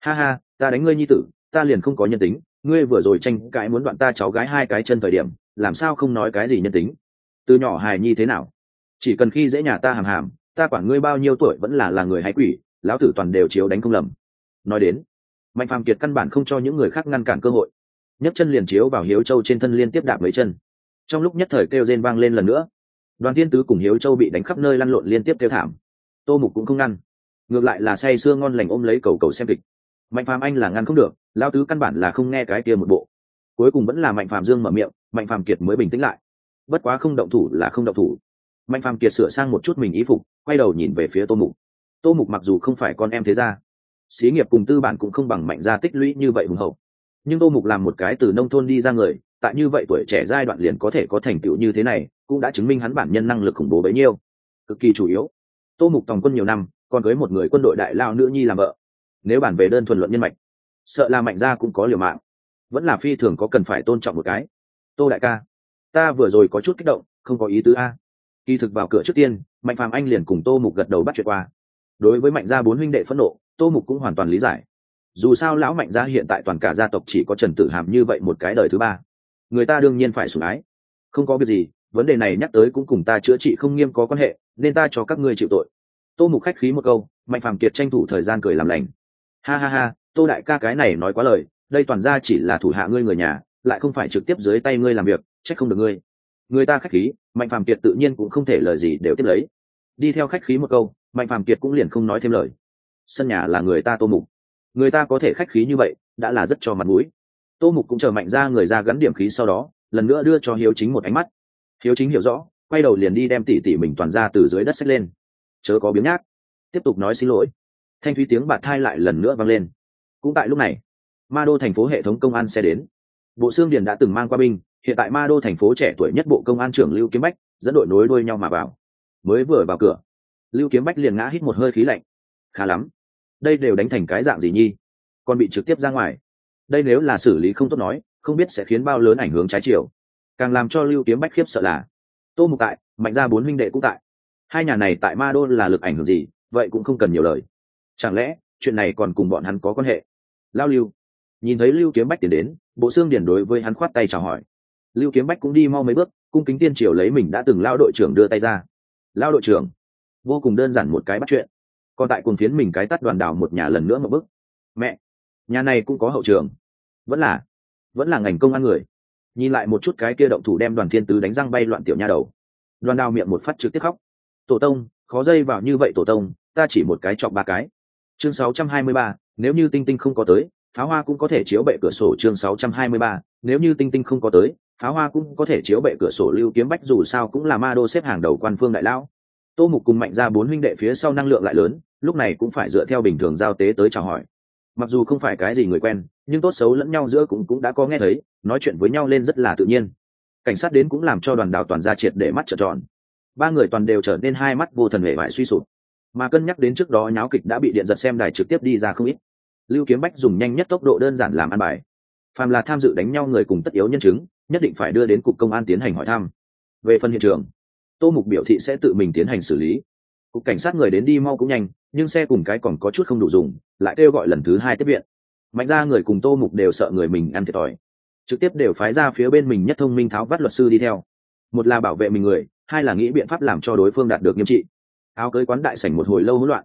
Ha ha, ta đánh ngươi nhi tử, ta liền không có nhân tính, ngươi vừa rồi tranh cãi muốn đoạn ta cháu gái hai cái chân thời điểm, làm sao không nói cái gì nhân tính? Từ nhỏ hài nhi thế nào? Chỉ cần khi dễ nhà ta hàm hàm ta quản ngươi bao nhiêu tuổi vẫn là là người hay quỷ, lão tử toàn đều chiếu đánh không lầm. Nói đến, mạnh phàm kiệt căn bản không cho những người khác ngăn cản cơ hội. Nhấc chân liền chiếu vào hiếu châu trên thân liên tiếp đạp mấy chân. Trong lúc nhất thời kêu rên vang lên lần nữa. Đoàn thiên tứ cùng hiếu châu bị đánh khắp nơi lăn lộn liên tiếp kêu thảm. Tô mục cũng không ngăn. Ngược lại là say sưa ngon lành ôm lấy cầu cầu xem kịch. Mạnh phàm anh là ngăn không được lao tứ căn bản là không nghe cái kia một bộ. Cuối cùng vẫn là mạnh phàm dương mở miệng, mạnh phàm kiệt mới bình tĩnh lại. Bất quá không động thủ là không động thủ mạnh phàm kiệt sửa sang một chút mình ý phục, quay đầu nhìn về phía tô mục. Tô mục mặc dù không phải con em thế gia, xí nghiệp cùng tư bản cũng không bằng mạnh gia tích lũy như vậy hùng hậu. Nhưng tô mục làm một cái từ nông thôn đi ra người, tại như vậy tuổi trẻ giai đoạn liền có thể có thành tựu như thế này, cũng đã chứng minh hắn bản nhân năng lực khủng bố bấy nhiêu. Cực kỳ chủ yếu. Tô mục tòng quân nhiều năm, còn với một người quân đội đại lao nữ nhi làm vợ. Nếu bản về đơn thuần luận nhân mạch, sợ là mạnh gia cũng có liều mạng. Vẫn là phi thường có cần phải tôn trọng một cái. Tô đại ca, ta vừa rồi có chút kích động, không có ý tứ a kỳ thực vào cửa trước tiên, mạnh phàm anh liền cùng tô mục gật đầu bắt chuyện qua. Đối với mạnh gia bốn huynh đệ phẫn nộ, tô mục cũng hoàn toàn lý giải. Dù sao lão mạnh gia hiện tại toàn cả gia tộc chỉ có trần tử hàm như vậy một cái đời thứ ba. Người ta đương nhiên phải sủng ái. Không có việc gì, vấn đề này nhắc tới cũng cùng ta chữa trị không nghiêm có quan hệ, nên ta cho các ngươi chịu tội. Tô mục khách khí một câu, mạnh phàm kiệt tranh thủ thời gian cười làm lành. Ha ha ha, tô đại ca cái này nói quá lời, đây toàn ra chỉ là thủ hạ ngươi người nhà, lại không phải trực tiếp dưới tay ngươi làm việc trách không được ngươi người ta khách khí, mạnh phàm kiệt tự nhiên cũng không thể lời gì đều tiếp lấy. Đi theo khách khí một câu, mạnh phàm kiệt cũng liền không nói thêm lời. Sân nhà là người ta tô mục. Người ta có thể khách khí như vậy, đã là rất cho mặt mũi. Tô mục cũng chờ mạnh ra người ra gắn điểm khí sau đó, lần nữa đưa cho hiếu chính một ánh mắt. Hiếu chính hiểu rõ, quay đầu liền đi đem tỉ tỉ mình toàn ra từ dưới đất xách lên. Chớ có biếng nhác. Tiếp tục nói xin lỗi. Thanh thúy tiếng bạt thai lại lần nữa vang lên. Cũng tại lúc này, ma đô thành phố hệ thống công an xe đến. Bộ xương điền đã từng mang qua binh hiện tại ma đô thành phố trẻ tuổi nhất bộ công an trưởng lưu kiếm bách, dẫn đội nối đuôi nhau mà vào. Mới vừa vào cửa, lưu kiếm bách liền ngã hít một hơi khí lạnh. Khá lắm, đây đều đánh thành cái dạng gì nhi? Còn bị trực tiếp ra ngoài. Đây nếu là xử lý không tốt nói, không biết sẽ khiến bao lớn ảnh hưởng trái chiều. Càng làm cho lưu kiếm bách khiếp sợ là, tô mục tại, mạnh ra bốn huynh đệ cũng tại. Hai nhà này tại ma đô là lực ảnh hưởng gì, vậy cũng không cần nhiều lời. Chẳng lẽ, chuyện này còn cùng bọn hắn có quan hệ? Lao lưu, nhìn thấy lưu kiếm bách tiến đến, bộ xương điển đối với hắn khoát tay chào hỏi lưu kiếm bách cũng đi mau mấy bước cung kính tiên triều lấy mình đã từng lao đội trưởng đưa tay ra. Lao đội trưởng vô cùng đơn giản một cái bắt chuyện. Còn tại cùng phiến mình cái tắt đoàn đào một nhà lần nữa một bước. Mẹ nhà này cũng có hậu trường. Vẫn là vẫn là ngành công an người. Nhìn lại một chút cái kia động thủ đem đoàn thiên tứ đánh răng bay loạn tiểu nha đầu. Đoàn đào miệng một phát trực tiếp khóc. Tổ tông khó dây vào như vậy tổ tông ta chỉ một cái chọc ba cái. Chương 623, nếu như tinh tinh không có tới pháo hoa cũng có thể chiếu bệ cửa sổ chương 623, nếu như tinh tinh không có tới pháo hoa cũng có thể chiếu bệ cửa sổ lưu kiếm bách dù sao cũng là ma đô xếp hàng đầu quan phương đại lão. Tô mục cùng mạnh ra bốn huynh đệ phía sau năng lượng lại lớn lúc này cũng phải dựa theo bình thường giao tế tới chào hỏi. Mặc dù không phải cái gì người quen nhưng tốt xấu lẫn nhau giữa cũng cũng đã có nghe thấy nói chuyện với nhau lên rất là tự nhiên. Cảnh sát đến cũng làm cho đoàn đào toàn ra triệt để mắt trợn tròn. Ba người toàn đều trở nên hai mắt vô thần hệ vải suy sụp. Mà cân nhắc đến trước đó nháo kịch đã bị điện giật xem đài trực tiếp đi ra không ít lưu kiếm bách dùng nhanh nhất tốc độ đơn giản làm ăn bài. Phàm là tham dự đánh nhau người cùng tất yếu nhân chứng, nhất định phải đưa đến cục công an tiến hành hỏi thăm. Về phần hiện trường, tô mục biểu thị sẽ tự mình tiến hành xử lý. Cục cảnh sát người đến đi mau cũng nhanh, nhưng xe cùng cái còn có chút không đủ dùng, lại kêu gọi lần thứ hai tiếp viện. Mạnh ra người cùng tô mục đều sợ người mình ăn thiệt thòi. Trực tiếp đều phái ra phía bên mình nhất thông minh tháo vắt luật sư đi theo. Một là bảo vệ mình người, hai là nghĩ biện pháp làm cho đối phương đạt được nghiêm trị. Áo cưới quán đại sảnh một hồi lâu hỗn loạn.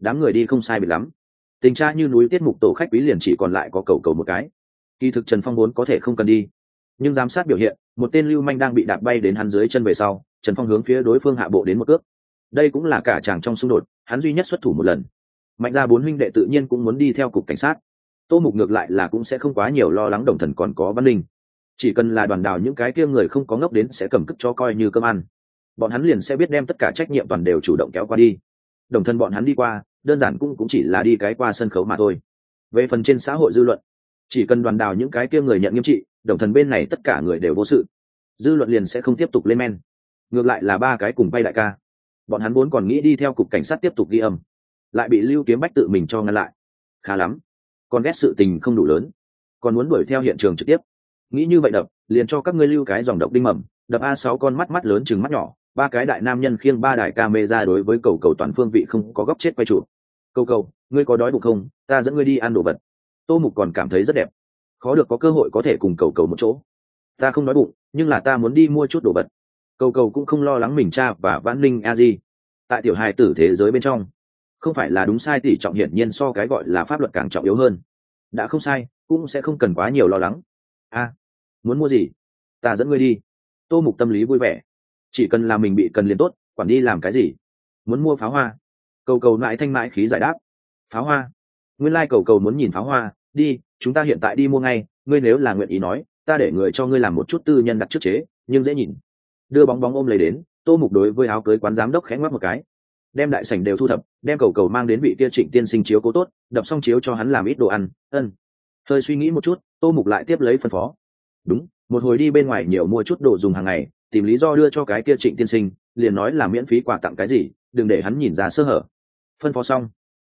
Đám người đi không sai biệt lắm tình tra như núi tiết mục tổ khách quý liền chỉ còn lại có cầu cầu một cái. Kỳ thực trần phong muốn có thể không cần đi. Nhưng giám sát biểu hiện, một tên lưu manh đang bị đạp bay đến hắn dưới chân về sau, trần phong hướng phía đối phương hạ bộ đến một cước. Đây cũng là cả chàng trong xung đột, hắn duy nhất xuất thủ một lần. Mạnh ra bốn huynh đệ tự nhiên cũng muốn đi theo cục cảnh sát. Tô mục ngược lại là cũng sẽ không quá nhiều lo lắng đồng thần còn có văn linh. Chỉ cần là đoàn đào những cái kia người không có ngốc đến sẽ cầm cức cho coi như cơm ăn. Bọn hắn liền sẽ biết đem tất cả trách nhiệm toàn đều chủ động kéo qua đi. Đồng thân bọn hắn đi qua đơn giản cũng cũng chỉ là đi cái qua sân khấu mà thôi. Về phần trên xã hội dư luận, chỉ cần đoàn đào những cái kia người nhận nghiêm trị, đồng thần bên này tất cả người đều vô sự. Dư luận liền sẽ không tiếp tục lên men. Ngược lại là ba cái cùng bay đại ca. Bọn hắn vốn còn nghĩ đi theo cục cảnh sát tiếp tục ghi âm, lại bị lưu kiếm bách tự mình cho ngăn lại. Khá lắm còn ghét sự tình không đủ lớn, còn muốn đuổi theo hiện trường trực tiếp. Nghĩ như vậy đập, liền cho các ngươi lưu cái dòng độc đinh mầm, đập a sáu con mắt mắt lớn chừng mắt nhỏ, ba cái đại nam nhân khiêng ba đại ca mê ra đối với cầu cầu toàn phương vị không có góc chết quay trụ cầu cầu ngươi có đói bụng không? Ta dẫn ngươi đi ăn đồ vật. Tô mục còn cảm thấy rất đẹp. Khó được có cơ hội có thể cùng cầu cầu một chỗ. Ta không đói bụng, nhưng là ta muốn đi mua chút đồ vật. Cầu cầu cũng không lo lắng mình cha và vãn ninh a di. Tại tiểu hài tử thế giới bên trong, không phải là đúng sai tỷ trọng hiển nhiên so cái gọi là pháp luật càng trọng yếu hơn. Đã không sai, cũng sẽ không cần quá nhiều lo lắng. A, muốn mua gì? Ta dẫn ngươi đi. Tô mục tâm lý vui vẻ. Chỉ cần là mình bị cần liền tốt, quản đi làm cái gì? Muốn mua pháo hoa cầu cầu mãi thanh mãi khí giải đáp. Pháo hoa. Nguyên lai、like、cầu cầu muốn nhìn pháo hoa. Đi, chúng ta hiện tại đi mua ngay. Ngươi nếu là nguyện ý nói, ta để người cho ngươi làm một chút tư nhân đặt trước chế, nhưng dễ nhìn. Đưa bóng bóng ôm lấy đến, tô mục đối với áo cưới quán giám đốc khẽ ngoắc một cái. Đem đại sảnh đều thu thập, đem cầu cầu mang đến vị kia trịnh tiên sinh chiếu cố tốt, đập xong chiếu cho hắn làm ít đồ ăn, ân. Hơi suy nghĩ một chút, tô mục lại tiếp lấy phân phó. Đúng, một hồi đi bên ngoài nhiều mua chút đồ dùng hàng ngày, tìm lý do đưa cho cái kia trịnh tiên sinh, liền nói là miễn phí quà tặng cái gì, đừng để hắn nhìn ra sơ hở phân phó xong,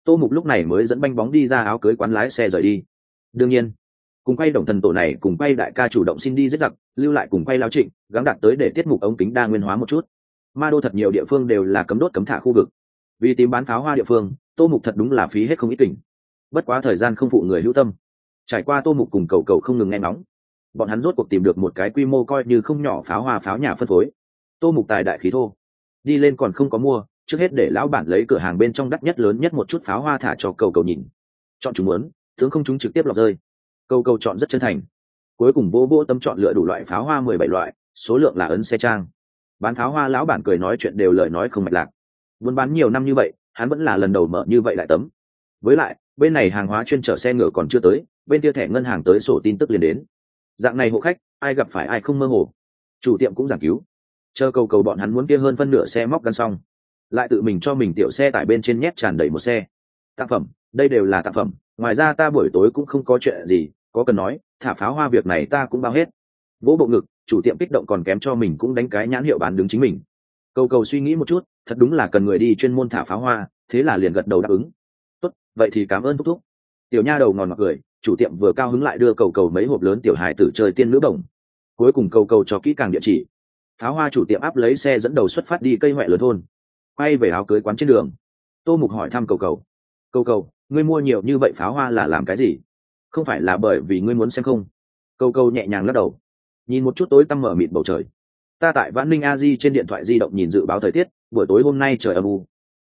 tô mục lúc này mới dẫn banh bóng đi ra áo cưới quán lái xe rời đi. Đương nhiên, cùng quay đồng thần tổ này, cùng quay đại ca chủ động xin đi giết giặc, lưu lại cùng quay lao trịnh, gắng đặt tới để tiết mục ống kính đa nguyên hóa một chút. Ma đô thật nhiều địa phương đều là cấm đốt cấm thả khu vực. Vì tìm bán pháo hoa địa phương, tô mục thật đúng là phí hết không ít kỉnh bất quá thời gian không phụ người hữu tâm. Trải qua tô mục cùng cầu cầu không ngừng nghe ngóng, bọn hắn rốt cuộc tìm được một cái quy mô coi như không nhỏ pháo hoa pháo nhà phân phối. Tô mục tài đại khí thô. Đi lên còn không có mua trước hết để lão bản lấy cửa hàng bên trong đắt nhất lớn nhất một chút pháo hoa thả cho cầu cầu nhìn. Chọn chúng muốn, tướng không chúng trực tiếp lọc rơi. Cầu cầu chọn rất chân thành. Cuối cùng vô vô tâm chọn lựa đủ loại pháo hoa mười bảy loại, số lượng là ấn xe trang. Bán pháo hoa lão bản cười nói chuyện đều lời nói không mạch lạc. Muốn bán nhiều năm như vậy, hắn vẫn là lần đầu mở như vậy lại tấm. Với lại, bên này hàng hóa chuyên chở xe ngựa còn chưa tới, bên kia thẻ ngân hàng tới sổ tin tức liền đến. Dạng này hộ khách, ai gặp phải ai không mơ hồ. Chủ tiệm cũng giảng cứu. Chờ cầu cầu bọn hắn muốn kia hơn phân nửa xe móc gắn xong lại tự mình cho mình tiểu xe tải bên trên nhét tràn đầy một xe. Tác phẩm, đây đều là tác phẩm, ngoài ra ta buổi tối cũng không có chuyện gì, có cần nói, thả pháo hoa việc này ta cũng bao hết. Vỗ bộ ngực, chủ tiệm kích động còn kém cho mình cũng đánh cái nhãn hiệu bán đứng chính mình. Cầu cầu suy nghĩ một chút, thật đúng là cần người đi chuyên môn thả pháo hoa, thế là liền gật đầu đáp ứng. Tốt, vậy thì cảm ơn thúc thúc. Tiểu nha đầu ngòn mặc cười, chủ tiệm vừa cao hứng lại đưa cầu cầu mấy hộp lớn tiểu hài tử chơi tiên nữ bổng. Cuối cùng cầu cầu cho kỹ càng địa chỉ. Pháo hoa chủ tiệm áp lấy xe dẫn đầu xuất phát đi cây huệ lớn thôn quay về áo cưới quán trên đường. Tô mục hỏi thăm cầu cầu. Cầu cầu, ngươi mua nhiều như vậy pháo hoa là làm cái gì? Không phải là bởi vì ngươi muốn xem không? Cầu cầu nhẹ nhàng lắc đầu. Nhìn một chút tối tăm mở mịt bầu trời. Ta tại vãn ninh a di trên điện thoại di động nhìn dự báo thời tiết, buổi tối hôm nay trời âm u.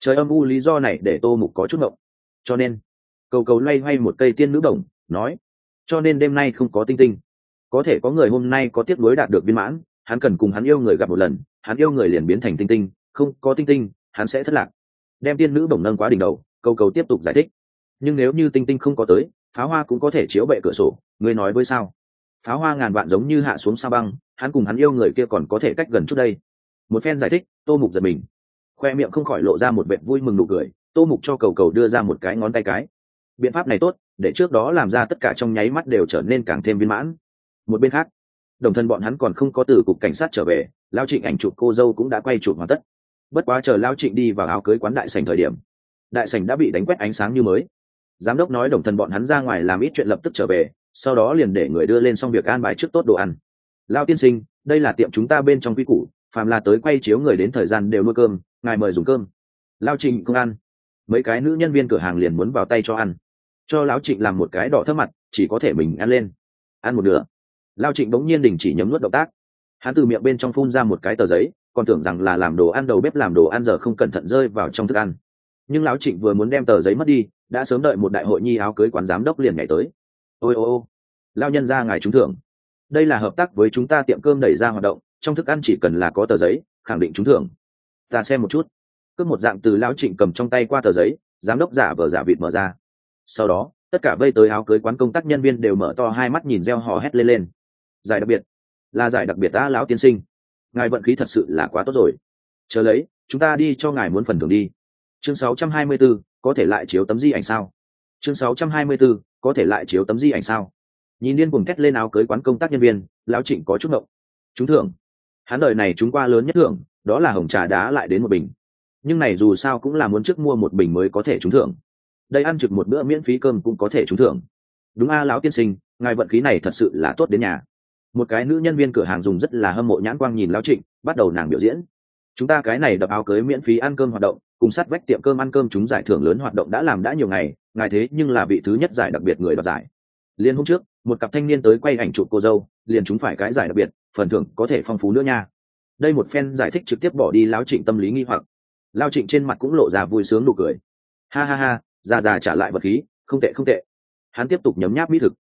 Trời âm u lý do này để tô mục có chút động cho nên, cầu cầu loay hoay một cây tiên nữ đồng, nói, cho nên đêm nay không có tinh tinh. Có thể có người hôm nay có tiếc nuối đạt được viên mãn, hắn cần cùng hắn yêu người gặp một lần, hắn yêu người liền biến thành tinh tinh không, có tinh tinh, hắn sẽ thất lạc. Đem tiên nữ bổng nâng quá đỉnh đầu, cầu cầu tiếp tục giải thích. Nhưng nếu như tinh tinh không có tới pháo hoa cũng có thể chiếu bệ cửa sổ, ngươi nói với sao? Pháo hoa ngàn vạn giống như hạ xuống sa băng, hắn cùng hắn yêu người kia còn có thể cách gần chút đây. Một phen giải thích, tô mục giật mình. Khoe miệng không khỏi lộ ra một vệ vui mừng nụ cười, tô mục cho cầu cầu đưa ra một cái ngón tay cái. Biện pháp này tốt, để trước đó làm ra tất cả trong nháy mắt đều trở nên càng thêm viên mãn. Một bên khác, đồng thân bọn hắn còn không có từ cục cảnh sát trở về, lao trịnh ảnh chụp cô dâu cũng đã quay chụp hoàn tất bất quá chờ lao trịnh đi vào áo cưới quán đại sành thời điểm, đại sành đã bị đánh quét ánh sáng như mới. Giám đốc nói đồng thân bọn hắn ra ngoài làm ít chuyện lập tức trở về, sau đó liền để người đưa lên xong việc an bài trước tốt đồ ăn. Lao tiên sinh, đây là tiệm chúng ta bên trong quy củ, phàm là tới quay chiếu người đến thời gian đều nuôi cơm, ngài mời dùng cơm. Lao trịnh không ăn. Mấy cái nữ nhân viên cửa hàng liền muốn vào tay cho ăn. Cho lão trịnh làm một cái đỏ thấp mặt, chỉ có thể mình ăn lên. Ăn một nửa. Lao trịnh bỗng nhiên đình chỉ nhấm nuốt động tác. Hắn từ miệng bên trong phun ra một cái tờ giấy còn tưởng rằng là làm đồ ăn đầu bếp làm đồ ăn giờ không cẩn thận rơi vào trong thức ăn. Nhưng lão trịnh vừa muốn đem tờ giấy mất đi, đã sớm đợi một đại hội nhi áo cưới quán giám đốc liền ngày tới. Ôi ô ô lao nhân ra ngài trúng thưởng. Đây là hợp tác với chúng ta tiệm cơm đẩy ra hoạt động, trong thức ăn chỉ cần là có tờ giấy, khẳng định trúng thưởng. Ta xem một chút. Cướp một dạng từ lão trịnh cầm trong tay qua tờ giấy, giám đốc giả vờ giả vịt mở ra. Sau đó, tất cả vây tới áo cưới quán công tác nhân viên đều mở to hai mắt nhìn reo hò hét lên lên. Giải đặc biệt, là giải đặc biệt ta lão tiên sinh ngài vận khí thật sự là quá tốt rồi. Chờ lấy chúng ta đi cho ngài muốn phần thưởng đi. Chương 624, có thể lại chiếu tấm di ảnh sao? Chương 624, có thể lại chiếu tấm di ảnh sao? Nhìn điên cuồng thét lên áo cưới quán công tác nhân viên lão trịnh có chút ngộng. Chúng thưởng. Hắn đời này chúng qua lớn nhất thưởng đó là hồng trà đá lại đến một bình. Nhưng này dù sao cũng là muốn trước mua một bình mới có thể trúng thưởng. Đây ăn trực một bữa miễn phí cơm cũng có thể trúng thưởng. Đúng a lão tiên sinh ngài vận khí này thật sự là tốt đến nhà một cái nữ nhân viên cửa hàng dùng rất là hâm mộ nhãn quang nhìn lão trịnh, bắt đầu nàng biểu diễn. Chúng ta cái này đập áo cưới miễn phí ăn cơm hoạt động, cùng sát vách tiệm cơm ăn cơm chúng giải thưởng lớn hoạt động đã làm đã nhiều ngày, ngài thế nhưng là vị thứ nhất giải đặc biệt người đoạt giải. Liên hôm trước, một cặp thanh niên tới quay ảnh chụp cô dâu, liền chúng phải cái giải đặc biệt, phần thưởng có thể phong phú nữa nha. Đây một phen giải thích trực tiếp bỏ đi lão trịnh tâm lý nghi hoặc. Lao trịnh trên mặt cũng lộ ra vui sướng nụ cười. Ha ha ha ra già trả lại vật khí, không tệ không tệ. Hắn tiếp tục nhấm nháp mỹ thực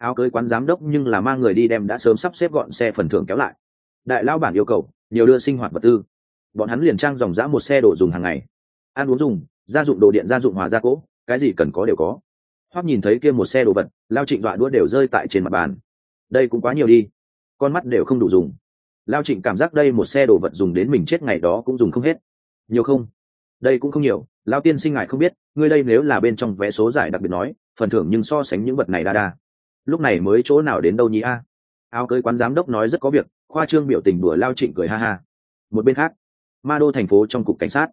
áo cưới quán giám đốc nhưng là mang người đi đem đã sớm sắp xếp gọn xe phần thưởng kéo lại. Đại lao bản yêu cầu, nhiều đưa sinh hoạt vật tư. Bọn hắn liền trang dòng giã một xe đồ dùng hàng ngày. Ăn uống dùng, gia dụng đồ điện gia dụng hòa gia cỗ cái gì cần có đều có. Hoắc nhìn thấy kia một xe đồ vật, lao trịnh đoạn đũa đều rơi tại trên mặt bàn. Đây cũng quá nhiều đi. Con mắt đều không đủ dùng. Lao trịnh cảm giác đây một xe đồ vật dùng đến mình chết ngày đó cũng dùng không hết. Nhiều không? Đây cũng không nhiều. Lao tiên sinh ngài không biết, ngươi đây nếu là bên trong vé số giải đặc biệt nói, phần thưởng nhưng so sánh những vật này đa đa lúc này mới chỗ nào đến đâu nhỉ? A, áo cưới quán giám đốc nói rất có việc, khoa trương biểu tình đùa lao trịnh cười ha ha. Một bên khác, ma đô thành phố trong cục cảnh sát.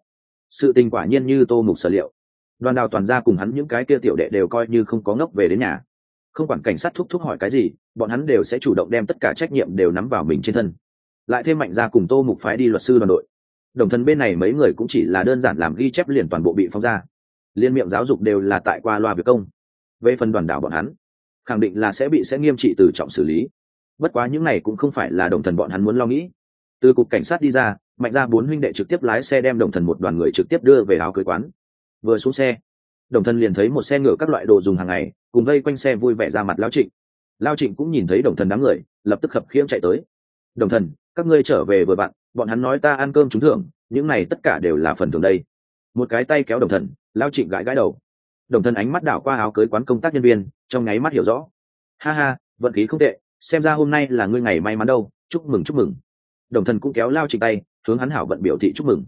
Sự tình quả nhiên như tô mục sở liệu. Đoàn đào toàn ra cùng hắn những cái kia tiểu đệ đều coi như không có ngốc về đến nhà. Không quản cảnh sát thúc thúc hỏi cái gì, bọn hắn đều sẽ chủ động đem tất cả trách nhiệm đều nắm vào mình trên thân. Lại thêm mạnh ra cùng tô mục phái đi luật sư đoàn đội. Đồng thân bên này mấy người cũng chỉ là đơn giản làm ghi chép liền toàn bộ bị phong ra. Liên miệng giáo dục đều là tại qua loa việc công. Về phần đoàn đảo bọn hắn khẳng định là sẽ bị sẽ nghiêm trị từ trọng xử lý. Bất quá những này cũng không phải là đồng thần bọn hắn muốn lo nghĩ. Từ cục cảnh sát đi ra, mạnh ra bốn huynh đệ trực tiếp lái xe đem đồng thần một đoàn người trực tiếp đưa về áo cưới quán. Vừa xuống xe, đồng thần liền thấy một xe ngựa các loại đồ dùng hàng ngày, cùng vây quanh xe vui vẻ ra mặt lao trịnh. Lao trịnh cũng nhìn thấy đồng thần đám người, lập tức khập khiễng chạy tới. Đồng thần, các ngươi trở về vừa bạn bọn hắn nói ta ăn cơm trúng thưởng, những này tất cả đều là phần thưởng đây. Một cái tay kéo đồng thần, lao trịnh gãi gãi đầu. Đồng thần ánh mắt đảo qua áo cưới quán công tác nhân viên trong nháy mắt hiểu rõ. Ha ha, vận khí không tệ, xem ra hôm nay là ngươi ngày may mắn đâu, chúc mừng chúc mừng. Đồng thần cũng kéo lao trịnh tay, hướng hắn hảo vận biểu thị chúc mừng.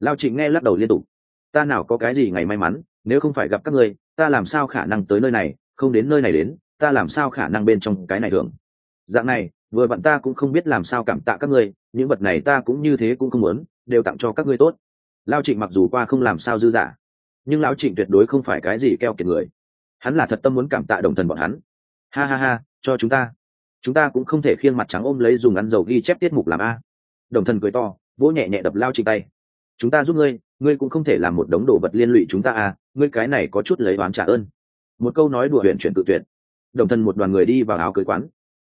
Lao trịnh nghe lắc đầu liên tục. Ta nào có cái gì ngày may mắn, nếu không phải gặp các ngươi, ta làm sao khả năng tới nơi này, không đến nơi này đến, ta làm sao khả năng bên trong cái này thường dạng này, vừa vặn ta cũng không biết làm sao cảm tạ các ngươi, những vật này ta cũng như thế cũng không muốn, đều tặng cho các ngươi tốt. Lao trịnh mặc dù qua không làm sao dư giả nhưng lão trịnh tuyệt đối không phải cái gì keo kiệt người hắn là thật tâm muốn cảm tạ đồng thần bọn hắn. Ha ha ha, cho chúng ta. Chúng ta cũng không thể khiêng mặt trắng ôm lấy dùng ăn dầu ghi chép tiết mục làm a. Đồng thần cười to, vỗ nhẹ nhẹ đập lao trên tay. Chúng ta giúp ngươi ngươi cũng không thể làm một đống đồ vật liên lụy chúng ta à ngươi cái này có chút lấy oán trả ơn. Một câu nói đùa huyện chuyển tự tuyệt. Đồng thần một đoàn người đi vào áo cưới quán.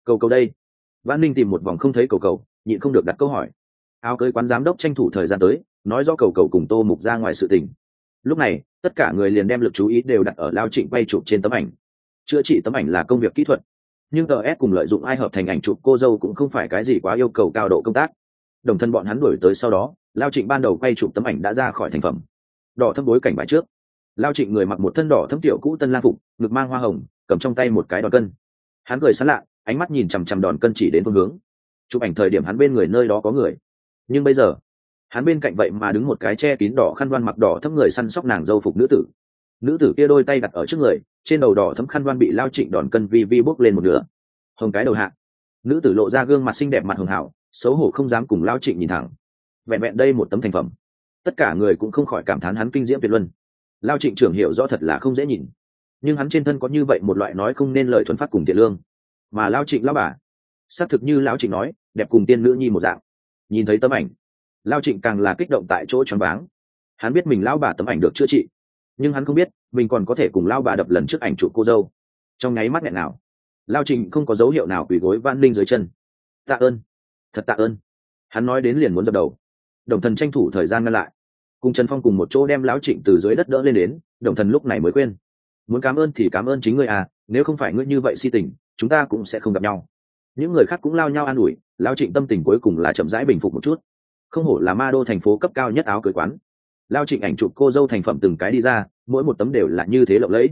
Cầu cầu đây. Văn ninh tìm một vòng không thấy cầu cầu, nhịn không được đặt câu hỏi. Áo cưới quán giám đốc tranh thủ thời gian tới, nói do cầu cầu cùng tô mục ra ngoài sự tình lúc này, tất cả người liền đem lực chú ý đều đặt ở lao trịnh quay chụp trên tấm ảnh. Chữa trị tấm ảnh là công việc kỹ thuật. Nhưng tờ s cùng lợi dụng ai hợp thành ảnh chụp cô dâu cũng không phải cái gì quá yêu cầu cao độ công tác. Đồng thân bọn hắn đuổi tới sau đó, lao trịnh ban đầu quay chụp tấm ảnh đã ra khỏi thành phẩm. Đỏ thâm bối cảnh bài trước. Lao trịnh người mặc một thân đỏ thâm tiểu cũ tân la phục, ngực mang hoa hồng, cầm trong tay một cái đòn cân. Hắn cười sán lạ, ánh mắt nhìn chằm chằm đòn cân chỉ đến phương hướng. Chụp ảnh thời điểm hắn bên người nơi đó có người. Nhưng bây giờ hắn bên cạnh vậy mà đứng một cái che kín đỏ khăn đoan mặc đỏ thâm người săn sóc nàng dâu phục nữ tử. Nữ tử kia đôi tay đặt ở trước người, trên đầu đỏ thấm khăn đoan bị lao trịnh đòn cân vi vi bốc lên một nửa. Hồng cái đầu hạ. Nữ tử lộ ra gương mặt xinh đẹp mặt hường hảo, xấu hổ không dám cùng lao trịnh nhìn thẳng. Vẹn vẹn đây một tấm thành phẩm. Tất cả người cũng không khỏi cảm thán hắn kinh diễm tuyệt luân. Lao trịnh trưởng hiểu rõ thật là không dễ nhìn. Nhưng hắn trên thân có như vậy một loại nói không nên lời thuần phát cùng tiền lương. Mà lao trịnh lao bà, xác thực như lão trịnh nói, đẹp cùng tiên nữ nhi một dạng. Nhìn thấy tấm ảnh lao trịnh càng là kích động tại chỗ choáng váng. Hắn biết mình lao bà tấm ảnh được chữa trị, nhưng hắn không biết mình còn có thể cùng lao bà đập lần trước ảnh chụp cô dâu. Trong nháy mắt nghẹn nào, lao trịnh không có dấu hiệu nào quỳ gối van linh dưới chân. Tạ ơn, thật tạ ơn. Hắn nói đến liền muốn dập đầu. Đồng thần tranh thủ thời gian ngăn lại. Cùng trần phong cùng một chỗ đem lão trịnh từ dưới đất đỡ lên đến, đồng thần lúc này mới quên. Muốn cảm ơn thì cảm ơn chính ngươi à nếu không phải ngươi như vậy si tình, chúng ta cũng sẽ không gặp nhau. Những người khác cũng lao nhau an ủi lão trịnh tâm tình cuối cùng là chậm rãi bình phục một chút không hổ là ma đô thành phố cấp cao nhất áo cưới quán. Lao trịnh ảnh chụp cô dâu thành phẩm từng cái đi ra, mỗi một tấm đều là như thế lộng lẫy.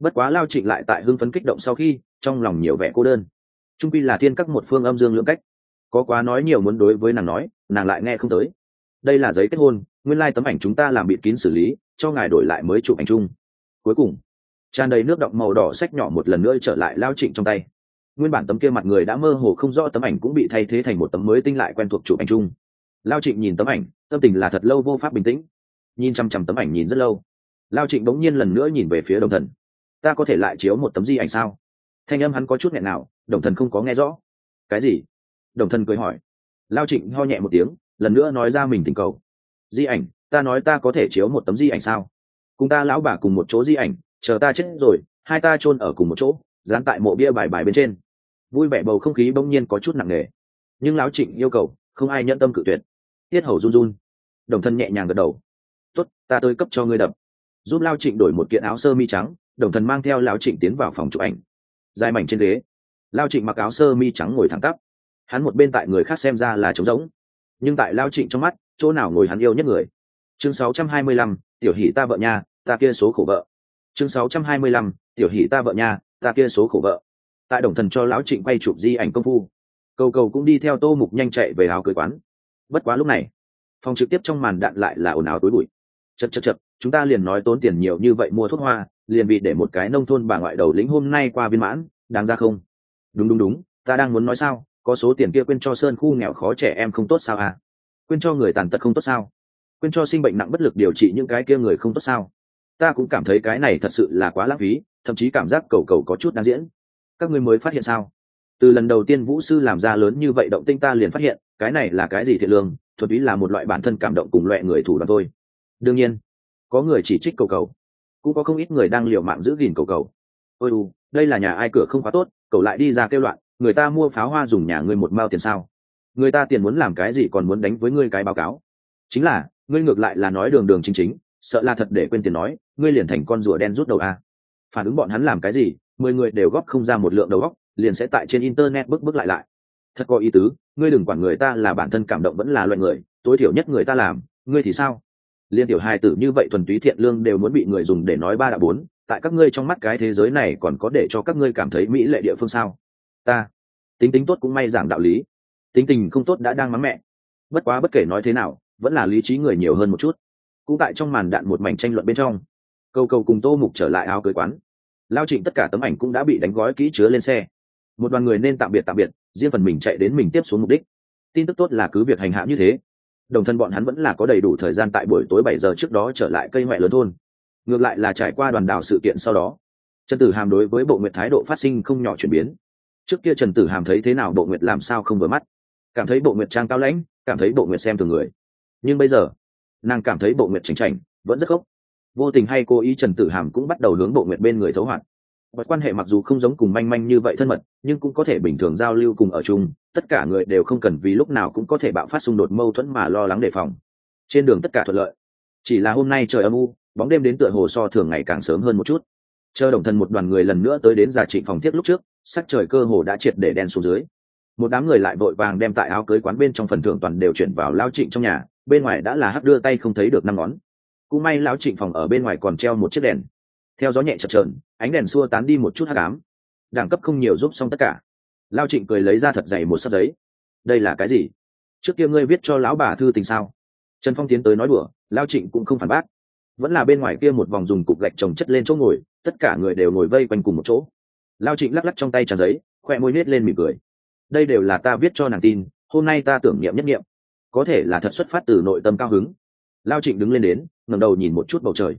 Bất quá lao trịnh lại tại hưng phấn kích động sau khi, trong lòng nhiều vẻ cô đơn. Trung pi là thiên các một phương âm dương lưỡng cách. Có quá nói nhiều muốn đối với nàng nói, nàng lại nghe không tới. Đây là giấy kết hôn, nguyên lai、like、tấm ảnh chúng ta làm bịt kín xử lý, cho ngài đổi lại mới chụp ảnh chung. Cuối cùng, tràn đầy nước động màu đỏ sách nhỏ một lần nữa trở lại lao trịnh trong tay. Nguyên bản tấm kia mặt người đã mơ hồ không rõ tấm ảnh cũng bị thay thế thành một tấm mới tinh lại quen thuộc chụp ảnh chung lao trịnh nhìn tấm ảnh, tâm tình là thật lâu vô pháp bình tĩnh. Nhìn chăm chăm tấm ảnh nhìn rất lâu. Lao trịnh bỗng nhiên lần nữa nhìn về phía đồng thần. Ta có thể lại chiếu một tấm di ảnh sao? Thanh âm hắn có chút nghẹn nào, đồng thần không có nghe rõ. Cái gì? Đồng thần cười hỏi. Lao trịnh ho nhẹ một tiếng, lần nữa nói ra mình tình cầu. Di ảnh, ta nói ta có thể chiếu một tấm di ảnh sao? Cùng ta lão bà cùng một chỗ di ảnh, chờ ta chết rồi, hai ta chôn ở cùng một chỗ, dán tại mộ bia bài bài bên trên. Vui vẻ bầu không khí bỗng nhiên có chút nặng nề. Nhưng lão trịnh yêu cầu, không ai nhận tâm cự tuyệt tiết hầu run run. Đồng thân nhẹ nhàng gật đầu. Tốt ta tới cấp cho ngươi đập. Giúp lao trịnh đổi một kiện áo sơ mi trắng đồng thần mang theo lao trịnh tiến vào phòng chụp ảnh. Dài mảnh trên ghế lao trịnh mặc áo sơ mi trắng ngồi thẳng tắp. Hắn một bên tại người khác xem ra là trống rỗng nhưng tại lao trịnh trong mắt chỗ nào ngồi hắn yêu nhất người? Chương 625, tiểu hỷ ta vợ nha ta kia số khổ vợ. Chương 625, tiểu hỷ ta vợ nha ta kia số khổ vợ. Tại đồng thần cho lão trịnh quay chụp di ảnh công phu cầu cầu cũng đi theo tô mục nhanh chạy về áo cưới quán bất quá lúc này, phòng trực tiếp trong màn đạn lại là ồn ào tối bụi. Chật chật chật, chúng ta liền nói tốn tiền nhiều như vậy mua thuốc hoa, liền vì để một cái nông thôn bà ngoại đầu lĩnh hôm nay qua viên mãn, đáng ra không? Đúng đúng đúng, ta đang muốn nói sao? Có số tiền kia quên cho sơn khu nghèo khó trẻ em không tốt sao à? Quên cho người tàn tật không tốt sao? Quên cho sinh bệnh nặng bất lực điều trị những cái kia người không tốt sao? Ta cũng cảm thấy cái này thật sự là quá lãng phí, thậm chí cảm giác cầu cầu có chút đáng diễn. Các người mới phát hiện sao? Từ lần đầu tiên vũ sư làm ra lớn như vậy động tinh ta liền phát hiện cái này là cái gì thiện lương thuật ý là một loại bản thân cảm động cùng loại người thủ đoàn thôi. Đương nhiên, có người chỉ trích cầu cầu, cũng có không ít người đang liều mạng giữ gìn cầu cầu. Ôi u, đây là nhà ai cửa không quá tốt, cầu lại đi ra kêu loạn, người ta mua pháo hoa dùng nhà ngươi một mao tiền sao? Người ta tiền muốn làm cái gì còn muốn đánh với ngươi cái báo cáo. Chính là, ngươi ngược lại là nói đường đường chính chính, sợ là thật để quên tiền nói, ngươi liền thành con rùa đen rút đầu a. Phản ứng bọn hắn làm cái gì, mười người đều góp không ra một lượng đầu góc liền sẽ tại trên internet bước bước lại lại. Thật có ý tứ ngươi đừng quản người ta là bản thân cảm động vẫn là loại người, tối thiểu nhất người ta làm, ngươi thì sao? Liên tiểu hài tử như vậy thuần túy thiện lương đều muốn bị người dùng để nói ba đã bốn, tại các ngươi trong mắt cái thế giới này còn có để cho các ngươi cảm thấy mỹ lệ địa phương sao? Ta, tính tính tốt cũng may giảng đạo lý. Tính tình không tốt đã đang mắng mẹ. Bất quá bất kể nói thế nào, vẫn là lý trí người nhiều hơn một chút. Cũng tại trong màn đạn một mảnh tranh luận bên trong, câu cầu cùng tô mục trở lại áo cưới quán. Lao trịnh tất cả tấm ảnh cũng đã bị đánh gói kỹ chứa lên xe. Một đoàn người nên tạm biệt tạm biệt riêng phần mình chạy đến mình tiếp xuống mục đích. Tin tức tốt là cứ việc hành hạ như thế. Đồng thân bọn hắn vẫn là có đầy đủ thời gian tại buổi tối bảy giờ trước đó trở lại cây ngoại lớn thôn. Ngược lại là trải qua đoàn đảo sự kiện sau đó, trần tử hàm đối với bộ nguyệt thái độ phát sinh không nhỏ chuyển biến. Trước kia trần tử hàm thấy thế nào bộ nguyệt làm sao không vừa mắt. Cảm thấy bộ nguyệt trang cao lãnh, cảm thấy bộ nguyệt xem thường người. Nhưng bây giờ, nàng cảm thấy bộ nguyệt chỉnh chảnh, vẫn rất khốc. Vô tình hay cố ý trần tử hàm cũng bắt đầu hướng bộ nguyệt bên người thấu hoạt và quan hệ mặc dù không giống cùng manh manh như vậy thân mật, nhưng cũng có thể bình thường giao lưu cùng ở chung, tất cả người đều không cần vì lúc nào cũng có thể bạo phát xung đột mâu thuẫn mà lo lắng đề phòng. Trên đường tất cả thuận lợi. Chỉ là hôm nay trời âm u, bóng đêm đến tựa hồ so thường ngày càng sớm hơn một chút. Chờ đồng thân một đoàn người lần nữa tới đến giả trịnh phòng thiết lúc trước, sắc trời cơ hồ đã triệt để đen xuống dưới. Một đám người lại vội vàng đem tại áo cưới quán bên trong phần thưởng toàn đều chuyển vào lao trịnh trong nhà, bên ngoài đã là hắc đưa tay không thấy được năm ngón. Cũng may lão trịnh phòng ở bên ngoài còn treo một chiếc đèn theo gió nhẹ chập trờn ánh đèn xua tán đi một chút hát cám đẳng cấp không nhiều giúp xong tất cả. Lao trịnh cười lấy ra thật dày một sắp giấy. Đây là cái gì? Trước kia ngươi viết cho lão bà thư tình sao? Trần phong tiến tới nói đùa, lao trịnh cũng không phản bác. Vẫn là bên ngoài kia một vòng dùng cục gạch trồng chất lên chỗ ngồi, tất cả người đều ngồi vây quanh cùng một chỗ. Lao trịnh lắc lắc trong tay tràn giấy, khoe môi nết lên mỉm cười. Đây đều là ta viết cho nàng tin, hôm nay ta tưởng niệm nhất niệm. Có thể là thật xuất phát từ nội tâm cao hứng. Lao trịnh đứng lên đến, ngẩng đầu nhìn một chút bầu trời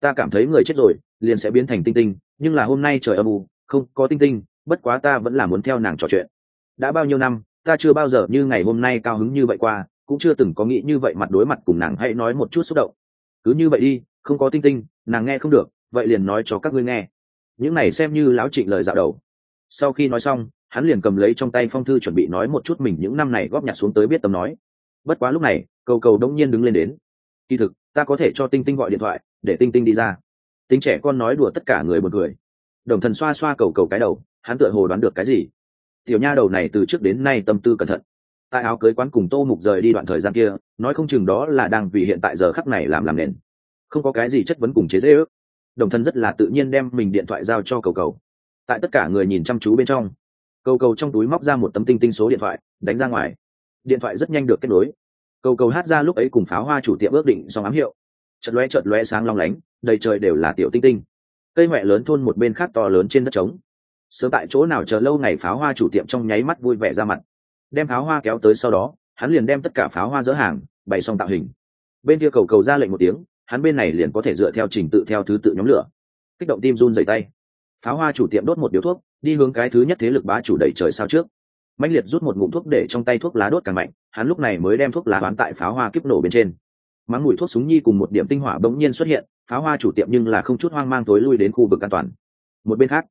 ta cảm thấy người chết rồi, liền sẽ biến thành tinh tinh, nhưng là hôm nay trời âm u, không có tinh tinh, bất quá ta vẫn là muốn theo nàng trò chuyện. Đã bao nhiêu năm, ta chưa bao giờ như ngày hôm nay cao hứng như vậy qua, cũng chưa từng có nghĩ như vậy mặt đối mặt cùng nàng hãy nói một chút xúc động. Cứ như vậy đi, không có tinh tinh, nàng nghe không được, vậy liền nói cho các ngươi nghe. Những này xem như láo trịnh lời dạo đầu. Sau khi nói xong, hắn liền cầm lấy trong tay phong thư chuẩn bị nói một chút mình những năm này góp nhặt xuống tới biết tầm nói. Bất quá lúc này, cầu cầu đông nhiên đứng lên đến. Kỳ thực, ta có thể cho tinh tinh gọi điện thoại để tinh tinh đi ra. Tính trẻ con nói đùa tất cả người một người đồng thần xoa xoa cầu cầu cái đầu, hắn tựa hồ đoán được cái gì. Tiểu nha đầu này từ trước đến nay tâm tư cẩn thận. Tại áo cưới quán cùng tô mục rời đi đoạn thời gian kia, nói không chừng đó là đang vì hiện tại giờ khắc này làm làm nền. Không có cái gì chất vấn cùng chế dễ ước đồng thân rất là tự nhiên đem mình điện thoại giao cho cầu cầu. Tại tất cả người nhìn chăm chú bên trong, cầu cầu trong túi móc ra một tấm tinh tinh số điện thoại, đánh ra ngoài. Điện thoại rất nhanh được kết nối. Cầu cầu hát ra lúc ấy cùng pháo hoa chủ tiệm ước định xong ám hiệu chợt lóe chợt lóe sáng long lánh, đầy trời đều là tiểu tinh tinh. Cây huệ lớn thôn một bên khác to lớn trên đất trống. Sớm tại chỗ nào chờ lâu ngày pháo hoa chủ tiệm trong nháy mắt vui vẻ ra mặt. Đem pháo hoa kéo tới sau đó, hắn liền đem tất cả pháo hoa dỡ hàng, bày xong tạo hình. Bên kia cầu cầu ra lệnh một tiếng, hắn bên này liền có thể dựa theo trình tự theo thứ tự nhóm lửa. Kích động tim run dày tay. Pháo hoa chủ tiệm đốt một điếu thuốc, đi hướng cái thứ nhất thế lực bá chủ đẩy trời sao trước. Mạnh liệt rút một ngụm thuốc để trong tay thuốc lá đốt càng mạnh, hắn lúc này mới đem thuốc lá bán tại pháo hoa kiếp nổ bên trên mắng mùi thuốc súng nhi cùng một điểm tinh hỏa bỗng nhiên xuất hiện, pháo hoa chủ tiệm nhưng là không chút hoang mang tối lui đến khu vực an toàn. Một bên khác,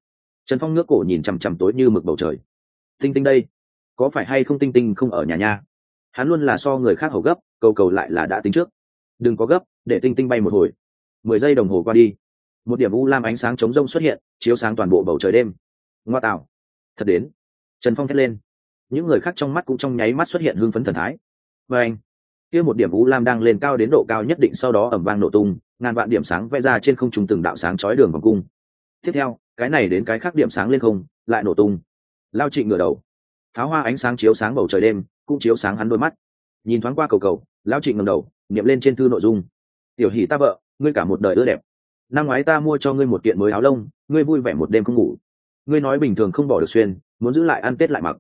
trần phong nước cổ nhìn chằm chằm tối như mực bầu trời. Tinh tinh đây, có phải hay không tinh tinh không ở nhà nha? Hắn luôn là so người khác hầu gấp, cầu cầu lại là đã tính trước. Đừng có gấp, để tinh tinh bay một hồi. Mười giây đồng hồ qua đi. Một điểm u lam ánh sáng chống rông xuất hiện, chiếu sáng toàn bộ bầu trời đêm. Ngoa tạo. Thật đến. Trần phong thét lên. Những người khác trong mắt cũng trong nháy mắt xuất hiện hưng phấn thần thái. Và anh kia một điểm u lam đang lên cao đến độ cao nhất định sau đó ẩm vang nổ tung, ngàn vạn điểm sáng vẽ ra trên không trung từng đạo sáng chói đường vòng cung. Tiếp theo, cái này đến cái khác điểm sáng lên không, lại nổ tung. Lao trịnh ngửa đầu. Pháo hoa ánh sáng chiếu sáng bầu trời đêm, cũng chiếu sáng hắn đôi mắt. Nhìn thoáng qua cầu cầu, lao trịnh ngầm đầu, niệm lên trên thư nội dung. Tiểu hỷ ta vợ, ngươi cả một đời ưa đẹp. Năm ngoái ta mua cho ngươi một kiện mới áo lông, ngươi vui vẻ một đêm không ngủ. Ngươi nói bình thường không bỏ được xuyên, muốn giữ lại ăn tết lại mặc.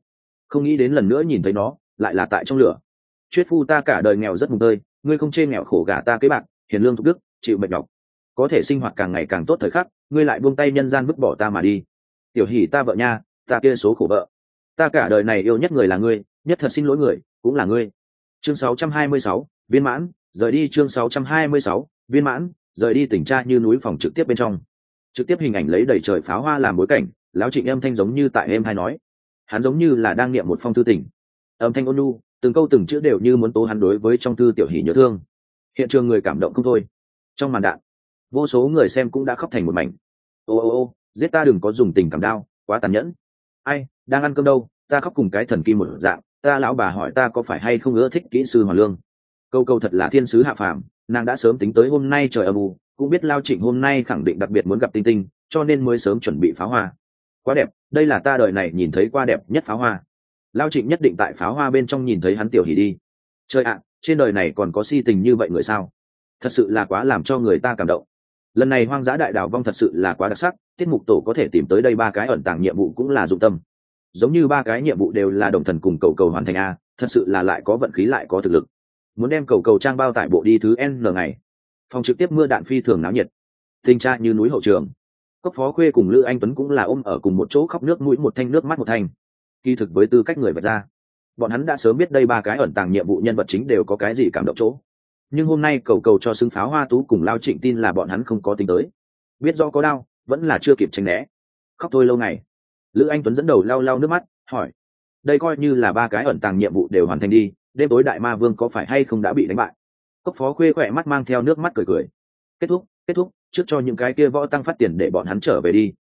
Không nghĩ đến lần nữa nhìn thấy nó, lại là tại trong lửa chuyết phu ta cả đời nghèo rất mùng tơi ngươi không chê nghèo khổ gả ta kế bạn hiền lương thục đức chịu mệt nhọc. Có thể sinh hoạt càng ngày càng tốt thời khắc ngươi lại buông tay nhân gian vứt bỏ ta mà đi. Tiểu hỷ ta vợ nha ta kia số khổ vợ. Ta cả đời này yêu nhất người là ngươi nhất thật xin lỗi người cũng là ngươi. Chương 626, viên mãn rời đi chương 626, viên mãn rời đi tỉnh tra như núi phòng trực tiếp bên trong. Trực tiếp hình ảnh lấy đầy trời pháo hoa làm bối cảnh lão trịnh âm thanh giống như tại em hay nói. Hắn giống như là đang niệm một phong thư tỉnh. Âm thanh ôn nu từng câu từng chữ đều như muốn tố hắn đối với trong thư tiểu hỷ nhớ thương. Hiện trường người cảm động không thôi. Trong màn đạn, vô số người xem cũng đã khóc thành một mảnh. Ô ô ô, giết ta đừng có dùng tình cảm đau quá tàn nhẫn. Ai, đang ăn cơm đâu? Ta khóc cùng cái thần kim một dạng. Ta lão bà hỏi ta có phải hay không ưa thích kỹ sư hoàn lương? Câu câu thật là thiên sứ hạ phàm, nàng đã sớm tính tới hôm nay trời âm u, cũng biết lao trịnh hôm nay khẳng định đặc biệt muốn gặp tinh tinh, cho nên mới sớm chuẩn bị pháo hoa. Quá đẹp, đây là ta đời này nhìn thấy qua đẹp nhất pháo hoa lao trịnh nhất định tại pháo hoa bên trong nhìn thấy hắn tiểu hỉ đi. Trời ạ, trên đời này còn có si tình như vậy người sao? Thật sự là quá làm cho người ta cảm động. Lần này hoang dã đại đảo vong thật sự là quá đặc sắc, tiết mục tổ có thể tìm tới đây ba cái ẩn tàng nhiệm vụ cũng là dụng tâm. Giống như ba cái nhiệm vụ đều là đồng thần cùng cầu cầu hoàn thành a, thật sự là lại có vận khí lại có thực lực. Muốn đem cầu cầu trang bao tải bộ đi thứ n ngày. Phòng trực tiếp mưa đạn phi thường náo nhiệt. Tình tra như núi hậu trường. Cốc phó khuê cùng lữ anh tuấn cũng là ôm ở cùng một chỗ khóc nước mũi một thanh, nước mắt một thanh kỳ thực với tư cách người vật ra, bọn hắn đã sớm biết đây ba cái ẩn tàng nhiệm vụ nhân vật chính đều có cái gì cảm động chỗ. Nhưng hôm nay cầu cầu cho xứng pháo hoa tú cùng lao trịnh tin là bọn hắn không có tính tới. Biết do có đau, vẫn là chưa kịp tranh né. Khóc thôi lâu ngày. Lữ anh tuấn dẫn đầu lau lau nước mắt, hỏi, đây coi như là ba cái ẩn tàng nhiệm vụ đều hoàn thành đi, đêm tối đại ma vương có phải hay không đã bị đánh bại? Cốc phó khuê khỏe mắt mang theo nước mắt cười cười, kết thúc kết thúc, trước cho những cái kia võ tăng phát tiền để bọn hắn trở về đi.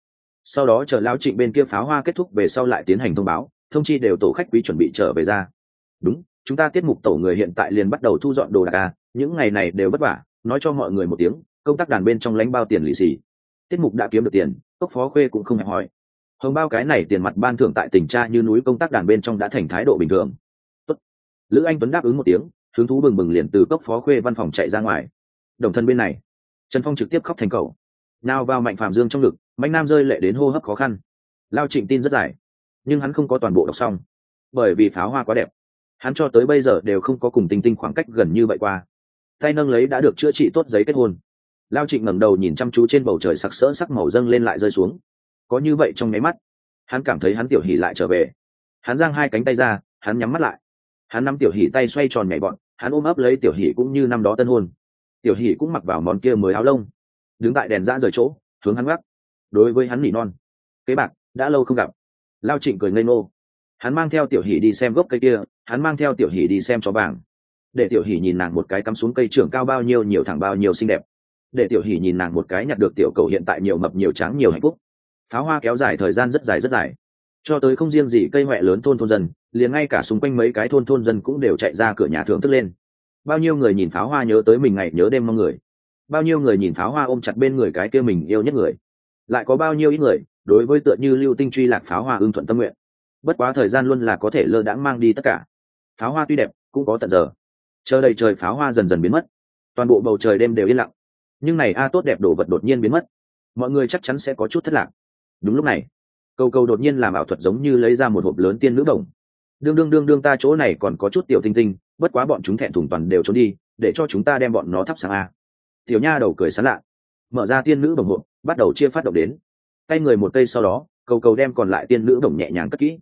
Sau đó chờ lao trịnh bên kia pháo hoa kết thúc về sau lại tiến hành thông báo thông chi đều tổ khách quý chuẩn bị trở về ra. Đúng, chúng ta tiết mục tổ người hiện tại liền bắt đầu thu dọn đồ đạc à những ngày này đều vất vả, nói cho mọi người một tiếng, công tác đàn bên trong lánh bao tiền lì xì. Tiết mục đã kiếm được tiền, cốc phó khuê cũng không hẹp hỏi. Hồng bao cái này tiền mặt ban thưởng tại tỉnh tra như núi công tác đàn bên trong đã thành thái độ bình thường. Tốt. lữ anh tuấn đáp ứng một tiếng, hứng thú bừng bừng liền từ cốc phó khuê văn phòng chạy ra ngoài. Đồng thân bên này, trần phong trực tiếp khóc thành cầu. Nào vào mạnh phạm dương trong ngực, mạnh nam rơi lệ đến hô hấp khó khăn. Lao trịnh tin rất dài nhưng hắn không có toàn bộ đọc xong. Bởi vì pháo hoa quá đẹp. Hắn cho tới bây giờ đều không có cùng tinh tinh khoảng cách gần như vậy qua. Tay nâng lấy đã được chữa trị tốt giấy kết hôn. Lao trịnh ngẩng đầu nhìn chăm chú trên bầu trời sặc sỡ sắc màu dâng lên lại rơi xuống. Có như vậy trong nháy mắt, hắn cảm thấy hắn tiểu hỉ lại trở về. Hắn giang hai cánh tay ra, hắn nhắm mắt lại. Hắn nắm tiểu hỉ tay xoay tròn nhảy bọn, hắn ôm ấp lấy tiểu hỉ cũng như năm đó tân hôn. Tiểu hỉ cũng mặc vào món kia mới áo lông. Đứng tại đèn ra rời chỗ, hướng hắn gác. Đối với hắn nỉ non. Kế bạc, đã lâu không gặp lao trịnh cười ngây ngô. Hắn mang theo tiểu hỉ đi xem gốc cây kia, hắn mang theo tiểu hỉ đi xem chó vàng. Để tiểu hỉ nhìn nàng một cái cắm xuống cây trưởng cao bao nhiêu nhiều thẳng bao nhiêu xinh đẹp. Để tiểu hỉ nhìn nàng một cái nhặt được tiểu cầu hiện tại nhiều mập nhiều trắng nhiều hạnh phúc. Pháo hoa kéo dài thời gian rất dài rất dài. Cho tới không riêng gì cây huệ lớn thôn thôn dân, liền ngay cả xung quanh mấy cái thôn thôn dân cũng đều chạy ra cửa nhà thưởng thức lên. Bao nhiêu người nhìn pháo hoa nhớ tới mình ngày nhớ đêm mong người. Bao nhiêu người nhìn pháo hoa ôm chặt bên người cái kia mình yêu nhất người. Lại có bao nhiêu ít người đối với tựa như lưu tinh truy lạc pháo hoa ưng thuận tâm nguyện. Bất quá thời gian luôn là có thể lơ đãng mang đi tất cả. Pháo hoa tuy đẹp, cũng có tận giờ. Chờ đầy trời pháo hoa dần dần biến mất. Toàn bộ bầu trời đêm đều yên lặng. Nhưng này a tốt đẹp đồ vật đột nhiên biến mất. Mọi người chắc chắn sẽ có chút thất lạc. Đúng lúc này, cầu cầu đột nhiên làm ảo thuật giống như lấy ra một hộp lớn tiên nữ đồng. Đương đương đương đương ta chỗ này còn có chút tiểu tinh tinh, bất quá bọn chúng thẹn thùng toàn đều trốn đi, để cho chúng ta đem bọn nó thắp sáng a. Tiểu nha đầu cười sán lạ. Mở ra tiên nữ đồng hộp, bắt đầu chia phát động đến tay người một cây sau đó, cầu cầu đem còn lại tiên nữ bổng nhẹ nhàng cất kỹ.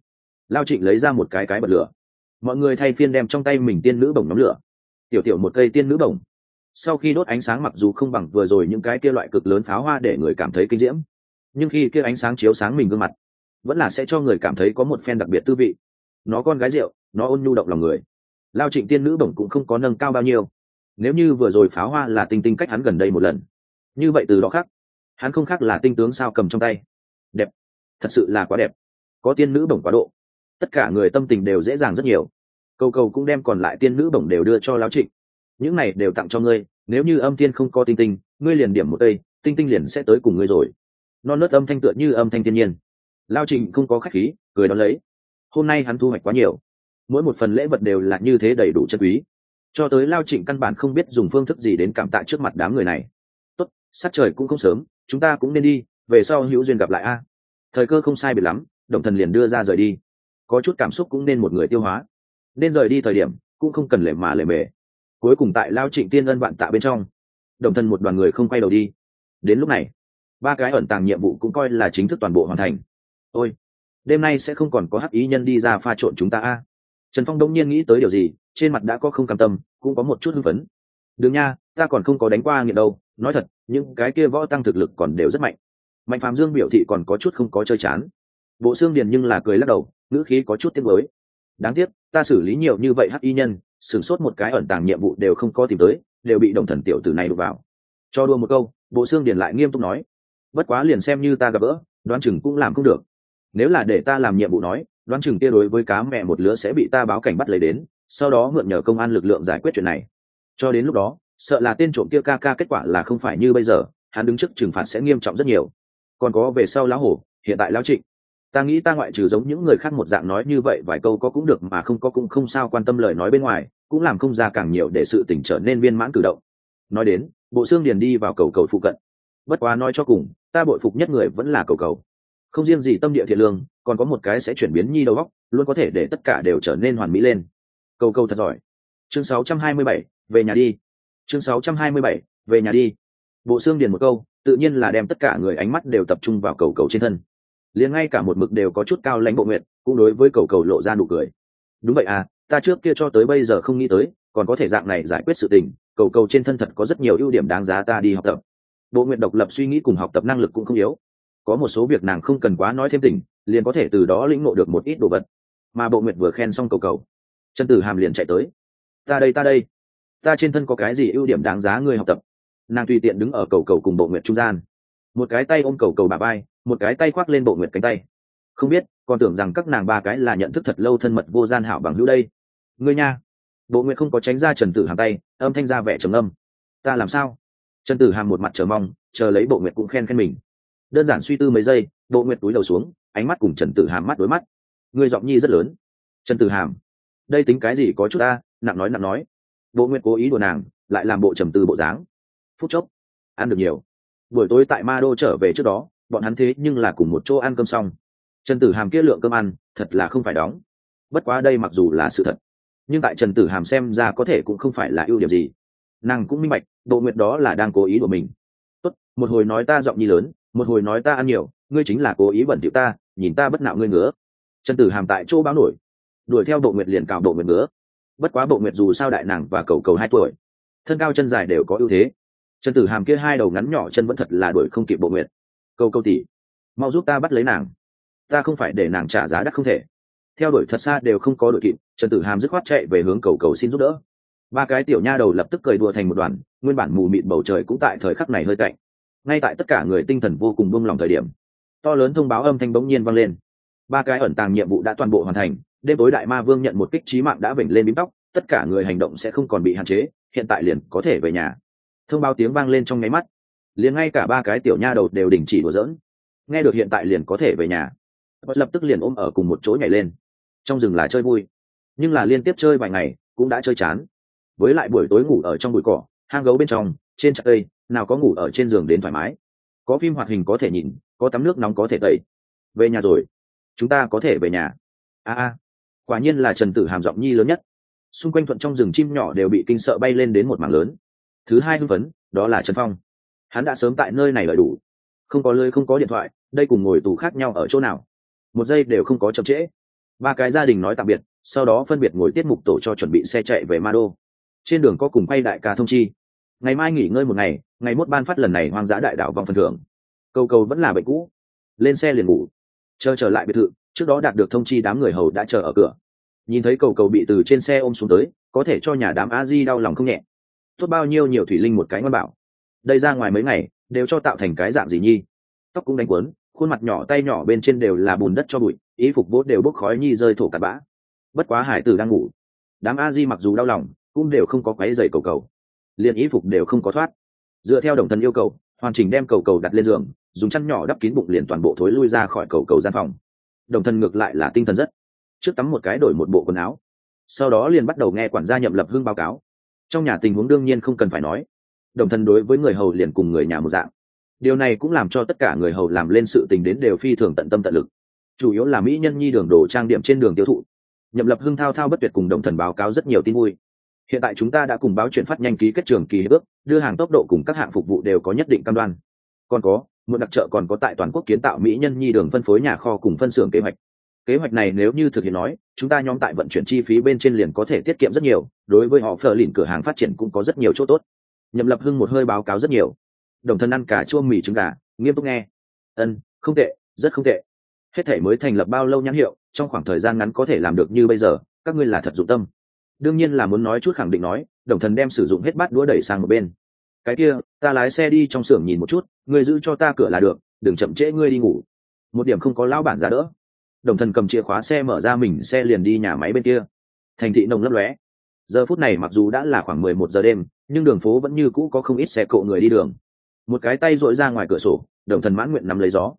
Lao trịnh lấy ra một cái cái bật lửa. Mọi người thay phiên đem trong tay mình tiên nữ bổng nhóm lửa. Tiểu tiểu một cây tiên nữ bổng. Sau khi đốt ánh sáng mặc dù không bằng vừa rồi những cái kia loại cực lớn pháo hoa để người cảm thấy kinh diễm, nhưng khi kia ánh sáng chiếu sáng mình gương mặt, vẫn là sẽ cho người cảm thấy có một phen đặc biệt tư vị. Nó con gái rượu, nó ôn nhu động lòng người. Lao trịnh tiên nữ bổng cũng không có nâng cao bao nhiêu. Nếu như vừa rồi pháo hoa là tinh tinh cách hắn gần đây một lần, như vậy từ đó khác hắn không khác là tinh tướng sao cầm trong tay. Đẹp. Thật sự là quá đẹp. Có tiên nữ bổng quá độ. Tất cả người tâm tình đều dễ dàng rất nhiều. Cầu cầu cũng đem còn lại tiên nữ bổng đều đưa cho lão trịnh. Những này đều tặng cho ngươi, nếu như âm tiên không có tinh tinh, ngươi liền điểm một cây, tinh tinh liền sẽ tới cùng ngươi rồi. Non nớt âm thanh tựa như âm thanh thiên nhiên. Lao trịnh không có khách khí, cười đón lấy. Hôm nay hắn thu hoạch quá nhiều. Mỗi một phần lễ vật đều là như thế đầy đủ chân quý. Cho tới lao trịnh căn bản không biết dùng phương thức gì đến cảm tạ trước mặt đám người này tốt sát trời cũng không sớm, chúng ta cũng nên đi, về sau hữu duyên gặp lại a. Thời cơ không sai biệt lắm, đồng thần liền đưa ra rời đi. Có chút cảm xúc cũng nên một người tiêu hóa. Nên rời đi thời điểm, cũng không cần lề mà lề mề. Cuối cùng tại lao trịnh tiên ân vạn tạ bên trong, đồng thần một đoàn người không quay đầu đi. Đến lúc này, ba cái ẩn tàng nhiệm vụ cũng coi là chính thức toàn bộ hoàn thành. Ôi, đêm nay sẽ không còn có hắc ý nhân đi ra pha trộn chúng ta a. Trần phong đông nhiên nghĩ tới điều gì, trên mặt đã có không cam tâm, cũng có một chút hưng phấn đừng nha, ta còn không có đánh qua nghiện đâu, nói thật, những cái kia võ tăng thực lực còn đều rất mạnh. Mạnh phạm dương biểu thị còn có chút không có chơi chán. Bộ xương điền nhưng là cười lắc đầu, ngữ khí có chút tiếc mới đáng tiếc, ta xử lý nhiều như vậy hắc y nhân, sửng sốt một cái ẩn tàng nhiệm vụ đều không có tìm tới, đều bị đồng thần tiểu tử này đụng vào. Cho đua một câu, bộ xương điền lại nghiêm túc nói, bất quá liền xem như ta gặp gỡ, đoán chừng cũng làm không được. Nếu là để ta làm nhiệm vụ nói, đoán chừng kia đối với cá mẹ một lứa sẽ bị ta báo cảnh bắt lấy đến, sau đó mượn nhờ công an lực lượng giải quyết chuyện này cho đến lúc đó sợ là tên trộm kia ca ca kết quả là không phải như bây giờ hắn đứng trước trừng phạt sẽ nghiêm trọng rất nhiều. Còn có về sau lão hổ hiện tại lão trịnh. Ta nghĩ ta ngoại trừ giống những người khác một dạng nói như vậy vài câu có cũng được mà không có cũng không sao quan tâm lời nói bên ngoài cũng làm không ra càng nhiều để sự tỉnh trở nên viên mãn cử động. Nói đến bộ xương điền đi vào cầu cầu phụ cận. Bất quá nói cho cùng ta bội phục nhất người vẫn là cầu cầu. Không riêng gì tâm địa thiện lương còn có một cái sẽ chuyển biến nhi đầu óc luôn có thể để tất cả đều trở nên hoàn mỹ lên. Cầu cầu thật giỏi. Chương 627, về nhà đi. Chương 627, về nhà đi. Bộ xương điền một câu tự nhiên là đem tất cả người ánh mắt đều tập trung vào cầu cầu trên thân. Liền ngay cả một mực đều có chút cao lãnh bộ nguyện cũng đối với cầu cầu lộ ra nụ cười. Đúng vậy à ta trước kia cho tới bây giờ không nghĩ tới còn có thể dạng này giải quyết sự tình cầu cầu trên thân thật có rất nhiều ưu điểm đáng giá ta đi học tập. Bộ nguyện độc lập suy nghĩ cùng học tập năng lực cũng không yếu. Có một số việc nàng không cần quá nói thêm tình liền có thể từ đó lĩnh ngộ được một ít đồ vật. Mà bộ nguyện vừa khen xong cầu cầu. Chân tử hàm liền chạy tới. Ta đây ta đây ta trên thân có cái gì ưu điểm đáng giá ngươi học tập? Nàng tùy tiện đứng ở cầu cầu cùng bộ nguyện trung gian. Một cái tay ôm cầu cầu bà vai, một cái tay khoác lên bộ nguyện cánh tay. Không biết, còn tưởng rằng các nàng ba cái là nhận thức thật lâu thân mật vô gian hảo bằng hữu đây. Ngươi nha. Bộ nguyện không có tránh ra trần tử hàm tay, âm thanh ra vẻ trầm âm ta làm sao? Trần tử hàm một mặt chờ mong, chờ lấy bộ nguyện cũng khen khen mình. Đơn giản suy tư mấy giây, bộ nguyện túi đầu xuống, ánh mắt cùng trần tử hàm mắt đối mắt. Ngươi giọng nhi rất lớn. Trần tử hàm, đây tính cái gì có chút ta? Nặng nói nặng nói bộ nguyệt cố ý đùa nàng, lại làm bộ trầm tư bộ dáng. Phút chốc, ăn được nhiều. Buổi tối tại ma đô trở về trước đó, bọn hắn thế nhưng là cùng một chỗ ăn cơm xong. Trần tử hàm kia lượng cơm ăn, thật là không phải đóng. Bất quá đây mặc dù là sự thật, nhưng tại trần tử hàm xem ra có thể cũng không phải là ưu điểm gì. Nàng cũng minh bạch bộ nguyệt đó là đang cố ý của mình. Tốt, một hồi nói ta giọng nhi lớn, một hồi nói ta ăn nhiều, ngươi chính là cố ý bẩn thiệu ta, nhìn ta bất nạo ngươi ngứa. Trần tử hàm tại chỗ báo nổi. Đuổi theo bộ nguyệt liền cào bộ nguyệt ngứa bất quá bộ nguyệt dù sao đại nàng và cầu cầu hai tuổi, thân cao chân dài đều có ưu thế. Trần tử hàm kia hai đầu ngắn nhỏ chân vẫn thật là đuổi không kịp bộ nguyệt. Câu câu tỉ mau giúp ta bắt lấy nàng. Ta không phải để nàng trả giá đắt không thể. Theo đuổi thật xa đều không có đội kịp, trần tử hàm dứt khoát chạy về hướng cầu cầu xin giúp đỡ. Ba cái tiểu nha đầu lập tức cười đùa thành một đoàn, nguyên bản mù mịt bầu trời cũng tại thời khắc này hơi cạnh ngay tại tất cả người tinh thần vô cùng buông lòng thời điểm, to lớn thông báo âm thanh bỗng nhiên vang lên. Ba cái ẩn tàng nhiệm vụ đã toàn bộ hoàn thành đêm tối đại ma vương nhận một kích trí mạng đã vểnh lên bím tóc, tất cả người hành động sẽ không còn bị hạn chế, hiện tại liền có thể về nhà. Thông báo tiếng vang lên trong nháy mắt. Liền ngay cả ba cái tiểu nha đầu đều đình chỉ đùa giỡn. Nghe được hiện tại liền có thể về nhà. Bất lập tức liền ôm ở cùng một chỗ nhảy lên. Trong rừng là chơi vui. Nhưng là liên tiếp chơi vài ngày, cũng đã chơi chán. Với lại buổi tối ngủ ở trong bụi cỏ, hang gấu bên trong, trên chặt cây, nào có ngủ ở trên giường đến thoải mái. Có phim hoạt hình có thể nhìn, có tắm nước nóng có thể tẩy. Về nhà rồi. Chúng ta có thể về nhà. A a quả nhiên là trần tử hàm giọng nhi lớn nhất. Xung quanh thuận trong rừng chim nhỏ đều bị kinh sợ bay lên đến một mảng lớn. Thứ hai hưng phấn, đó là trần phong. Hắn đã sớm tại nơi này lợi đủ. Không có lơi, không có điện thoại, đây cùng ngồi tù khác nhau ở chỗ nào? Một giây đều không có chậm trễ. Ba cái gia đình nói tạm biệt, sau đó phân biệt ngồi tiết mục tổ cho chuẩn bị xe chạy về ma đô. Trên đường có cùng quay đại ca thông chi. Ngày mai nghỉ ngơi một ngày ngày mốt ban phát lần này hoang dã đại đạo vòng phần thưởng. Cầu cầu vẫn là bệnh cũ. Lên xe liền ngủ. Chờ trở lại biệt thự trước đó đạt được thông chi đám người hầu đã chờ ở cửa. Nhìn thấy cầu cầu bị từ trên xe ôm xuống tới, có thể cho nhà đám a di đau lòng không nhẹ. Tốt bao nhiêu nhiều thủy linh một cái ngon bảo. Đây ra ngoài mấy ngày, đều cho tạo thành cái dạng gì nhi? Tóc cũng đánh quấn, khuôn mặt nhỏ tay nhỏ bên trên đều là bùn đất cho bụi ý phục bốt đều bốc khói nhi rơi thổ cặp bã. Bất quá hải tử đang ngủ. Đám a di mặc dù đau lòng, cũng đều không có quáy dày cầu cầu. Liền ý phục đều không có thoát. Dựa theo đồng thần yêu cầu, hoàn chỉnh đem cầu cầu đặt lên giường, dùng chăn nhỏ đắp kín bụng liền toàn bộ thối lui ra khỏi cầu cầu gian phòng đồng thần ngược lại là tinh thần rất. Trước tắm một cái đổi một bộ quần áo. Sau đó liền bắt đầu nghe quản gia nhậm lập hưng báo cáo. Trong nhà tình huống đương nhiên không cần phải nói. Đồng thần đối với người hầu liền cùng người nhà một dạng. Điều này cũng làm cho tất cả người hầu làm lên sự tình đến đều phi thường tận tâm tận lực. Chủ yếu là mỹ nhân nhi đường đồ trang điểm trên đường tiêu thụ. Nhậm lập hưng thao thao bất tuyệt cùng đồng thần báo cáo rất nhiều tin vui. Hiện tại chúng ta đã cùng báo chuyển phát nhanh ký kết trường kỳ hiệp ước, đưa hàng tốc độ cùng các hạng phục vụ đều có nhất định cam đoan. Còn có một đặc trợ còn có tại toàn quốc kiến tạo mỹ nhân nhi đường phân phối nhà kho cùng phân xưởng kế hoạch. Kế hoạch này nếu như thực hiện nói, chúng ta nhóm tại vận chuyển chi phí bên trên liền có thể tiết kiệm rất nhiều, đối với họ phờ lìn cửa hàng phát triển cũng có rất nhiều chỗ tốt. Nhậm lập hưng một hơi báo cáo rất nhiều. Đồng thân ăn cả chua mì trứng gà, nghiêm túc nghe. Ân, không tệ, rất không tệ. Hết thể mới thành lập bao lâu nhãn hiệu, trong khoảng thời gian ngắn có thể làm được như bây giờ, các ngươi là thật dụng tâm. Đương nhiên là muốn nói chút khẳng định nói, đồng thần đem sử dụng hết bát đũa đẩy sang một bên cái kia, ta lái xe đi trong xưởng nhìn một chút, ngươi giữ cho ta cửa là được, đừng chậm trễ ngươi đi ngủ. Một điểm không có lão bản ra đỡ. Đồng thần cầm chìa khóa xe mở ra mình xe liền đi nhà máy bên kia. Thành thị nồng lấp lóe. Giờ phút này mặc dù đã là khoảng mười một giờ đêm, nhưng đường phố vẫn như cũ có không ít xe cộ người đi đường. Một cái tay dội ra ngoài cửa sổ, đồng thần mãn nguyện nắm lấy gió.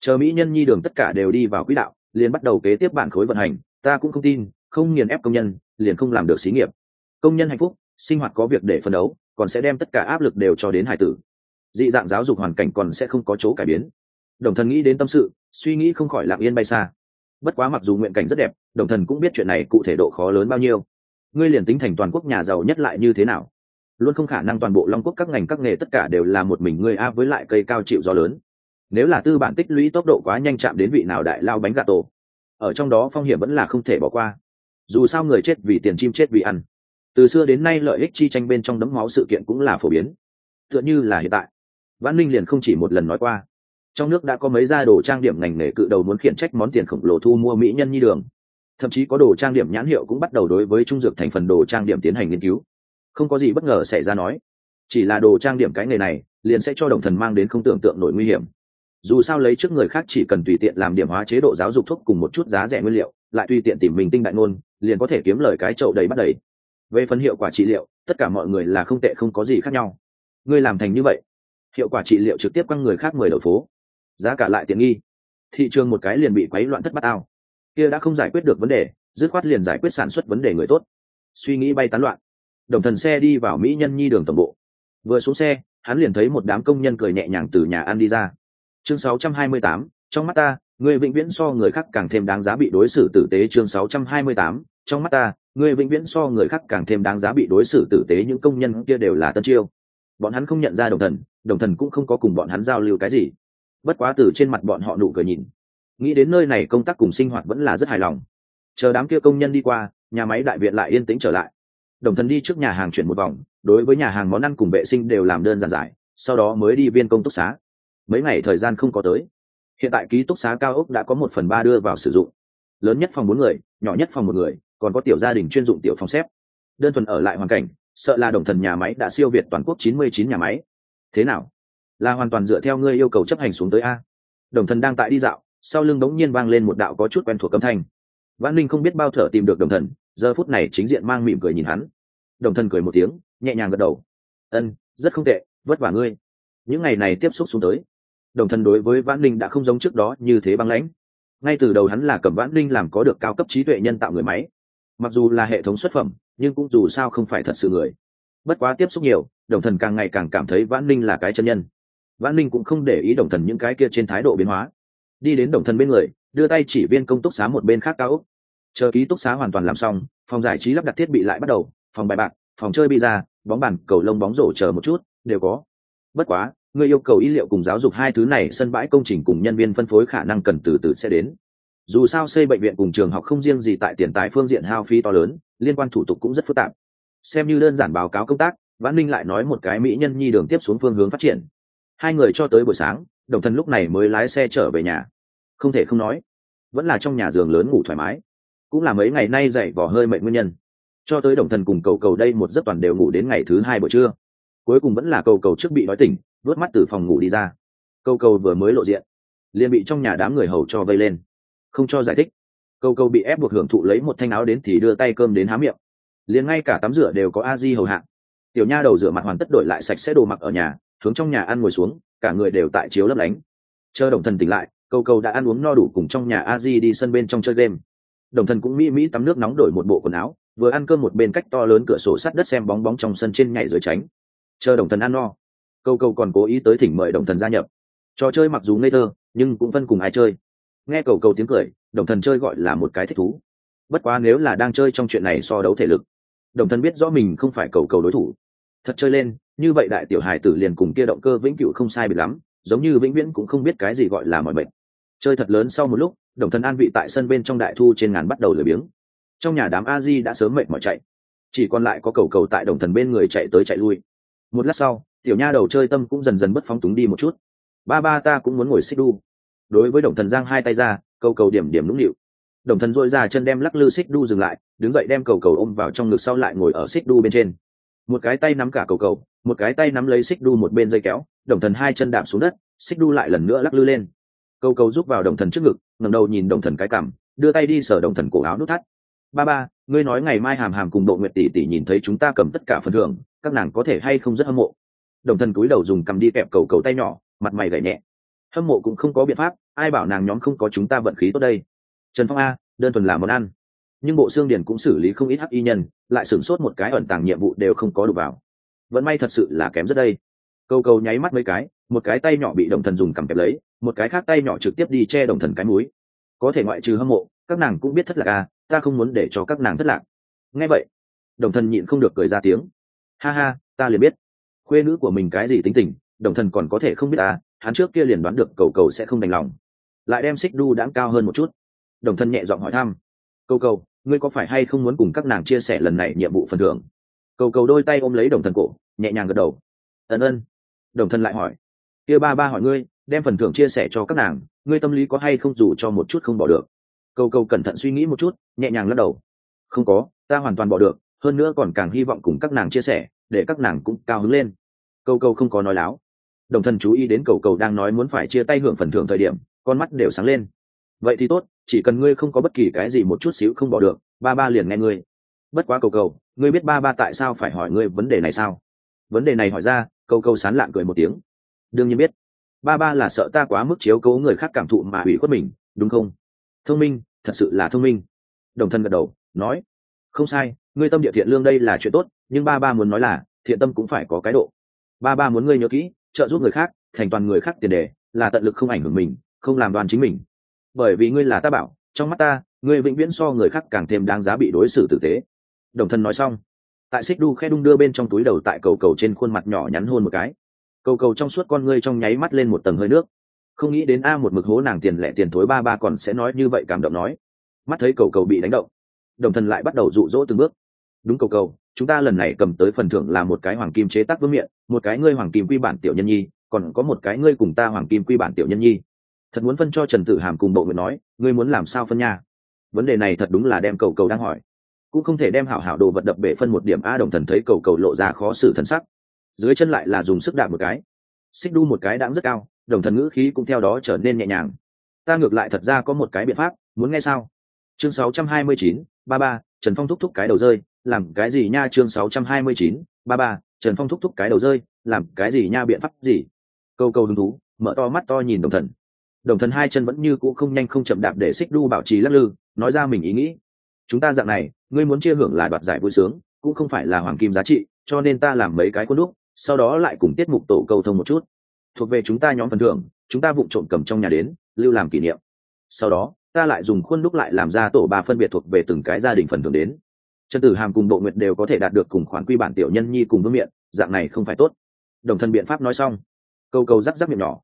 Chờ mỹ nhân nhi đường tất cả đều đi vào quỹ đạo, liền bắt đầu kế tiếp bản khối vận hành. Ta cũng không tin, không nghiền ép công nhân, liền không làm được xí nghiệp. Công nhân hạnh phúc, sinh hoạt có việc để phấn đấu còn sẽ đem tất cả áp lực đều cho đến hải tử. Dị dạng giáo dục hoàn cảnh còn sẽ không có chỗ cải biến. Đồng thần nghĩ đến tâm sự, suy nghĩ không khỏi lặng yên bay xa. Bất quá mặc dù nguyện cảnh rất đẹp, đồng thần cũng biết chuyện này cụ thể độ khó lớn bao nhiêu. Ngươi liền tính thành toàn quốc nhà giàu nhất lại như thế nào? Luôn không khả năng toàn bộ long quốc các ngành các nghề tất cả đều là một mình ngươi a với lại cây cao chịu gió lớn. Nếu là tư bản tích lũy tốc độ quá nhanh chạm đến vị nào đại lao bánh gà tổ, ở trong đó phong hiểm vẫn là không thể bỏ qua. Dù sao người chết vì tiền chim chết vì ăn từ xưa đến nay lợi ích chi tranh bên trong đấm máu sự kiện cũng là phổ biến. Tựa như là hiện tại văn minh liền không chỉ một lần nói qua. Trong nước đã có mấy gia đồ trang điểm ngành nghề cự đầu muốn khiển trách món tiền khổng lồ thu mua mỹ nhân nhi đường. Thậm chí có đồ trang điểm nhãn hiệu cũng bắt đầu đối với trung dược thành phần đồ trang điểm tiến hành nghiên cứu. Không có gì bất ngờ xảy ra nói, chỉ là đồ trang điểm cái nghề này liền sẽ cho đồng thần mang đến không tưởng tượng nổi nguy hiểm. Dù sao lấy trước người khác chỉ cần tùy tiện làm điểm hóa chế độ giáo dục thuốc cùng một chút giá rẻ nguyên liệu, lại tùy tiện tìm mình tinh đại ngôn, liền có thể kiếm lời cái chậu đầy bắt đầy về phần hiệu quả trị liệu tất cả mọi người là không tệ không có gì khác nhau. Ngươi làm thành như vậy hiệu quả trị liệu trực tiếp quăng người khác mười đầu phố. Giá cả lại tiện nghi. Thị trường một cái liền bị quấy loạn thất bát ao. Kia đã không giải quyết được vấn đề dứt khoát liền giải quyết sản xuất vấn đề người tốt. Suy nghĩ bay tán loạn. Đồng thần xe đi vào mỹ nhân nhi đường tổng bộ. Vừa xuống xe hắn liền thấy một đám công nhân cười nhẹ nhàng từ nhà ăn đi ra. Chương 628, trong mắt ta người vĩnh viễn so người khác càng thêm đáng giá bị đối xử tử tế. Chương 628, trong mắt ta người vĩnh viễn so người khác càng thêm đáng giá bị đối xử tử tế những công nhân kia đều là tân chiêu. Bọn hắn không nhận ra đồng thần đồng thần cũng không có cùng bọn hắn giao lưu cái gì. Bất quá từ trên mặt bọn họ nụ cười nhìn, nghĩ đến nơi này công tác cùng sinh hoạt vẫn là rất hài lòng. Chờ đám kia công nhân đi qua, nhà máy đại viện lại yên tĩnh trở lại. Đồng thần đi trước nhà hàng chuyển một vòng, đối với nhà hàng món ăn cùng vệ sinh đều làm đơn giản giải, sau đó mới đi viên công túc xá. Mấy ngày thời gian không có tới. Hiện tại ký túc xá cao ốc đã có một phần ba đưa vào sử dụng. Lớn nhất phòng bốn người, nhỏ nhất phòng một người còn có tiểu gia đình chuyên dụng tiểu phòng xếp. Đơn thuần ở lại hoàn cảnh, sợ là đồng thần nhà máy đã siêu việt toàn quốc chín mươi chín nhà máy. Thế nào? Là hoàn toàn dựa theo ngươi yêu cầu chấp hành xuống tới a. Đồng thần đang tại đi dạo, sau lưng đống nhiên vang lên một đạo có chút quen thuộc âm thanh. Văn linh không biết bao thở tìm được đồng thần, giờ phút này chính diện mang mỉm cười nhìn hắn. Đồng thần cười một tiếng, nhẹ nhàng gật đầu. Ân, rất không tệ, vất vả ngươi. Những ngày này tiếp xúc xuống tới. Đồng thần đối với vãn linh đã không giống trước đó như thế băng lãnh. Ngay từ đầu hắn là cầm vãn linh làm có được cao cấp trí tuệ nhân tạo người máy mặc dù là hệ thống xuất phẩm, nhưng cũng dù sao không phải thật sự người. Bất quá tiếp xúc nhiều, đồng thần càng ngày càng cảm thấy vãn linh là cái chân nhân. Vãn linh cũng không để ý đồng thần những cái kia trên thái độ biến hóa. Đi đến đồng thần bên người, đưa tay chỉ viên công túc xá một bên khác cao úc chờ ký túc xá hoàn toàn làm xong, phòng giải trí lắp đặt thiết bị lại bắt đầu, phòng bài bạc, phòng chơi pizza, bóng bàn, cầu lông bóng rổ chờ một chút, đều có. Bất quá, người yêu cầu y liệu cùng giáo dục hai thứ này sân bãi công trình cùng nhân viên phân phối khả năng cần từ từ sẽ đến dù sao xây bệnh viện cùng trường học không riêng gì tại tiền tài phương diện hao phí to lớn, liên quan thủ tục cũng rất phức tạp. Xem như đơn giản báo cáo công tác, vãn ninh lại nói một cái mỹ nhân nhi đường tiếp xuống phương hướng phát triển. Hai người cho tới buổi sáng, đồng thân lúc này mới lái xe trở về nhà. Không thể không nói, vẫn là trong nhà giường lớn ngủ thoải mái. Cũng là mấy ngày nay dậy vỏ hơi mệnh nguyên nhân. Cho tới đồng thần cùng cầu cầu đây một giấc toàn đều ngủ đến ngày thứ hai buổi trưa. Cuối cùng vẫn là cầu cầu trước bị nói tỉnh, vớt mắt từ phòng ngủ đi ra. Cầu cầu vừa mới lộ diện, liền bị trong nhà đám người hầu cho vây lên không cho giải thích. Câu câu bị ép buộc hưởng thụ lấy một thanh áo đến thì đưa tay cơm đến há miệng. Liền ngay cả tắm rửa đều có a di hầu hạ. Tiểu nha đầu rửa mặt hoàn tất đổi lại sạch sẽ đồ mặc ở nhà, hướng trong nhà ăn ngồi xuống, cả người đều tại chiếu lấp lánh. Chờ đồng thần tỉnh lại, câu câu đã ăn uống no đủ cùng trong nhà a di đi sân bên trong chơi game. Đồng thần cũng mỹ mỹ tắm nước nóng đổi một bộ quần áo, vừa ăn cơm một bên cách to lớn cửa sổ sắt đất xem bóng bóng trong sân trên nhảy dưới tránh. Chờ đồng thần ăn no, câu câu còn cố ý tới thỉnh mời đồng thần gia nhập. Trò chơi mặc dù ngây thơ, nhưng cũng phân cùng ai chơi nghe cầu cầu tiếng cười, đồng thần chơi gọi là một cái thích thú. Bất quá nếu là đang chơi trong chuyện này so đấu thể lực, đồng thần biết rõ mình không phải cầu cầu đối thủ. Thật chơi lên, như vậy đại tiểu hài tử liền cùng kia động cơ vĩnh cửu không sai bị lắm, giống như vĩnh viễn cũng không biết cái gì gọi là mọi bệnh chơi thật lớn sau một lúc, đồng thần an vị tại sân bên trong đại thu trên ngàn bắt đầu lười biếng. Trong nhà đám a di đã sớm mệt mỏi chạy. Chỉ còn lại có cầu cầu tại đồng thần bên người chạy tới chạy lui. Một lát sau, tiểu nha đầu chơi tâm cũng dần dần bất phóng túng đi một chút. Ba ba ta cũng muốn ngồi xích đu đối với đồng thần giang hai tay ra, cầu cầu điểm điểm nũng nịu. Đồng thần dội ra chân đem lắc lư xích đu dừng lại, đứng dậy đem cầu cầu ôm vào trong ngực sau lại ngồi ở xích đu bên trên. Một cái tay nắm cả cầu cầu, một cái tay nắm lấy xích đu một bên dây kéo, đồng thần hai chân đạp xuống đất, xích đu lại lần nữa lắc lư lên. Cầu cầu giúp vào đồng thần trước ngực ngầm đầu nhìn đồng thần cái cảm đưa tay đi sở đồng thần cổ áo nút thắt. Ba ba, ngươi nói ngày mai hàm hàm cùng độ nguyệt tỷ tỷ nhìn thấy chúng ta cầm tất cả phần thưởng, các nàng có thể hay không rất hâm mộ? Đồng thần cúi đầu dùng cầm đi kẹp cầu cầu tay nhỏ, mặt mày gậy nhẹ hâm mộ cũng không có biện pháp, ai bảo nàng nhóm không có chúng ta vận khí tốt đây? Trần phong a, đơn thuần là món ăn. Nhưng bộ xương điền cũng xử lý không ít hắc y nhân, lại sửng sốt một cái ẩn tàng nhiệm vụ đều không có đủ vào. Vẫn may thật sự là kém rất đây. Cầu cầu nháy mắt mấy cái, một cái tay nhỏ bị đồng thần dùng cầm kẹp lấy, một cái khác tay nhỏ trực tiếp đi che đồng thần cái múi có thể ngoại trừ hâm mộ, các nàng cũng biết thất lạc à ta không muốn để cho các nàng thất lạc. Nghe vậy, đồng thần nhịn không được cười ra tiếng. Ha ha, ta liền biết. Khuê nữ của mình cái gì tính tình, đồng thần còn có thể không biết à hắn trước kia liền đoán được cầu cầu sẽ không đành lòng. Lại đem xích đu đãng cao hơn một chút. Đồng thân nhẹ giọng hỏi thăm. Cầu cầu, ngươi có phải hay không muốn cùng các nàng chia sẻ lần này nhiệm vụ phần thưởng? Cầu cầu đôi tay ôm lấy đồng thần cổ, nhẹ nhàng gật đầu. Ân ân. Đồng thân lại hỏi. Kia ba ba hỏi ngươi, đem phần thưởng chia sẻ cho các nàng, ngươi tâm lý có hay không dù cho một chút không bỏ được? Cầu cầu cẩn thận suy nghĩ một chút, nhẹ nhàng lắc đầu. Không có, ta hoàn toàn bỏ được, hơn nữa còn càng hy vọng cùng các nàng chia sẻ, để các nàng cũng cao hứng lên. Cầu cầu không có nói láo đồng thân chú ý đến cầu cầu đang nói muốn phải chia tay hưởng phần thưởng thời điểm, con mắt đều sáng lên. Vậy thì tốt, chỉ cần ngươi không có bất kỳ cái gì một chút xíu không bỏ được, ba ba liền nghe ngươi. Bất quá cầu cầu, ngươi biết ba ba tại sao phải hỏi ngươi vấn đề này sao? Vấn đề này hỏi ra, cầu cầu sán lạng cười một tiếng. Đương nhiên biết. Ba ba là sợ ta quá mức chiếu cố người khác cảm thụ mà hủy khuất mình, đúng không? Thông minh, thật sự là thông minh. Đồng thân gật đầu, nói. Không sai, ngươi tâm địa thiện lương đây là chuyện tốt, nhưng ba ba muốn nói là, thiện tâm cũng phải có cái độ. Ba ba muốn ngươi nhớ kỹ trợ giúp người khác, thành toàn người khác tiền đề, là tận lực không ảnh hưởng mình, không làm đoàn chính mình. Bởi vì ngươi là ta bảo, trong mắt ta, ngươi vĩnh viễn so người khác càng thêm đáng giá bị đối xử tử tế. Đồng thân nói xong, tại xích đu khe đung đưa bên trong túi đầu tại cầu cầu trên khuôn mặt nhỏ nhắn hôn một cái. Cầu cầu trong suốt con ngươi trong nháy mắt lên một tầng hơi nước. Không nghĩ đến a một mực hố nàng tiền lẻ tiền thối ba ba còn sẽ nói như vậy cảm động nói. Mắt thấy cầu cầu bị đánh động, đồng thần lại bắt đầu rụ rỗ từng bước. Đúng cầu cầu chúng ta lần này cầm tới phần thưởng là một cái hoàng kim chế tác vương miệng một cái ngươi hoàng kim quy bản tiểu nhân nhi còn có một cái ngươi cùng ta hoàng kim quy bản tiểu nhân nhi. Thật muốn phân cho trần tử hàm cùng bộ nguyện nói ngươi muốn làm sao phân nha? Vấn đề này thật đúng là đem cầu cầu đang hỏi. Cũng không thể đem hảo hảo đồ vật đập bể phân một điểm a đồng thần thấy cầu cầu lộ ra khó xử thân sắc. Dưới chân lại là dùng sức đạp một cái. Xích đu một cái đáng rất cao đồng thần ngữ khí cũng theo đó trở nên nhẹ nhàng. Ta ngược lại thật ra có một cái biện pháp muốn nghe sao? Chương 629, ba ba trần phong thúc thúc cái đầu rơi làm cái gì nha chương 629, ba ba trần phong thúc thúc cái đầu rơi làm cái gì nha biện pháp gì? Câu câu hứng thú mở to mắt to nhìn đồng thần. Đồng thần hai chân vẫn như cũ không nhanh không chậm đạp để xích đu bảo trì lắc lư nói ra mình ý nghĩ. Chúng ta dạng này ngươi muốn chia hưởng là đoạt giải vui sướng cũng không phải là hoàng kim giá trị cho nên ta làm mấy cái khuôn đúc sau đó lại cùng tiết mục tổ câu thông một chút. Thuộc về chúng ta nhóm phần thưởng chúng ta vụng trộm cầm trong nhà đến lưu làm kỷ niệm. Sau đó ta lại dùng khuôn đúc lại làm ra tổ ba phân biệt thuộc về từng cái gia đình phần thưởng đến trần tử hàm cùng bộ nguyện đều có thể đạt được cùng khoản quy bản tiểu nhân nhi cùng vương miệng dạng này không phải tốt. Đồng thân biện pháp nói xong, câu cầu rắc rắc miệng nhỏ.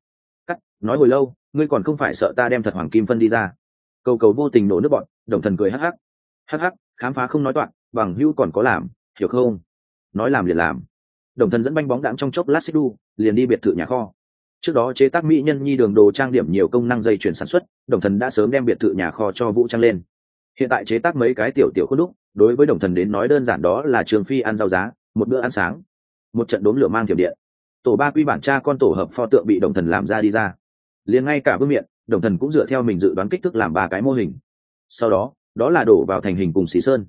Cắt, nói hồi lâu, ngươi còn không phải sợ ta đem thật hoàng kim phân đi ra. Câu cầu vô tình nổ nước bọn, đồng thần cười hắc hắc. Hắc hắc, khám phá không nói toạn bằng hữu còn có làm, hiểu không? Nói làm liền làm. Đồng thần dẫn banh bóng đạm trong chốc lát xích đu, liền đi biệt thự nhà kho. Trước đó chế tác mỹ nhân nhi đường đồ trang điểm nhiều công năng dây chuyển sản xuất, đồng thần đã sớm đem biệt thự nhà kho cho vũ trang lên hiện tại chế tác mấy cái tiểu tiểu khuôn đúc, đối với đồng thần đến nói đơn giản đó là trường phi ăn rau giá, một bữa ăn sáng. Một trận đốn lửa mang thiểm điện. Tổ ba quy bản cha con tổ hợp pho tượng bị đồng thần làm ra đi ra. Liền ngay cả vương miện, đồng thần cũng dựa theo mình dự đoán kích thước làm ba cái mô hình. Sau đó đó là đổ vào thành hình cùng xì sơn.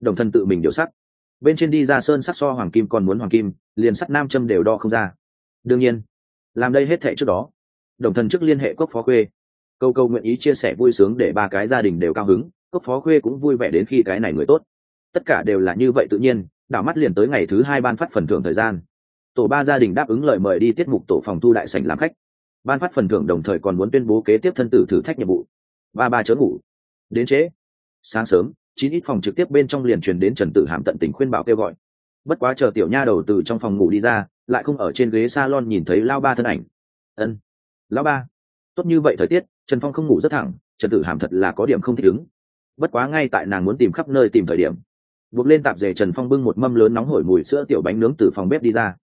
Đồng thần tự mình điều sắc bên trên đi ra sơn sắc so hoàng kim còn muốn hoàng kim, liền sắt nam châm đều đo không ra. Đương nhiên, làm đây hết thệ trước đó, đồng thần trước liên hệ cốc phó khuê câu câu nguyện ý chia sẻ vui sướng để ba cái gia đình đều cao hứng cốc phó khuê cũng vui vẻ đến khi cái này người tốt. Tất cả đều là như vậy tự nhiên, đảo mắt liền tới ngày thứ hai ban phát phần thưởng thời gian. Tổ ba gia đình đáp ứng lời mời đi tiết mục tổ phòng thu đại sảnh làm khách. Ban phát phần thưởng đồng thời còn muốn tuyên bố kế tiếp thân tử thử thách nhiệm vụ. Ba ba chớ ngủ. Đến trễ. Sáng sớm, chín ít phòng trực tiếp bên trong liền truyền đến trần tử hàm tận tình khuyên bảo kêu gọi. Bất quá chờ tiểu nha đầu từ trong phòng ngủ đi ra, lại không ở trên ghế salon nhìn thấy lao ba thân ảnh. Ân. Lao ba. Tốt như vậy thời tiết, trần phong không ngủ rất thẳng, trần tử hàm thật là có điểm không thích ứng bất quá ngay tại nàng muốn tìm khắp nơi tìm thời điểm, buộc lên tạp dề trần phong bưng một mâm lớn nóng hổi mùi sữa tiểu bánh nướng từ phòng bếp đi ra.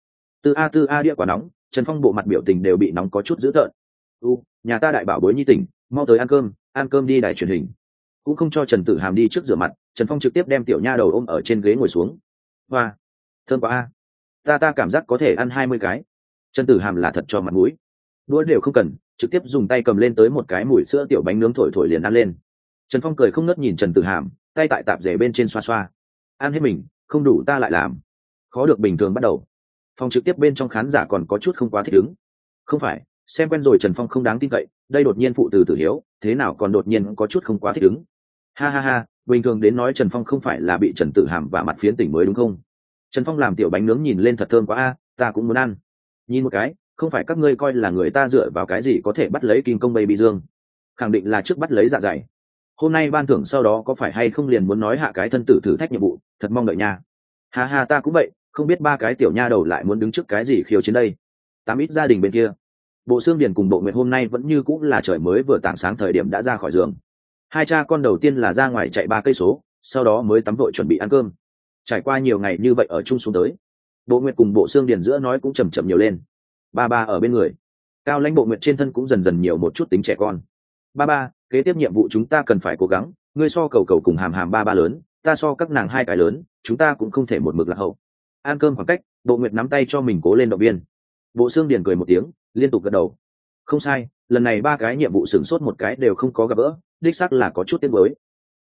Từ a tư a, đĩa quả nóng, trần phong bộ mặt biểu tình đều bị nóng có chút dữ tợn. U, nhà ta đại bảo bối nhi tỉnh, mau tới ăn cơm ăn cơm đi đài truyền hình. Cũng không cho trần tử hàm đi trước rửa mặt, trần phong trực tiếp đem tiểu nha đầu ôm ở trên ghế ngồi xuống. Hoa, thơm quá a. Ta ta cảm giác có thể ăn hai mươi cái. Trần tử hàm là thật cho mặt mũi. Đũa đều không cần, trực tiếp dùng tay cầm lên tới một cái mùi sữa tiểu bánh nướng thổi thổi liền ăn lên trần phong cười không ngớt nhìn trần tử hàm, tay tại tạp rể bên trên xoa xoa. Ăn hết mình, không đủ ta lại làm. Khó được bình thường bắt đầu. Phòng trực tiếp bên trong khán giả còn có chút không quá thích ứng. Không phải, xem quen rồi trần phong không đáng tin cậy, đây đột nhiên phụ từ tử hiếu, thế nào còn đột nhiên có chút không quá thích ứng. Ha ha ha, bình thường đến nói trần phong không phải là bị trần tử hàm và mặt phiến tỉnh mới đúng không? Trần phong làm tiểu bánh nướng nhìn lên thật thơm quá a, ta cũng muốn ăn. Nhìn một cái, không phải các ngươi coi là người ta dựa vào cái gì có thể bắt lấy kim công bay bị dương. Khẳng định là trước bắt lấy dạ dày hôm nay ban thưởng sau đó có phải hay không liền muốn nói hạ cái thân tử thử thách nhiệm vụ, thật mong đợi nha. Ha ha, ta cũng vậy, không biết ba cái tiểu nha đầu lại muốn đứng trước cái gì khiêu chiến đây. Tám ít gia đình bên kia. Bộ xương điền cùng bộ nguyệt hôm nay vẫn như cũng là trời mới vừa tảng sáng thời điểm đã ra khỏi giường. Hai cha con đầu tiên là ra ngoài chạy ba cây số, sau đó mới tắm vội chuẩn bị ăn cơm. Trải qua nhiều ngày như vậy ở chung xuống tới, bộ nguyệt cùng bộ xương điền giữa nói cũng chầm chậm nhiều lên. Ba ba ở bên người. Cao lãnh bộ nguyệt trên thân cũng dần dần nhiều một chút tính trẻ con. Ba ba kế tiếp nhiệm vụ chúng ta cần phải cố gắng, ngươi so cầu cầu cùng hàm hàm ba ba lớn, ta so các nàng hai cái lớn, chúng ta cũng không thể một mực lạc hậu. Ăn cơm khoảng cách, bộ nguyệt nắm tay cho mình cố lên động viên. Bộ xương điền cười một tiếng, liên tục gật đầu. Không sai, lần này ba cái nhiệm vụ sửng sốt một cái đều không có gặp gỡ, đích sắc là có chút tiếc mới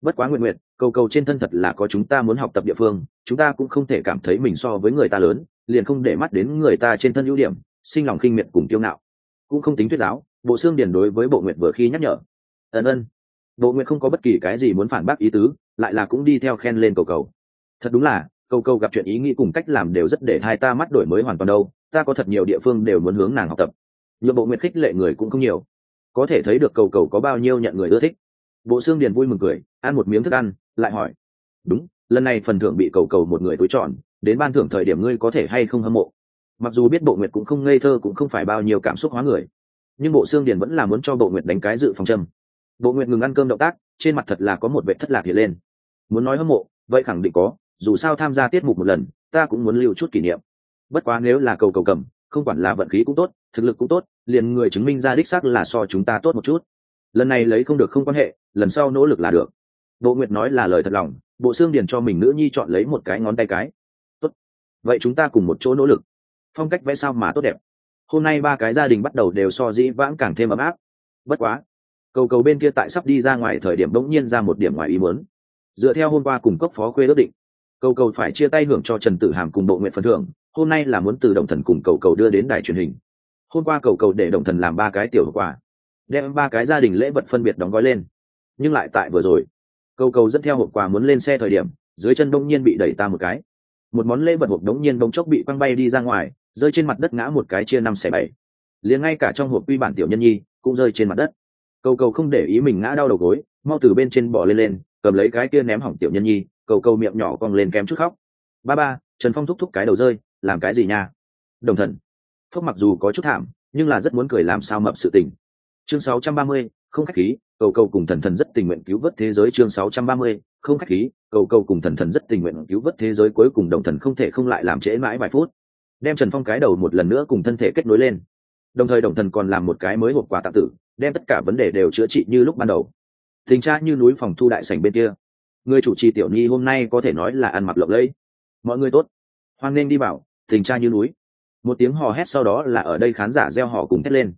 bất quá nguyện nguyện cầu cầu trên thân thật là có chúng ta muốn học tập địa phương, chúng ta cũng không thể cảm thấy mình so với người ta lớn, liền không để mắt đến người ta trên thân ưu điểm, sinh lòng khinh miệt cùng tiêu ngạo. Cũng không tính thuyết giáo, bộ xương điền đối với bộ nguyện vừa khi nhắc nhở ân ân. Bộ nguyện không có bất kỳ cái gì muốn phản bác ý tứ, lại là cũng đi theo khen lên cầu cầu. Thật đúng là, cầu cầu gặp chuyện ý nghĩ cùng cách làm đều rất để hai ta mắt đổi mới hoàn toàn đâu, ta có thật nhiều địa phương đều muốn hướng nàng học tập. Nhựa bộ nguyện khích lệ người cũng không nhiều. Có thể thấy được cầu cầu có bao nhiêu nhận người ưa thích. Bộ xương điền vui mừng cười, ăn một miếng thức ăn, lại hỏi. Đúng, lần này phần thưởng bị cầu cầu một người tối chọn, đến ban thưởng thời điểm ngươi có thể hay không hâm mộ. Mặc dù biết bộ nguyệt cũng không ngây thơ cũng không phải bao nhiêu cảm xúc hóa người, nhưng bộ xương điền vẫn là muốn cho bộ nguyệt đánh cái dự phòng châm bộ nguyệt ngừng ăn cơm động tác, trên mặt thật là có một vệ thất lạc hiện lên. Muốn nói hâm mộ, vậy khẳng định có, dù sao tham gia tiết mục một lần, ta cũng muốn lưu chút kỷ niệm. Bất quá nếu là cầu cầu cầm, không quản là vận khí cũng tốt, thực lực cũng tốt, liền người chứng minh ra đích xác là so chúng ta tốt một chút. Lần này lấy không được không quan hệ, lần sau nỗ lực là được. Bộ nguyệt nói là lời thật lòng, bộ xương điền cho mình nữ nhi chọn lấy một cái ngón tay cái. Tốt. Vậy chúng ta cùng một chỗ nỗ lực. Phong cách vẽ sao mà tốt đẹp. Hôm nay ba cái gia đình bắt đầu đều so dĩ vãng càng thêm ấm áp. Bất quá cầu cầu bên kia tại sắp đi ra ngoài thời điểm bỗng nhiên ra một điểm ngoài ý muốn. Dựa theo hôm qua cùng cấp phó khuê ước định, cầu cầu phải chia tay hưởng cho trần tử hàm cùng bộ nguyện phần thưởng, hôm nay là muốn từ đồng thần cùng cầu cầu đưa đến đài truyền hình. Hôm qua cầu cầu để đồng thần làm ba cái tiểu quà, đem ba cái gia đình lễ vật phân biệt đóng gói lên. Nhưng lại tại vừa rồi, cầu cầu dẫn theo hộp quà muốn lên xe thời điểm, dưới chân đông nhiên bị đẩy ta một cái. Một món lễ vật hộp đống nhiên bỗng chốc bị quăng bay đi ra ngoài, rơi trên mặt đất ngã một cái chia năm xẻ bảy. Liền ngay cả trong hộp quy bản tiểu nhân nhi cũng rơi trên mặt đất cầu cầu không để ý mình ngã đau đầu gối mau từ bên trên bỏ lên lên cầm lấy cái kia ném hỏng tiểu nhân nhi cầu cầu miệng nhỏ cong lên kém chút khóc. Ba ba trần phong thúc thúc cái đầu rơi làm cái gì nha? Đồng thần. Phúc mặc dù có chút thảm nhưng là rất muốn cười làm sao mập sự tình. Chương 630, không khách khí cầu cầu cùng thần thần rất tình nguyện cứu vớt thế giới. Chương 630, không khách khí cầu cầu cùng thần thần rất tình nguyện cứu vớt thế giới. Cuối cùng đồng thần không thể không lại làm trễ mãi vài phút. Đem trần phong cái đầu một lần nữa cùng thân thể kết nối lên đồng thời đồng thần còn làm một cái mới hộp quà tặng tử, đem tất cả vấn đề đều chữa trị như lúc ban đầu. Tình tra như núi phòng thu đại sảnh bên kia. Người chủ trì tiểu nhi hôm nay có thể nói là ăn mặc lộng lẫy. Mọi người tốt. Hoan nghênh đi bảo tình tra như núi. Một tiếng hò hét sau đó là ở đây khán giả gieo họ cùng thét lên.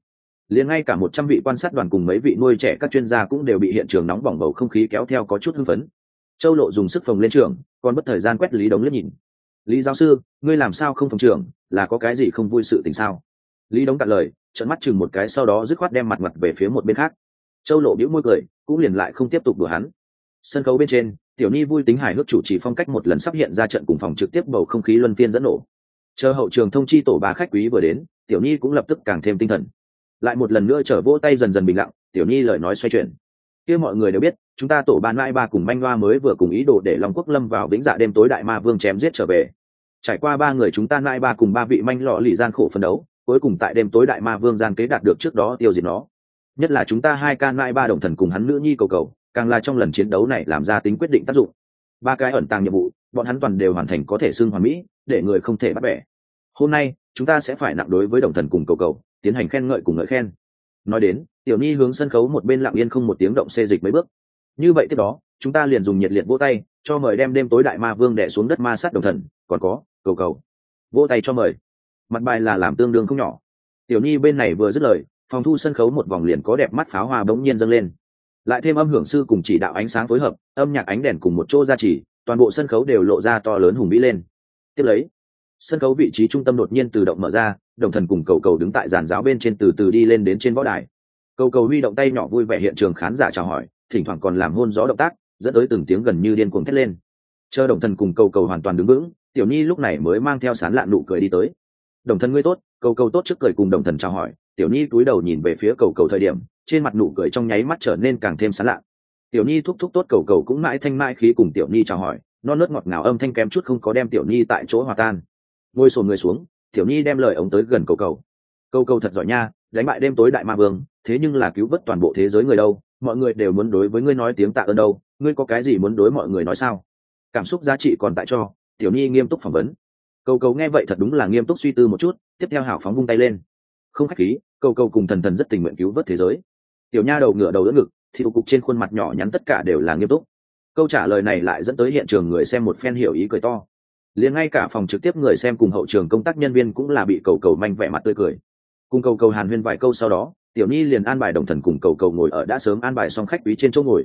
Liền ngay cả một trăm vị quan sát đoàn cùng mấy vị nuôi trẻ các chuyên gia cũng đều bị hiện trường nóng bỏng bầu không khí kéo theo có chút hưng phấn. Châu lộ dùng sức phồng lên trường, còn mất thời gian quét lý đống liếc nhìn. Lý giáo sư, ngươi làm sao không phòng trường? Là có cái gì không vui sự tình sao? Lý đống cạn lời trận mắt chừng một cái sau đó dứt khoát đem mặt mặt về phía một bên khác. Châu lộ bĩu môi cười, cũng liền lại không tiếp tục đùa hắn. Sân khấu bên trên, tiểu ni vui tính hài hước chủ trì phong cách một lần sắp hiện ra trận cùng phòng trực tiếp bầu không khí luân phiên dẫn nổ. Chờ hậu trường thông chi tổ bà khách quý vừa đến, tiểu ni cũng lập tức càng thêm tinh thần. Lại một lần nữa trở vỗ tay dần dần bình lặng, tiểu ni lời nói xoay chuyển. Kia mọi người đều biết, chúng ta tổ ban mãi ba cùng manh loa mới vừa cùng ý đồ để long quốc lâm vào vĩnh dạ đêm tối đại ma vương chém giết trở về. Trải qua ba người chúng ta mãi ba cùng ba vị manh lọ lì gian khổ phấn đấu cuối cùng tại đêm tối đại ma vương gian kế đạt được trước đó tiêu diệt nó. Nhất là chúng ta hai can mãi ba đồng thần cùng hắn nữ nhi cầu cầu, càng là trong lần chiến đấu này làm ra tính quyết định tác dụng. Ba cái ẩn tàng nhiệm vụ, bọn hắn toàn đều hoàn thành có thể xưng hoàn mỹ, để người không thể bắt bẻ. Hôm nay, chúng ta sẽ phải nặng đối với đồng thần cùng cầu cầu, tiến hành khen ngợi cùng ngợi khen. Nói đến, tiểu ni hướng sân khấu một bên lặng yên không một tiếng động xê dịch mấy bước. Như vậy tiếp đó, chúng ta liền dùng nhiệt liệt vỗ tay, cho mời đem đêm tối đại ma vương đẻ xuống đất ma sát đồng thần, còn có cầu cầu. Vỗ tay cho mời mặt bài là làm tương đương không nhỏ. Tiểu Nhi bên này vừa dứt lời, phòng thu sân khấu một vòng liền có đẹp mắt pháo hoa bỗng nhiên dâng lên. Lại thêm âm hưởng sư cùng chỉ đạo ánh sáng phối hợp, âm nhạc ánh đèn cùng một chỗ ra chỉ toàn bộ sân khấu đều lộ ra to lớn hùng vĩ lên. Tiếp lấy, sân khấu vị trí trung tâm đột nhiên tự động mở ra, đồng thần cùng cầu cầu đứng tại giàn giáo bên trên từ từ đi lên đến trên võ đài. Cầu cầu huy động tay nhỏ vui vẻ hiện trường khán giả chào hỏi, thỉnh thoảng còn làm hôn gió động tác, dẫn tới từng tiếng gần như điên cuồng thét lên. Chờ đồng thần cùng cầu cầu hoàn toàn đứng vững, tiểu nhi lúc này mới mang theo sán lạn nụ cười đi tới đồng thần ngươi tốt, cầu cầu tốt trước cười cùng đồng thần chào hỏi. Tiểu nhi cúi đầu nhìn về phía cầu cầu thời điểm, trên mặt nụ cười trong nháy mắt trở nên càng thêm sán lạn tiểu nhi thúc thúc tốt, cầu cầu cũng mãi thanh mãi khí cùng tiểu nhi chào hỏi. Non nớt ngọt ngào âm thanh kém chút không có đem tiểu nhi tại chỗ hòa tan. Ngồi sồn người xuống, tiểu nhi đem lời ống tới gần cầu cầu. Cầu cầu thật giỏi nha, đánh bại đêm tối đại ma vương, thế nhưng là cứu vớt toàn bộ thế giới người đâu, mọi người đều muốn đối với ngươi nói tiếng tạ ơn đâu, ngươi có cái gì muốn đối mọi người nói sao? Cảm xúc giá trị còn tại cho, tiểu nhi nghiêm túc phỏng vấn cầu cầu nghe vậy thật đúng là nghiêm túc suy tư một chút, tiếp theo hảo phóng vung tay lên. Không khách khí, cầu cầu cùng thần thần rất tình nguyện cứu vớt thế giới. Tiểu nha đầu ngựa đầu đỡ ngực, thì cục trên khuôn mặt nhỏ nhắn tất cả đều là nghiêm túc. Câu trả lời này lại dẫn tới hiện trường người xem một phen hiểu ý cười to. Liền ngay cả phòng trực tiếp người xem cùng hậu trường công tác nhân viên cũng là bị cầu cầu manh vẻ mặt tươi cười. Cùng cầu cầu hàn huyên vài câu sau đó, tiểu nhi liền an bài đồng thần cùng cầu cầu ngồi ở đã sớm an bài xong khách quý trên chỗ ngồi.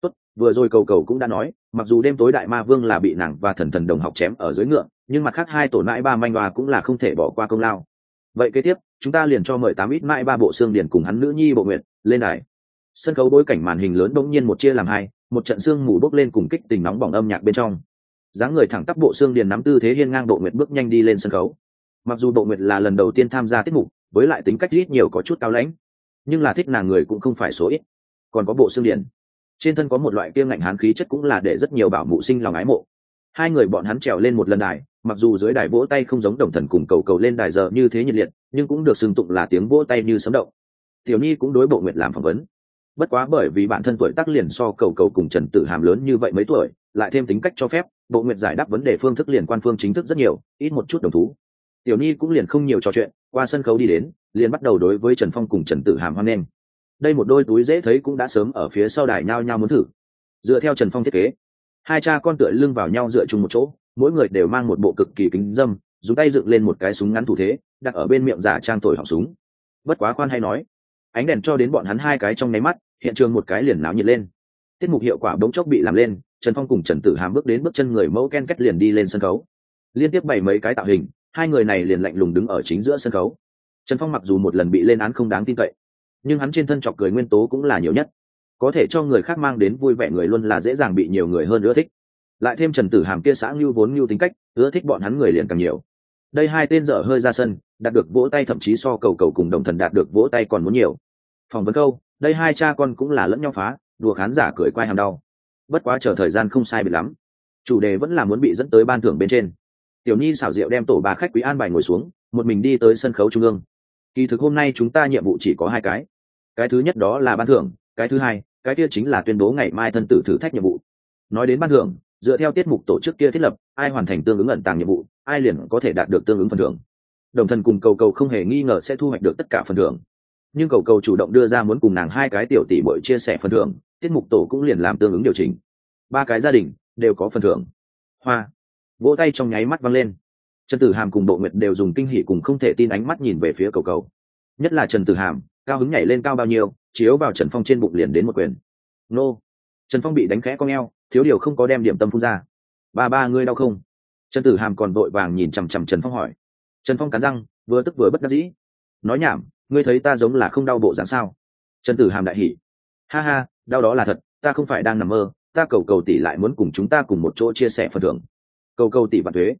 Tốt, vừa rồi cầu cầu cũng đã nói, mặc dù đêm tối đại ma vương là bị nàng và thần thần đồng học chém ở dưới ngựa nhưng mặt khác hai tổ mãi ba manh đoa cũng là không thể bỏ qua công lao. Vậy kế tiếp, chúng ta liền cho mời tám ít mãi ba bộ xương điền cùng hắn nữ nhi bộ nguyện lên đài. Sân khấu bối cảnh màn hình lớn bỗng nhiên một chia làm hai, một trận xương mù bốc lên cùng kích tình nóng bỏng âm nhạc bên trong. Dáng người thẳng tắp bộ xương điền nắm tư thế hiên ngang bộ nguyệt bước nhanh đi lên sân khấu. Mặc dù bộ nguyệt là lần đầu tiên tham gia tiết mục, với lại tính cách ít nhiều có chút cao lãnh, nhưng là thích nàng người cũng không phải số ít. Còn có bộ xương điền. Trên thân có một loại kia ngạnh hán khí chất cũng là để rất nhiều bảo mụ sinh lòng ái mộ hai người bọn hắn trèo lên một lần đài, mặc dù dưới đài vỗ tay không giống đồng thần cùng cầu cầu lên đài giờ như thế nhiệt liệt, nhưng cũng được xưng tụng là tiếng vỗ tay như sấm động. Tiểu nhi cũng đối bộ nguyệt làm phỏng vấn. Bất quá bởi vì bản thân tuổi tác liền so cầu cầu cùng trần tử hàm lớn như vậy mấy tuổi, lại thêm tính cách cho phép, bộ nguyệt giải đáp vấn đề phương thức liền quan phương chính thức rất nhiều, ít một chút đồng thú. Tiểu nhi cũng liền không nhiều trò chuyện, qua sân khấu đi đến, liền bắt đầu đối với trần phong cùng trần tử hàm hoan nghênh. Đây một đôi túi dễ thấy cũng đã sớm ở phía sau đài nhao nhao muốn thử. Dựa theo trần phong thiết kế hai cha con tựa lưng vào nhau dựa chung một chỗ, mỗi người đều mang một bộ cực kỳ kính dâm, dùng tay dựng lên một cái súng ngắn thủ thế, đặt ở bên miệng giả trang thổi họng súng. Bất quá khoan hay nói, ánh đèn cho đến bọn hắn hai cái trong nháy mắt, hiện trường một cái liền náo nhiệt lên. Tiết mục hiệu quả bỗng chốc bị làm lên, trần phong cùng trần tử hàm bước đến bước chân người mẫu ken kết liền đi lên sân khấu. Liên tiếp bày mấy cái tạo hình, hai người này liền lạnh lùng đứng ở chính giữa sân khấu. Trần phong mặc dù một lần bị lên án không đáng tin cậy, nhưng hắn trên thân chọc cười nguyên tố cũng là nhiều nhất có thể cho người khác mang đến vui vẻ người luôn là dễ dàng bị nhiều người hơn ưa thích. Lại thêm trần tử hàm kia xã ngưu vốn ngưu tính cách, ưa thích bọn hắn người liền càng nhiều. Đây hai tên dở hơi ra sân, đạt được vỗ tay thậm chí so cầu cầu cùng đồng thần đạt được vỗ tay còn muốn nhiều. Phỏng vấn câu, đây hai cha con cũng là lẫn nhau phá, đùa khán giả cười quay hàm đau. Bất quá chờ thời gian không sai biệt lắm. Chủ đề vẫn là muốn bị dẫn tới ban thưởng bên trên. Tiểu nhi xảo diệu đem tổ bà khách quý an bài ngồi xuống, một mình đi tới sân khấu trung ương. Kỳ thực hôm nay chúng ta nhiệm vụ chỉ có hai cái. Cái thứ nhất đó là ban thưởng cái thứ hai, cái kia chính là tuyên bố ngày mai thân tử thử thách nhiệm vụ. Nói đến ban thưởng, dựa theo tiết mục tổ chức kia thiết lập, ai hoàn thành tương ứng ẩn tàng nhiệm vụ, ai liền có thể đạt được tương ứng phần thưởng. Đồng thần cùng cầu cầu không hề nghi ngờ sẽ thu hoạch được tất cả phần thưởng. Nhưng cầu cầu chủ động đưa ra muốn cùng nàng hai cái tiểu tỷ bội chia sẻ phần thưởng, tiết mục tổ cũng liền làm tương ứng điều chỉnh. Ba cái gia đình đều có phần thưởng. Hoa. Vỗ tay trong nháy mắt văng lên. Trần tử hàm cùng bộ nguyệt đều dùng kinh hỉ cùng không thể tin ánh mắt nhìn về phía cầu cầu. Nhất là trần tử hàm, cao hứng nhảy lên cao bao nhiêu chiếu vào trần phong trên bụng liền đến một quyền. Nô. Trần phong bị đánh khẽ con g thiếu điều không có đem điểm tâm phun ra. Ba ba, ngươi đau không? Trần tử hàm còn vội vàng nhìn chằm chằm trần phong hỏi. Trần phong cắn răng, vừa tức vừa bất đắc dĩ. Nói nhảm, ngươi thấy ta giống là không đau bộ dáng sao? Trần tử hàm đại hỉ. Ha ha, đau đó là thật, ta không phải đang nằm mơ, ta cầu cầu tỷ lại muốn cùng chúng ta cùng một chỗ chia sẻ phần thưởng. Cầu cầu tỷ và thuế.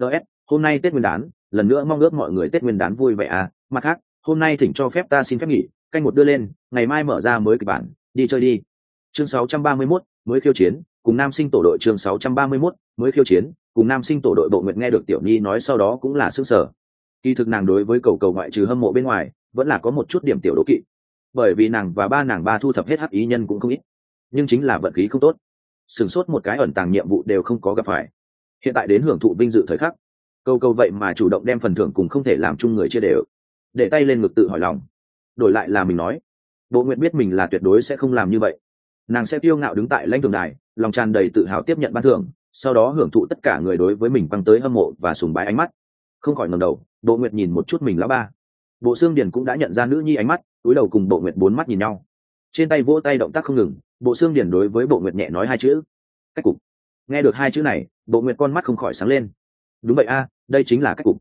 Ts hôm nay tết nguyên đán, lần nữa mong ước mọi người tết nguyên đán vui vẻ à mặt khác, hôm nay thỉnh cho phép ta xin phép nghỉ canh một đưa lên ngày mai mở ra mới kịch bản đi chơi đi. Chương 631, mới khiêu chiến cùng nam sinh tổ đội chương 631, mới khiêu chiến cùng nam sinh tổ đội bộ nguyệt nghe được tiểu nhi nói sau đó cũng là sức sở kỳ thực nàng đối với cầu cầu ngoại trừ hâm mộ bên ngoài vẫn là có một chút điểm tiểu đố kỵ. Bởi vì nàng và ba nàng ba thu thập hết hắc ý nhân cũng không ít nhưng chính là vận khí không tốt. Sửng sốt một cái ẩn tàng nhiệm vụ đều không có gặp phải. Hiện tại đến hưởng thụ vinh dự thời khắc câu câu vậy mà chủ động đem phần thưởng cùng không thể làm chung người chia đều để tay lên ngực tự hỏi lòng đổi lại là mình nói. Bộ nguyện biết mình là tuyệt đối sẽ không làm như vậy. Nàng sẽ kiêu ngạo đứng tại lãnh thường đài, lòng tràn đầy tự hào tiếp nhận ban thưởng, sau đó hưởng thụ tất cả người đối với mình băng tới hâm mộ và sùng bái ánh mắt. Không khỏi ngầm đầu, bộ nguyệt nhìn một chút mình lão ba. Bộ xương điền cũng đã nhận ra nữ nhi ánh mắt, túi đầu cùng bộ nguyệt bốn mắt nhìn nhau. Trên tay vỗ tay động tác không ngừng, bộ xương điền đối với bộ nguyệt nhẹ nói hai chữ. Cách cục. Nghe được hai chữ này, bộ nguyệt con mắt không khỏi sáng lên. Đúng vậy a, đây chính là cách cục.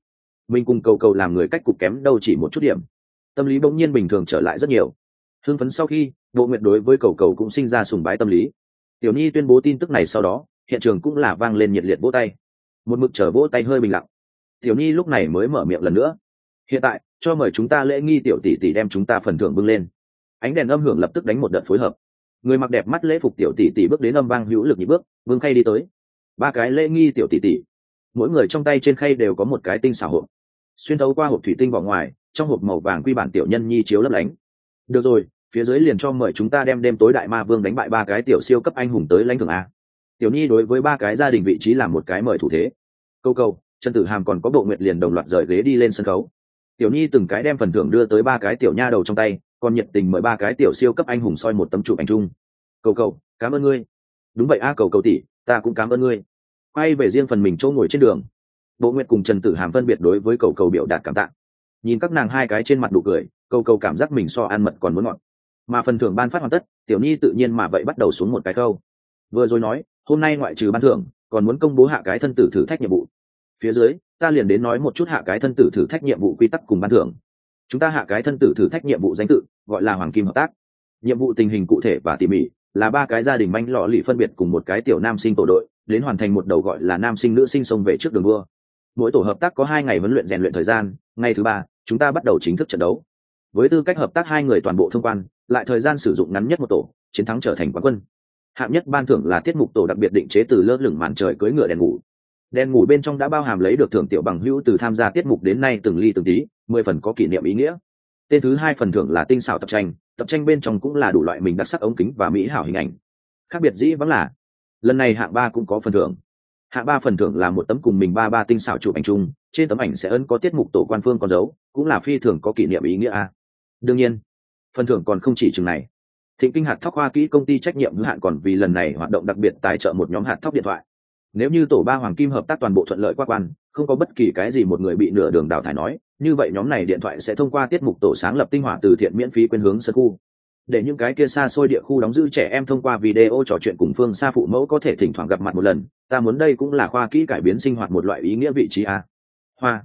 Mình cùng cầu cầu làm người cách cục kém đâu chỉ một chút điểm tâm lý bỗng nhiên bình thường trở lại rất nhiều. Hưng phấn sau khi bộ nguyện đối với cầu cầu cũng sinh ra sùng bái tâm lý. Tiểu nhi tuyên bố tin tức này sau đó, hiện trường cũng là vang lên nhiệt liệt vỗ tay. Một mực chờ vỗ tay hơi bình lặng. Tiểu nhi lúc này mới mở miệng lần nữa. Hiện tại, cho mời chúng ta lễ nghi tiểu tỷ tỷ đem chúng ta phần thưởng bưng lên. Ánh đèn âm hưởng lập tức đánh một đợt phối hợp. Người mặc đẹp mắt lễ phục tiểu tỷ tỷ bước đến âm vang hữu lực nhị bước, vương khay đi tới. Ba cái lễ nghi tiểu tỷ tỷ. Mỗi người trong tay trên khay đều có một cái tinh xảo hộp. Xuyên thấu qua hộp thủy tinh vào ngoài trong hộp màu vàng quy bản tiểu nhân nhi chiếu lấp lánh. Được rồi, phía dưới liền cho mời chúng ta đem đêm tối đại ma vương đánh bại ba cái tiểu siêu cấp anh hùng tới lãnh thưởng a. Tiểu nhi đối với ba cái gia đình vị trí làm một cái mời thủ thế. Câu câu, trần tử hàm còn có bộ nguyệt liền đồng loạt rời ghế đi lên sân khấu. Tiểu nhi từng cái đem phần thưởng đưa tới ba cái tiểu nha đầu trong tay, còn nhiệt tình mời ba cái tiểu siêu cấp anh hùng soi một tấm chụp ảnh chung. Cầu cầu cảm ơn ngươi. Đúng vậy a, cầu cầu tỷ, ta cũng cảm ơn ngươi. Quay về riêng phần mình chỗ ngồi trên đường, bộ nguyệt cùng trần tử hàm phân biệt đối với cầu cầu biểu đạt cảm tạ nhìn các nàng hai cái trên mặt đủ cười, câu câu cảm giác mình so ăn mật còn muốn ngọt. Mà phần thưởng ban phát hoàn tất, tiểu nhi tự nhiên mà vậy bắt đầu xuống một cái câu. Vừa rồi nói, hôm nay ngoại trừ ban thưởng, còn muốn công bố hạ cái thân tử thử thách nhiệm vụ. Phía dưới, ta liền đến nói một chút hạ cái thân tử thử thách nhiệm vụ quy tắc cùng ban thưởng. Chúng ta hạ cái thân tử thử thách nhiệm vụ danh tự, gọi là hoàng kim hợp tác. Nhiệm vụ tình hình cụ thể và tỉ mỉ là ba cái gia đình manh lọ lì phân biệt cùng một cái tiểu nam sinh tổ đội, đến hoàn thành một đầu gọi là nam sinh nữ sinh xông về trước đường đua. Mỗi tổ hợp tác có hai ngày huấn luyện rèn luyện thời gian, ngày thứ ba chúng ta bắt đầu chính thức trận đấu. Với tư cách hợp tác hai người toàn bộ thông quan, lại thời gian sử dụng ngắn nhất một tổ, chiến thắng trở thành quán quân. Hạng nhất ban thưởng là tiết mục tổ đặc biệt định chế từ lơ lửng màn trời cưới ngựa đèn ngủ. Đèn ngủ bên trong đã bao hàm lấy được thưởng tiểu bằng hữu từ tham gia tiết mục đến nay từng ly từng tí, mười phần có kỷ niệm ý nghĩa. Tên thứ hai phần thưởng là tinh xảo tập tranh tập tranh bên trong cũng là đủ loại mình đặc sắc ống kính và mỹ hảo hình ảnh. Khác biệt dĩ vắng là, lần này hạng ba cũng có phần thưởng. Hạ ba phần thưởng là một tấm cùng mình ba ba tinh xảo chụp ảnh chung, trên tấm ảnh sẽ ấn có tiết mục tổ quan phương con dấu, cũng là phi thường có kỷ niệm ý nghĩa a. Đương nhiên, phần thưởng còn không chỉ chừng này. Thịnh kinh hạt thóc hoa kỹ công ty trách nhiệm hữu hạn còn vì lần này hoạt động đặc biệt tài trợ một nhóm hạt thóc điện thoại. Nếu như tổ ba hoàng kim hợp tác toàn bộ thuận lợi qua quan, không có bất kỳ cái gì một người bị nửa đường đào thải nói, như vậy nhóm này điện thoại sẽ thông qua tiết mục tổ sáng lập tinh hỏa từ thiện miễn phí quên hướng sân khu để những cái kia xa xôi địa khu đóng giữ trẻ em thông qua video trò chuyện cùng phương xa phụ mẫu có thể thỉnh thoảng gặp mặt một lần. Ta muốn đây cũng là khoa kỹ cải biến sinh hoạt một loại ý nghĩa vị trí a. Hoa.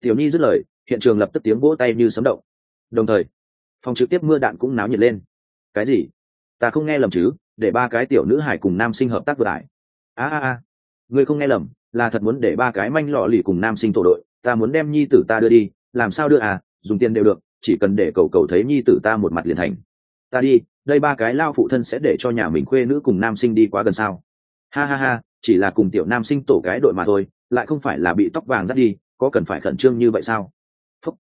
Tiểu nhi dứt lời, hiện trường lập tức tiếng vỗ tay như sấm động. Đồng thời, phòng trực tiếp mưa đạn cũng náo nhiệt lên. Cái gì? Ta không nghe lầm chứ? Để ba cái tiểu nữ hải cùng nam sinh hợp tác vừa đại a a a. Ngươi không nghe lầm, là thật muốn để ba cái manh lọ lì cùng nam sinh tổ đội. Ta muốn đem nhi tử ta đưa đi. Làm sao đưa à? Dùng tiền đều được, chỉ cần để cầu cầu thấy nhi tử ta một mặt liền thành ta đi, đây ba cái lao phụ thân sẽ để cho nhà mình khuê nữ cùng nam sinh đi quá gần sao. Ha ha ha, chỉ là cùng tiểu nam sinh tổ cái đội mà thôi, lại không phải là bị tóc vàng dắt đi, có cần phải khẩn trương như vậy sao? Phúc.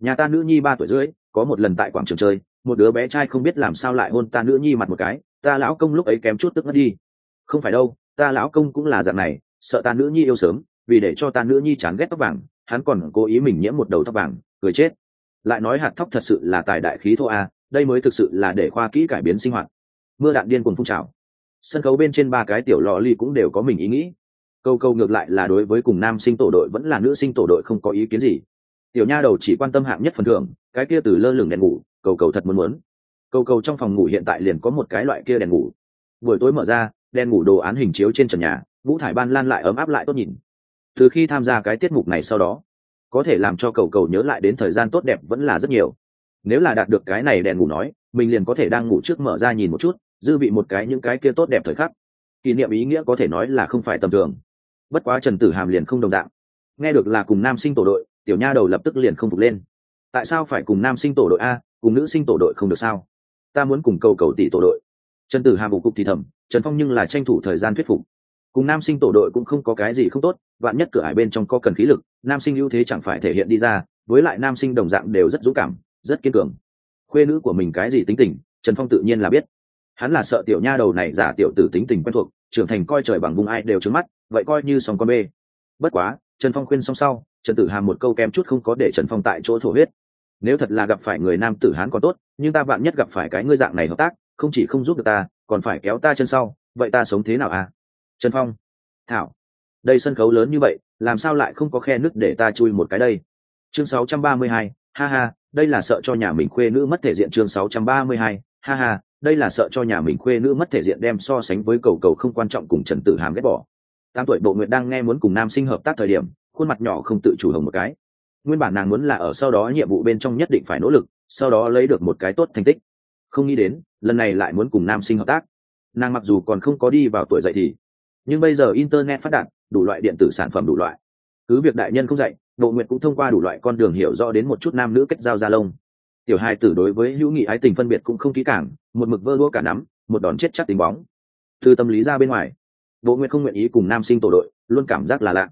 nhà ta nữ nhi ba tuổi rưỡi, có một lần tại quảng trường chơi, một đứa bé trai không biết làm sao lại hôn ta nữ nhi mặt một cái, ta lão công lúc ấy kém chút tức mất đi. Không phải đâu, ta lão công cũng là dạng này, sợ ta nữ nhi yêu sớm, vì để cho ta nữ nhi chán ghét tóc vàng, hắn còn cố ý mình nhiễm một đầu tóc vàng, cười chết. Lại nói hạt thóc thật sự là tài đại khí thô a đây mới thực sự là để khoa kỹ cải biến sinh hoạt. Mưa đạn điên cuồng phun trào. Sân khấu bên trên ba cái tiểu lò ly cũng đều có mình ý nghĩ. Câu câu ngược lại là đối với cùng nam sinh tổ đội vẫn là nữ sinh tổ đội không có ý kiến gì. Tiểu nha đầu chỉ quan tâm hạng nhất phần thưởng, cái kia từ lơ lửng đèn ngủ, cầu cầu thật muốn muốn. Cầu cầu trong phòng ngủ hiện tại liền có một cái loại kia đèn ngủ. Buổi tối mở ra, đèn ngủ đồ án hình chiếu trên trần nhà vũ thải ban lan lại ấm áp lại tốt nhìn. Từ khi tham gia cái tiết mục này sau đó, có thể làm cho cầu cầu nhớ lại đến thời gian tốt đẹp vẫn là rất nhiều nếu là đạt được cái này đèn ngủ nói, mình liền có thể đang ngủ trước mở ra nhìn một chút, dư vị một cái những cái kia tốt đẹp thời khắc. Kỷ niệm ý nghĩa có thể nói là không phải tầm thường. Bất quá trần tử hàm liền không đồng đạo nghe được là cùng nam sinh tổ đội, tiểu nha đầu lập tức liền không phục lên. Tại sao phải cùng nam sinh tổ đội a, cùng nữ sinh tổ đội không được sao? Ta muốn cùng cầu cầu tỷ tổ đội. Trần tử hàm vụ cục thì thầm, trần phong nhưng là tranh thủ thời gian thuyết phục. Cùng nam sinh tổ đội cũng không có cái gì không tốt, vạn nhất cửa hải bên trong có cần khí lực, nam sinh ưu thế chẳng phải thể hiện đi ra, với lại nam sinh đồng dạng đều rất dũng cảm rất kiên cường. Khuê nữ của mình cái gì tính tình trần phong tự nhiên là biết. Hắn là sợ tiểu nha đầu này giả tiểu tử tính tình quen thuộc trưởng thành coi trời bằng vùng ai đều trứng mắt vậy coi như sòng con bê. Bất quá trần phong khuyên xong sau trần tử hàm một câu kém chút không có để trần phong tại chỗ thổ huyết. Nếu thật là gặp phải người nam tử hán còn tốt nhưng ta bạn nhất gặp phải cái ngươi dạng này hợp tác không chỉ không giúp được ta còn phải kéo ta chân sau vậy ta sống thế nào à? Trần phong thảo đây sân khấu lớn như vậy làm sao lại không có khe nứt để ta chui một cái đây? Chương 632, ha ha đây là sợ cho nhà mình khuê nữ mất thể diện chương 632, ha ha đây là sợ cho nhà mình khuê nữ mất thể diện đem so sánh với cầu cầu không quan trọng cùng trần tử hàm ghét bỏ. Tám tuổi bộ nguyệt đang nghe muốn cùng nam sinh hợp tác thời điểm khuôn mặt nhỏ không tự chủ hồng một cái. Nguyên bản nàng muốn là ở sau đó nhiệm vụ bên trong nhất định phải nỗ lực sau đó lấy được một cái tốt thành tích. Không nghĩ đến lần này lại muốn cùng nam sinh hợp tác. Nàng mặc dù còn không có đi vào tuổi dậy thì nhưng bây giờ internet phát đạt đủ loại điện tử sản phẩm đủ loại. Cứ việc đại nhân không dạy bộ nguyệt cũng thông qua đủ loại con đường hiểu rõ đến một chút nam nữ kết giao gia lông. Tiểu hai tử đối với hữu nghị ái tình phân biệt cũng không kỹ càng, một mực vơ đua cả nắm, một đòn chết chắc tính bóng. Từ tâm lý ra bên ngoài, bộ nguyệt không nguyện ý cùng nam sinh tổ đội, luôn cảm giác là lạ.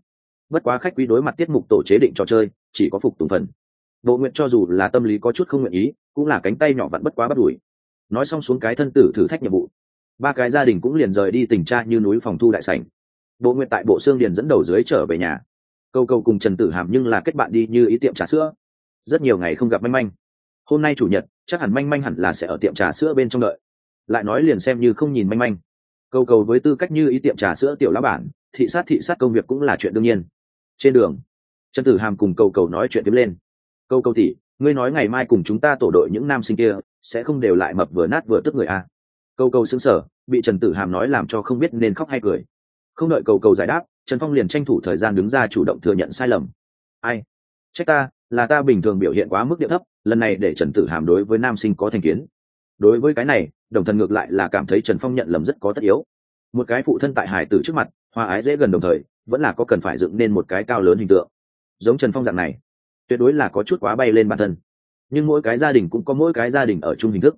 Bất quá khách quý đối mặt tiết mục tổ chế định trò chơi, chỉ có phục tùng phần. Bộ Nguyệt cho dù là tâm lý có chút không nguyện ý, cũng là cánh tay nhỏ vặn bất quá bắt đuổi. Nói xong xuống cái thân tử thử thách nhiệm vụ. Ba cái gia đình cũng liền rời đi tình tra như núi phòng thu đại sảnh. Bộ Nguyệt tại bộ xương điền dẫn đầu dưới trở về nhà câu câu cùng trần tử hàm nhưng là kết bạn đi như ý tiệm trà sữa. Rất nhiều ngày không gặp manh manh. Hôm nay chủ nhật, chắc hẳn manh manh hẳn là sẽ ở tiệm trà sữa bên trong đợi. Lại nói liền xem như không nhìn manh manh. Câu cầu với tư cách như ý tiệm trà sữa tiểu lá bản, thị sát thị sát công việc cũng là chuyện đương nhiên. Trên đường, trần tử hàm cùng cầu cầu nói chuyện tiếp lên. Câu câu tỉ ngươi nói ngày mai cùng chúng ta tổ đội những nam sinh kia, sẽ không đều lại mập vừa nát vừa tức người a à. câu câu xứng sở bị trần tử hàm nói làm cho không biết nên khóc hay cười. Không đợi cầu cầu giải đáp trần phong liền tranh thủ thời gian đứng ra chủ động thừa nhận sai lầm. Ai? Trách ta, là ta bình thường biểu hiện quá mức địa thấp, lần này để trần tử hàm đối với nam sinh có thành kiến. Đối với cái này, đồng thần ngược lại là cảm thấy trần phong nhận lầm rất có tất yếu. Một cái phụ thân tại hải tử trước mặt hoa ái dễ gần đồng thời, vẫn là có cần phải dựng nên một cái cao lớn hình tượng. Giống trần phong dạng này, tuyệt đối là có chút quá bay lên bản thân. Nhưng mỗi cái gia đình cũng có mỗi cái gia đình ở chung hình thức.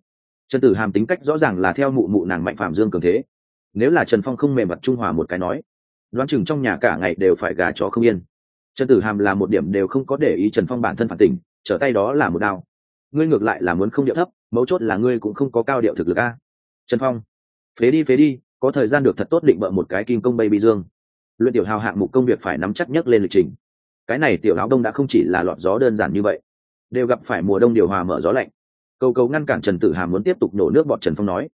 Trần tử hàm tính cách rõ ràng là theo mụ mụ nàng mạnh phạm dương cường thế. Nếu là trần phong không mềm mặt trung hòa một cái nói đoán chừng trong nhà cả ngày đều phải gà chó không yên. Trần tử hàm là một điểm đều không có để ý trần phong bản thân phản tình, trở tay đó là một đao. Ngươi ngược lại là muốn không điệu thấp, mấu chốt là ngươi cũng không có cao điệu thực lực a. Trần phong, phế đi phế đi, có thời gian được thật tốt định bợ một cái kim công baby dương. Luyện tiểu hào hạng mục công việc phải nắm chắc nhất lên lịch trình. Cái này tiểu áo đông đã không chỉ là lọt gió đơn giản như vậy, đều gặp phải mùa đông điều hòa mở gió lạnh. Câu câu ngăn cản trần tử hàm muốn tiếp tục nổ nước bọn trần phong nói.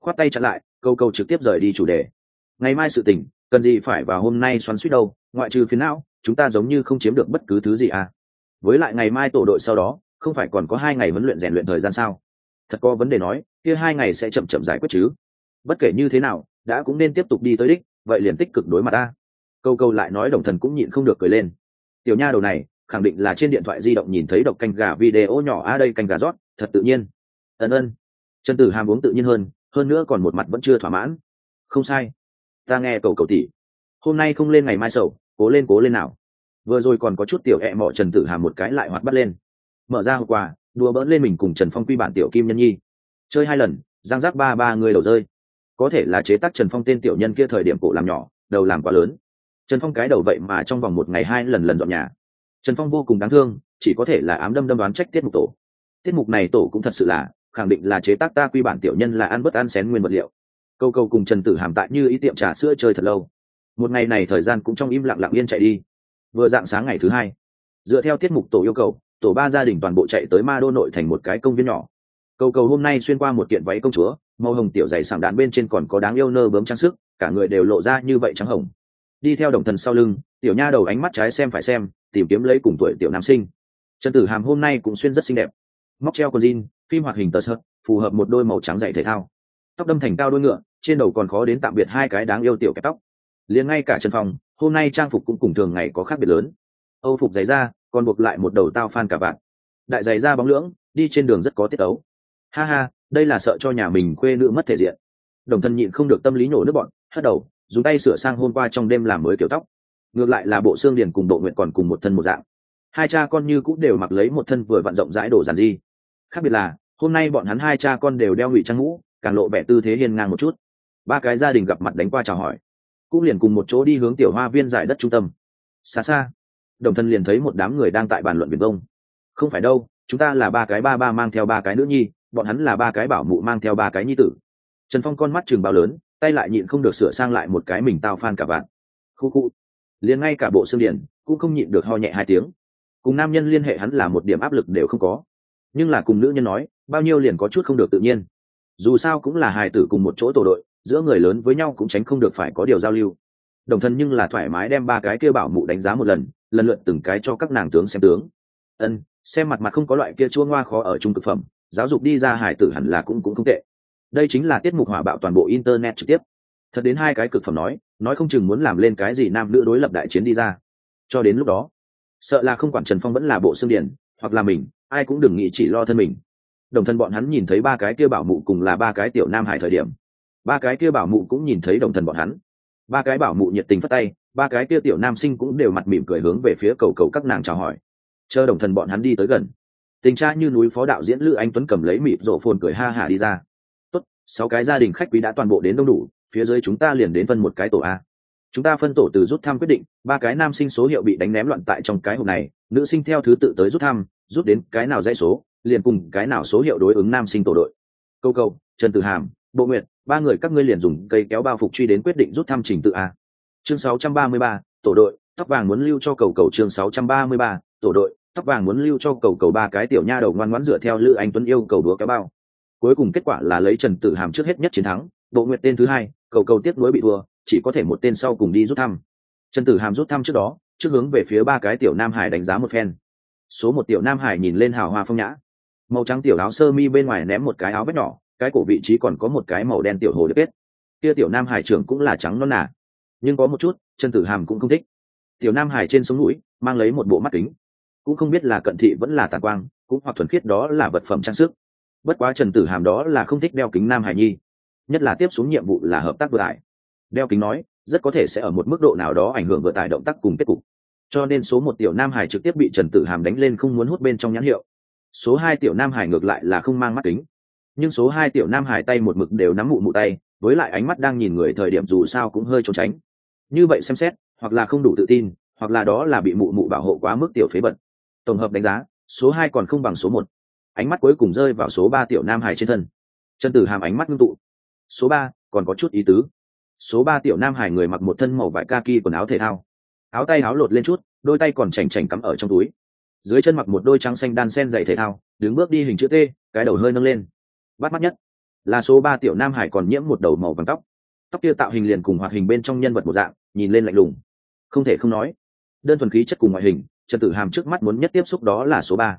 Khoát tay chặn lại, câu câu trực tiếp rời đi chủ đề. Ngày mai sự tình cần gì phải vào hôm nay xoắn suýt đâu, ngoại trừ phiến não, chúng ta giống như không chiếm được bất cứ thứ gì à. Với lại ngày mai tổ đội sau đó, không phải còn có hai ngày huấn luyện rèn luyện thời gian sao? Thật có vấn đề nói, kia hai ngày sẽ chậm chậm giải quyết chứ. Bất kể như thế nào, đã cũng nên tiếp tục đi tới đích, vậy liền tích cực đối mặt ta. Câu câu lại nói đồng thần cũng nhịn không được cười lên. Tiểu nha đầu này, khẳng định là trên điện thoại di động nhìn thấy độc canh gà video nhỏ a đây canh gà rót, thật tự nhiên. Ân ân. Trần tử hàm uống tự nhiên hơn hơn nữa còn một mặt vẫn chưa thỏa mãn. Không sai ta nghe cầu cầu tỷ hôm nay không lên ngày mai sầu, cố lên cố lên nào. Vừa rồi còn có chút tiểu ẹ mọ trần tử hàm một cái lại hoạt bắt lên. Mở ra hậu quả đùa bỡn lên mình cùng trần phong quy bản tiểu kim nhân nhi. Chơi hai lần giang giác ba ba người đầu rơi. Có thể là chế tác trần phong tên tiểu nhân kia thời điểm cổ làm nhỏ, đầu làm quá lớn. Trần phong cái đầu vậy mà trong vòng một ngày hai lần lần dọn nhà. Trần phong vô cùng đáng thương, chỉ có thể là ám đâm đâm đoán trách tiết mục tổ. Tiết mục này tổ cũng thật sự là, khẳng định là chế tác ta quy bản tiểu nhân là ăn bất ăn xén nguyên vật liệu câu câu cùng trần tử hàm tại như ý tiệm trà sữa chơi thật lâu. Một ngày này thời gian cũng trong im lặng lặng yên chạy đi. Vừa dạng sáng ngày thứ hai, dựa theo tiết mục tổ yêu cầu, tổ ba gia đình toàn bộ chạy tới ma đô nội thành một cái công viên nhỏ. Cầu cầu hôm nay xuyên qua một kiện váy công chúa, màu hồng tiểu dày sảng đạn bên trên còn có đáng yêu nơ bướm trang sức, cả người đều lộ ra như vậy trắng hồng. Đi theo đồng thần sau lưng, tiểu nha đầu ánh mắt trái xem phải xem, tìm kiếm lấy cùng tuổi tiểu nam sinh. Trần tử hàm hôm nay cũng xuyên rất xinh đẹp. Móc treo con jean, phim hoạt hình tờ sợt phù hợp một đôi màu trắng dày thể thao. Tóc đâm thành cao đôi ngựa trên đầu còn khó đến tạm biệt hai cái đáng yêu tiểu kẹp tóc. Liền ngay cả trần phòng hôm nay trang phục cũng cùng thường ngày có khác biệt lớn. Âu phục giày da, còn buộc lại một đầu tao phan cả vạn. Đại giày da bóng lưỡng, đi trên đường rất có tiết ấu. Ha ha, đây là sợ cho nhà mình khuê nữ mất thể diện. Đồng thân nhịn không được tâm lý nhổ nước bọn, hất đầu, dùng tay sửa sang hôm qua trong đêm làm mới kiểu tóc. Ngược lại là bộ xương điền cùng bộ nguyện còn cùng một thân một dạng. Hai cha con như cũng đều mặc lấy một thân vừa vặn rộng rãi đồ giản di khác biệt là, hôm nay bọn hắn hai cha con đều đeo ngụy trang ngũ, càng lộ vẻ tư thế hiên ngang một chút ba cái gia đình gặp mặt đánh qua chào hỏi, cũng liền cùng một chỗ đi hướng tiểu hoa viên giải đất trung tâm. Xa xa, đồng thân liền thấy một đám người đang tại bàn luận biển đông không phải đâu, chúng ta là ba cái ba ba mang theo ba cái nữ nhi, bọn hắn là ba cái bảo mụ mang theo ba cái nhi tử. Trần phong con mắt chừng bao lớn, tay lại nhịn không được sửa sang lại một cái mình tao phan cả bạn khu khu, liền ngay cả bộ xương điển cũng không nhịn được ho nhẹ hai tiếng. Cùng nam nhân liên hệ hắn là một điểm áp lực đều không có. Nhưng là cùng nữ nhân nói, bao nhiêu liền có chút không được tự nhiên. Dù sao cũng là hài tử cùng một chỗ tổ đội giữa người lớn với nhau cũng tránh không được phải có điều giao lưu. Đồng thân nhưng là thoải mái đem ba cái kia bảo mụ đánh giá một lần lần lượt từng cái cho các nàng tướng xem tướng. Ân, xem mặt mặt không có loại kia chua ngoa khó ở trung thực phẩm, giáo dục đi ra hải tử hẳn là cũng cũng không tệ. Đây chính là tiết mục hỏa bạo toàn bộ internet trực tiếp. Thật đến hai cái cực phẩm nói nói không chừng muốn làm lên cái gì nam nữ đối lập đại chiến đi ra. Cho đến lúc đó, sợ là không quản trần phong vẫn là bộ xương điển, hoặc là mình, ai cũng đừng nghĩ chỉ lo thân mình. Đồng thân bọn hắn nhìn thấy ba cái kia bảo mụ cùng là ba cái tiểu nam hải thời điểm ba cái kia bảo mụ cũng nhìn thấy đồng thần bọn hắn. Ba cái bảo mụ nhiệt tình phất tay, ba cái kia tiểu nam sinh cũng đều mặt mỉm cười hướng về phía cầu cầu các nàng chào hỏi. Chờ đồng thần bọn hắn đi tới gần. Tình tra như núi phó đạo diễn lữ anh tuấn cầm lấy mịp rộ phồn cười ha hả đi ra. Tốt, sáu cái gia đình khách quý đã toàn bộ đến đông đủ, phía dưới chúng ta liền đến phân một cái tổ a. Chúng ta phân tổ từ rút thăm quyết định, ba cái nam sinh số hiệu bị đánh ném loạn tại trong cái hộp này, nữ sinh theo thứ tự tới rút thăm, rút đến cái nào dãy số, liền cùng cái nào số hiệu đối ứng nam sinh tổ đội. Câu câu trần tử hàm bộ nguyện ba người các ngươi liền dùng cây kéo bao phục truy đến quyết định rút thăm trình tự a. Chương 633, tổ đội tóc vàng muốn lưu cho cầu cầu chương 633, tổ đội tóc vàng muốn lưu cho cầu cầu ba cái tiểu nha đầu ngoan ngoãn dựa theo lữ anh tuấn yêu cầu đúa kéo bao. Cuối cùng kết quả là lấy trần tử hàm trước hết nhất chiến thắng bộ nguyệt tên thứ hai cầu cầu tiếc nuối bị thua chỉ có thể một tên sau cùng đi rút thăm. Trần tử hàm rút thăm trước đó trước hướng về phía ba cái tiểu nam hải đánh giá một phen. Số một tiểu nam hải nhìn lên hào hoa phong nhã. Màu trắng tiểu áo sơ mi bên ngoài ném một cái áo vét nhỏ cái cổ vị trí còn có một cái màu đen tiểu hồ được kết. Kia tiểu nam hải trưởng cũng là trắng non nà, nhưng có một chút trần tử hàm cũng không thích. Tiểu nam hải trên sống mũi mang lấy một bộ mắt kính. Cũng không biết là cận thị vẫn là tàn quang cũng hoặc thuần khiết đó là vật phẩm trang sức. Bất quá trần tử hàm đó là không thích đeo kính nam hải nhi nhất là tiếp xuống nhiệm vụ là hợp tác vừa tải. Đeo kính nói rất có thể sẽ ở một mức độ nào đó ảnh hưởng vừa tải động tác cùng kết cục. Cho nên số một tiểu nam hải trực tiếp bị trần tử hàm đánh lên không muốn hút bên trong nhãn hiệu. Số hai tiểu nam hải ngược lại là không mang mắt kính nhưng số hai tiểu nam hải tay một mực đều nắm mụ mụ tay, với lại ánh mắt đang nhìn người thời điểm dù sao cũng hơi trốn tránh. Như vậy xem xét, hoặc là không đủ tự tin, hoặc là đó là bị mụ mụ bảo hộ quá mức tiểu phế bật tổng hợp đánh giá, số hai còn không bằng số một. Ánh mắt cuối cùng rơi vào số ba tiểu nam hải trên thân. Chân tử hàm ánh mắt ngưng tụ. Số ba, còn có chút ý tứ. Số ba tiểu nam hải người mặc một thân màu vải kaki quần áo thể thao. Áo tay áo lột lên chút, đôi tay còn chảnh chảnh cắm ở trong túi. Dưới chân mặc một đôi trắng xanh đan sen dày thể thao, đứng bước đi hình chữ t, cái đầu hơi nâng lên bắt mắt nhất. Là số ba tiểu nam hải còn nhiễm một đầu màu vàng tóc. Tóc kia tạo hình liền cùng hoạt hình bên trong nhân vật một dạng, nhìn lên lạnh lùng. Không thể không nói, đơn thuần khí chất cùng ngoại hình, trần tử hàm trước mắt muốn nhất tiếp xúc đó là số ba.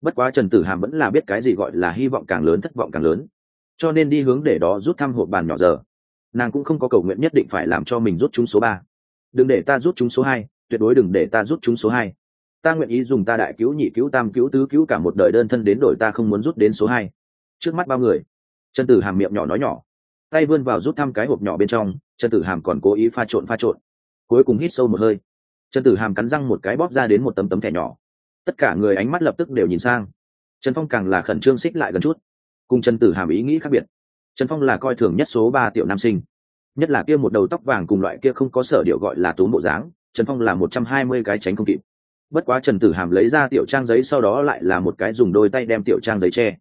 Bất quá trần tử hàm vẫn là biết cái gì gọi là hy vọng càng lớn, thất vọng càng lớn. Cho nên đi hướng để đó rút thăm hộp bàn nhỏ giờ. Nàng cũng không có cầu nguyện nhất định phải làm cho mình rút chúng số ba. Đừng để ta rút chúng số hai, tuyệt đối đừng để ta rút chúng số hai. Ta nguyện ý dùng ta đại cứu, nhị cứu, tam cứu, tứ cứu cả một đời đơn thân đến đổi ta không muốn rút đến số hai trước mắt bao người. Trần tử hàm miệng nhỏ nói nhỏ, tay vươn vào rút thăm cái hộp nhỏ bên trong, trần tử hàm còn cố ý pha trộn pha trộn. Cuối cùng hít sâu một hơi. Trần tử hàm cắn răng một cái bóp ra đến một tấm tấm thẻ nhỏ. Tất cả người ánh mắt lập tức đều nhìn sang. Trần phong càng là khẩn trương xích lại gần chút. Cùng trần tử hàm ý nghĩ khác biệt. Trần phong là coi thường nhất số ba tiểu nam sinh. Nhất là kia một đầu tóc vàng cùng loại kia không có sở điệu gọi là tú bộ dáng, trần phong là một trăm hai mươi cái tránh không kịp. Bất quá trần tử hàm lấy ra tiểu trang giấy sau đó lại là một cái dùng đôi tay đem tiểu trang giấy che.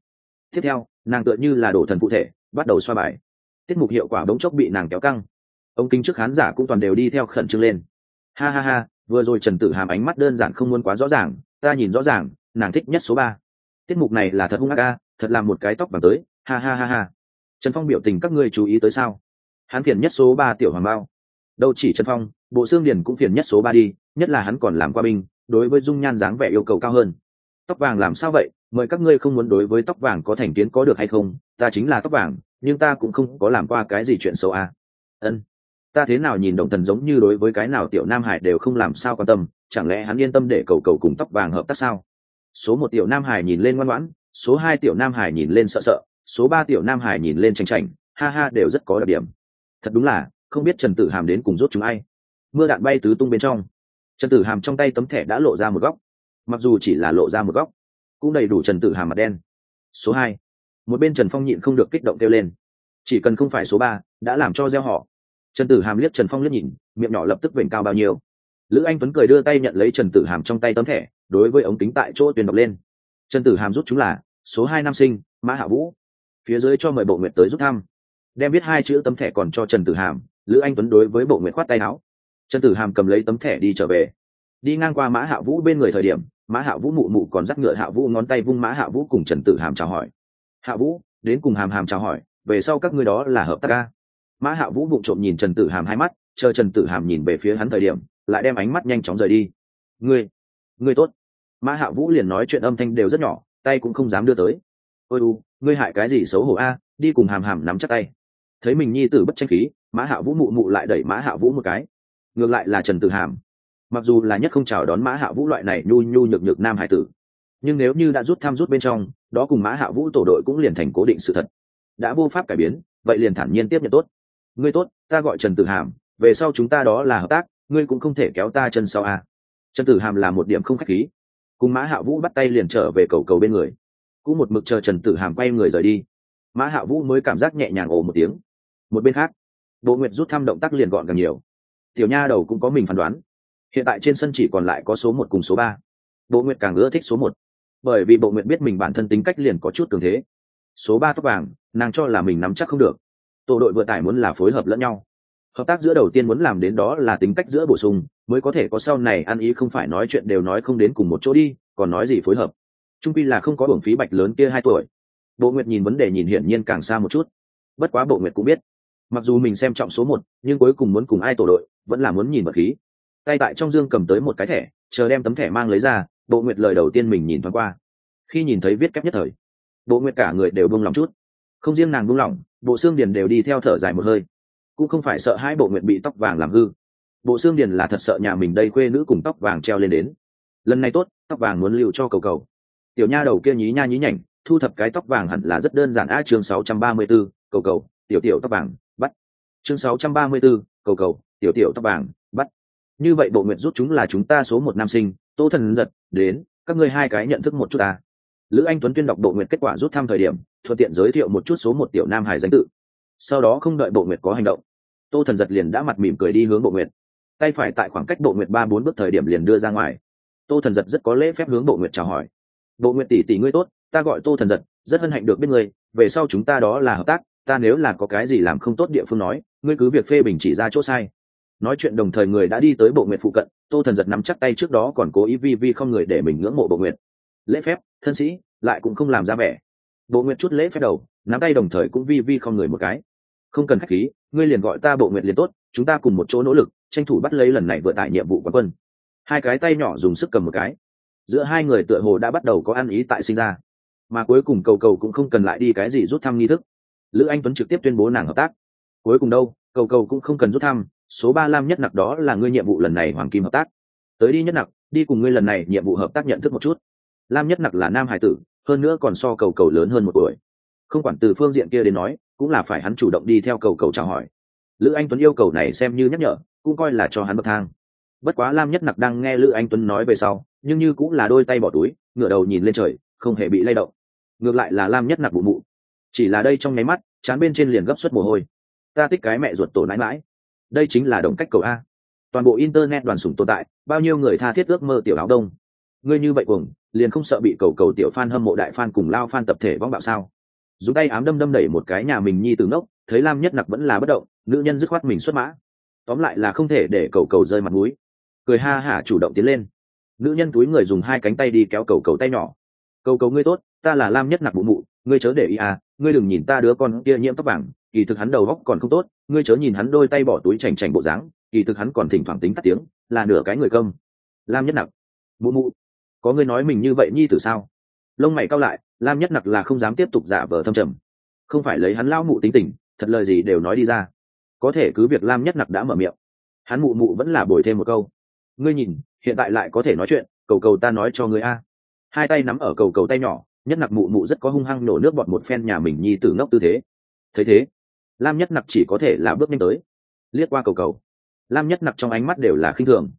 Tiếp theo nàng tựa như là đổ thần cụ thể, bắt đầu xoa bài. Tiết mục hiệu quả bỗng chốc bị nàng kéo căng. Ông kính trước khán giả cũng toàn đều đi theo khẩn trương lên. Ha ha ha, vừa rồi trần tử hàm ánh mắt đơn giản không muốn quá rõ ràng, ta nhìn rõ ràng, nàng thích nhất số ba. Tiết mục này là thật hung ác ca thật là một cái tóc bằng tới. Ha ha ha ha. Trần phong biểu tình các ngươi chú ý tới sao? Hắn phiền nhất số ba tiểu hoàng bao. Đâu chỉ trần phong, bộ xương điền cũng phiền nhất số ba đi, nhất là hắn còn làm qua binh, đối với dung nhan dáng vẻ yêu cầu cao hơn. Tóc vàng làm sao vậy? Mời các ngươi không muốn đối với tóc vàng có thành kiến có được hay không, ta chính là tóc vàng, nhưng ta cũng không có làm qua cái gì chuyện xấu à. ân. Ta thế nào nhìn động thần giống như đối với cái nào tiểu nam hải đều không làm sao quan tâm, chẳng lẽ hắn yên tâm để cầu cầu cùng tóc vàng hợp tác sao? Số một tiểu nam hải nhìn lên ngoan ngoãn, số hai tiểu nam hải nhìn lên sợ sợ, số ba tiểu nam hải nhìn lên tranh tranh ha ha đều rất có đặc điểm. Thật đúng là, không biết trần tử hàm đến cùng rốt chúng ai. Mưa đạn bay tứ tung bên trong. Trần tử hàm trong tay tấm thẻ đã lộ ra một góc. Mặc dù chỉ là lộ ra một góc cũng đầy đủ trần tử hàm mặt đen. Số hai. Một bên trần phong nhịn không được kích động kêu lên. Chỉ cần không phải số ba, đã làm cho gieo họ. Trần tử hàm liếc trần phong liếc nhìn, miệng nhỏ lập tức vểnh cao bao nhiêu. Lữ anh tuấn cười đưa tay nhận lấy trần tử hàm trong tay tấm thẻ, đối với ống kính tại chỗ tuyển đọc lên. Trần tử hàm rút chúng là, số hai nam sinh, mã hạ vũ. Phía dưới cho mời bộ nguyện tới rút thăm. Đem viết hai chữ tấm thẻ còn cho trần tử hàm, lữ anh tuấn đối với bộ nguyện khoát tay áo. Trần tử hàm cầm lấy tấm thẻ đi trở về đi ngang qua mã hạ vũ bên người thời điểm, mã hạ vũ mụ mụ còn dắt ngựa hạ vũ ngón tay vung mã hạ vũ cùng trần tử hàm chào hỏi. Hạ vũ, đến cùng hàm hàm chào hỏi, về sau các ngươi đó là hợp tác ca mã hạ vũ vụng trộm nhìn trần tử hàm hai mắt, chờ trần tử hàm nhìn về phía hắn thời điểm, lại đem ánh mắt nhanh chóng rời đi. Ngươi ngươi tốt. Mã hạ vũ liền nói chuyện âm thanh đều rất nhỏ, tay cũng không dám đưa tới. Ôi u, ngươi hại cái gì xấu hổ a, đi cùng hàm hàm nắm chắc tay. Thấy mình nhi tử bất tranh khí, mã hạ vũ mụ mụ lại đẩy mã hạ vũ một cái. Ngược lại là trần tử hàm mặc dù là nhất không chào đón mã hạ vũ loại này nhu nhu nhược nhược nam hải tử, nhưng nếu như đã rút tham rút bên trong, đó cùng mã hạ vũ tổ đội cũng liền thành cố định sự thật. Đã vô pháp cải biến, vậy liền thản nhiên tiếp nhận tốt. Ngươi tốt, ta gọi trần tử hàm, về sau chúng ta đó là hợp tác, ngươi cũng không thể kéo ta chân sau à. trần tử hàm là một điểm không k h á c h khí. Cùng mã hạ vũ bắt tay liền trở về cầu cầu bên người. Cũng một mực chờ trần tử hàm quay người rời đi. Mã hạ vũ mới cảm giác nhẹ nhàng ồ một tiếng. Một bên khác bộ nguyệt rút thăm động tác liền gọn càng nhiều. Tiểu nha đầu cũng có mình phán đoán hiện tại trên sân chỉ còn lại có số một cùng số ba. Bộ nguyệt càng ưa thích số một. Bởi vì bộ nguyệt biết mình bản thân tính cách liền có chút cường thế. Số ba tóc vàng, nàng cho là mình nắm chắc không được. Tổ đội vừa tải muốn là phối hợp lẫn nhau. Hợp tác giữa đầu tiên muốn làm đến đó là tính cách giữa bổ sung, mới có thể có sau này ăn ý không phải nói chuyện đều nói không đến cùng một chỗ đi, còn nói gì phối hợp. Trung pi là không có hưởng phí bạch lớn kia hai tuổi. Bộ nguyệt nhìn vấn đề nhìn hiển nhiên càng xa một chút. Bất quá bộ nguyệt cũng biết. Mặc dù mình xem trọng số một, nhưng cuối cùng muốn cùng ai tổ đội, vẫn là muốn nhìn vật khí tay tại trong dương cầm tới một cái thẻ chờ đem tấm thẻ mang lấy ra bộ nguyệt lời đầu tiên mình nhìn thoáng qua. Khi nhìn thấy viết kép nhất thời bộ nguyệt cả người đều buông lòng chút. Không riêng nàng buông lỏng bộ xương điền đều đi theo thở dài một hơi. Cũng không phải sợ hai bộ nguyệt bị tóc vàng làm hư. Bộ xương điền là thật sợ nhà mình đây khuê nữ cùng tóc vàng treo lên đến. Lần này tốt tóc vàng muốn lưu cho cầu cầu. Tiểu nha đầu kia nhí nha nhí nhảnh thu thập cái tóc vàng hẳn là rất đơn giản a chương 634, cầu cầu tiểu tiểu tóc vàng bắt. Chương 634, cầu cầu tiểu tiểu tóc vàng bắt như vậy bộ nguyện rút chúng là chúng ta số một nam sinh, tô thần giật, đến, các ngươi hai cái nhận thức một chút ta. Lữ anh tuấn tuyên đọc bộ nguyện kết quả rút thăm thời điểm, thuận tiện giới thiệu một chút số một tiểu nam hải danh tự. Sau đó không đợi bộ nguyện có hành động, tô thần giật liền đã mặt mỉm cười đi hướng bộ nguyện. tay phải tại khoảng cách bộ nguyện ba bốn bước thời điểm liền đưa ra ngoài. Tô thần giật rất có lễ phép hướng bộ nguyện chào hỏi. Bộ nguyện tỷ tỷ ngươi tốt, ta gọi tô thần giật, rất hân hạnh được biết ngươi, về sau chúng ta đó là hợp tác, ta nếu là có cái gì làm không tốt địa phương nói, ngươi cứ việc phê bình chỉ ra chỗ sai nói chuyện đồng thời người đã đi tới bộ nguyện phụ cận, tô thần giật nắm chắc tay trước đó còn cố ý vi vi không người để mình ngưỡng mộ bộ nguyện lễ phép, thân sĩ, lại cũng không làm ra vẻ. Bộ nguyện chút lễ phép đầu, nắm tay đồng thời cũng vi vi không người một cái. Không cần khách khí, ngươi liền gọi ta bộ nguyện liền tốt, chúng ta cùng một chỗ nỗ lực, tranh thủ bắt lấy lần này vượt tại nhiệm vụ quán quân. Hai cái tay nhỏ dùng sức cầm một cái. Giữa hai người tựa hồ đã bắt đầu có ăn ý tại sinh ra. Mà cuối cùng cầu cầu cũng không cần lại đi cái gì rút thăm nghi thức. Lữ anh tuấn trực tiếp tuyên bố nàng hợp tác. Cuối cùng đâu, cầu cầu cũng không cần rút thăm số ba lam nhất nặc đó là ngươi nhiệm vụ lần này hoàng kim hợp tác. Tới đi nhất nặc, đi cùng ngươi lần này nhiệm vụ hợp tác nhận thức một chút. Lam nhất nặc là nam hải tử, hơn nữa còn so cầu cầu lớn hơn một tuổi. Không quản từ phương diện kia đến nói, cũng là phải hắn chủ động đi theo cầu cầu chào hỏi. Lữ anh tuấn yêu cầu này xem như nhắc nhở, cũng coi là cho hắn bậc thang. Bất quá lam nhất nặc đang nghe lữ anh tuấn nói về sau, nhưng như cũng là đôi tay bỏ túi, ngửa đầu nhìn lên trời, không hề bị lay động. Ngược lại là lam nhất nặc bụ mụ. Chỉ là đây trong nháy mắt, chán bên trên liền gấp suất mồ hôi. Ta thích cái mẹ ruột tổ nãi mãi đây chính là động cách cầu a. Toàn bộ internet đoàn sủng tồn tại, bao nhiêu người tha thiết ước mơ tiểu áo đông? Ngươi như vậy cuồng, liền không sợ bị cầu cầu tiểu fan hâm mộ đại fan cùng lao fan tập thể vong bạo sao? Dùng tay ám đâm đâm đẩy một cái nhà mình nhi từ ngốc, thấy lam nhất nặc vẫn là bất động, nữ nhân dứt khoát mình xuất mã. Tóm lại là không thể để cầu cầu rơi mặt mũi. Cười ha hả chủ động tiến lên. Nữ nhân túi người dùng hai cánh tay đi kéo cầu cầu tay nhỏ. Cầu cầu ngươi tốt, ta là lam nhất nặc mụ mụ, ngươi chớ để ý à ngươi đừng nhìn ta đứa con kia nhiễm tóc vàng kỳ thực hắn đầu góc còn không tốt, ngươi chớ nhìn hắn đôi tay bỏ túi chành chành bộ dáng, kỳ thực hắn còn thỉnh thoảng tính tắt tiếng, là nửa cái người công lam nhất nặc, mụ mụ, có ngươi nói mình như vậy nhi từ sao? Lông mày cao lại, lam nhất nặc là không dám tiếp tục giả vờ thâm trầm. Không phải lấy hắn lao mụ tính tình, thật lời gì đều nói đi ra. Có thể cứ việc lam nhất nặc đã mở miệng, hắn mụ mụ vẫn là bồi thêm một câu. Ngươi nhìn, hiện tại lại có thể nói chuyện, cầu cầu ta nói cho ngươi a. Hai tay nắm ở cầu cầu tay nhỏ, nhất nặc mụ mụ rất có hung hăng nổ nước bọt một phen nhà mình nhi tử ngốc tư thế. Thấy thế lam nhất nặc chỉ có thể là bước nhanh tới. Liếc qua cầu cầu. Lam nhất nặc trong ánh mắt đều là khinh thường.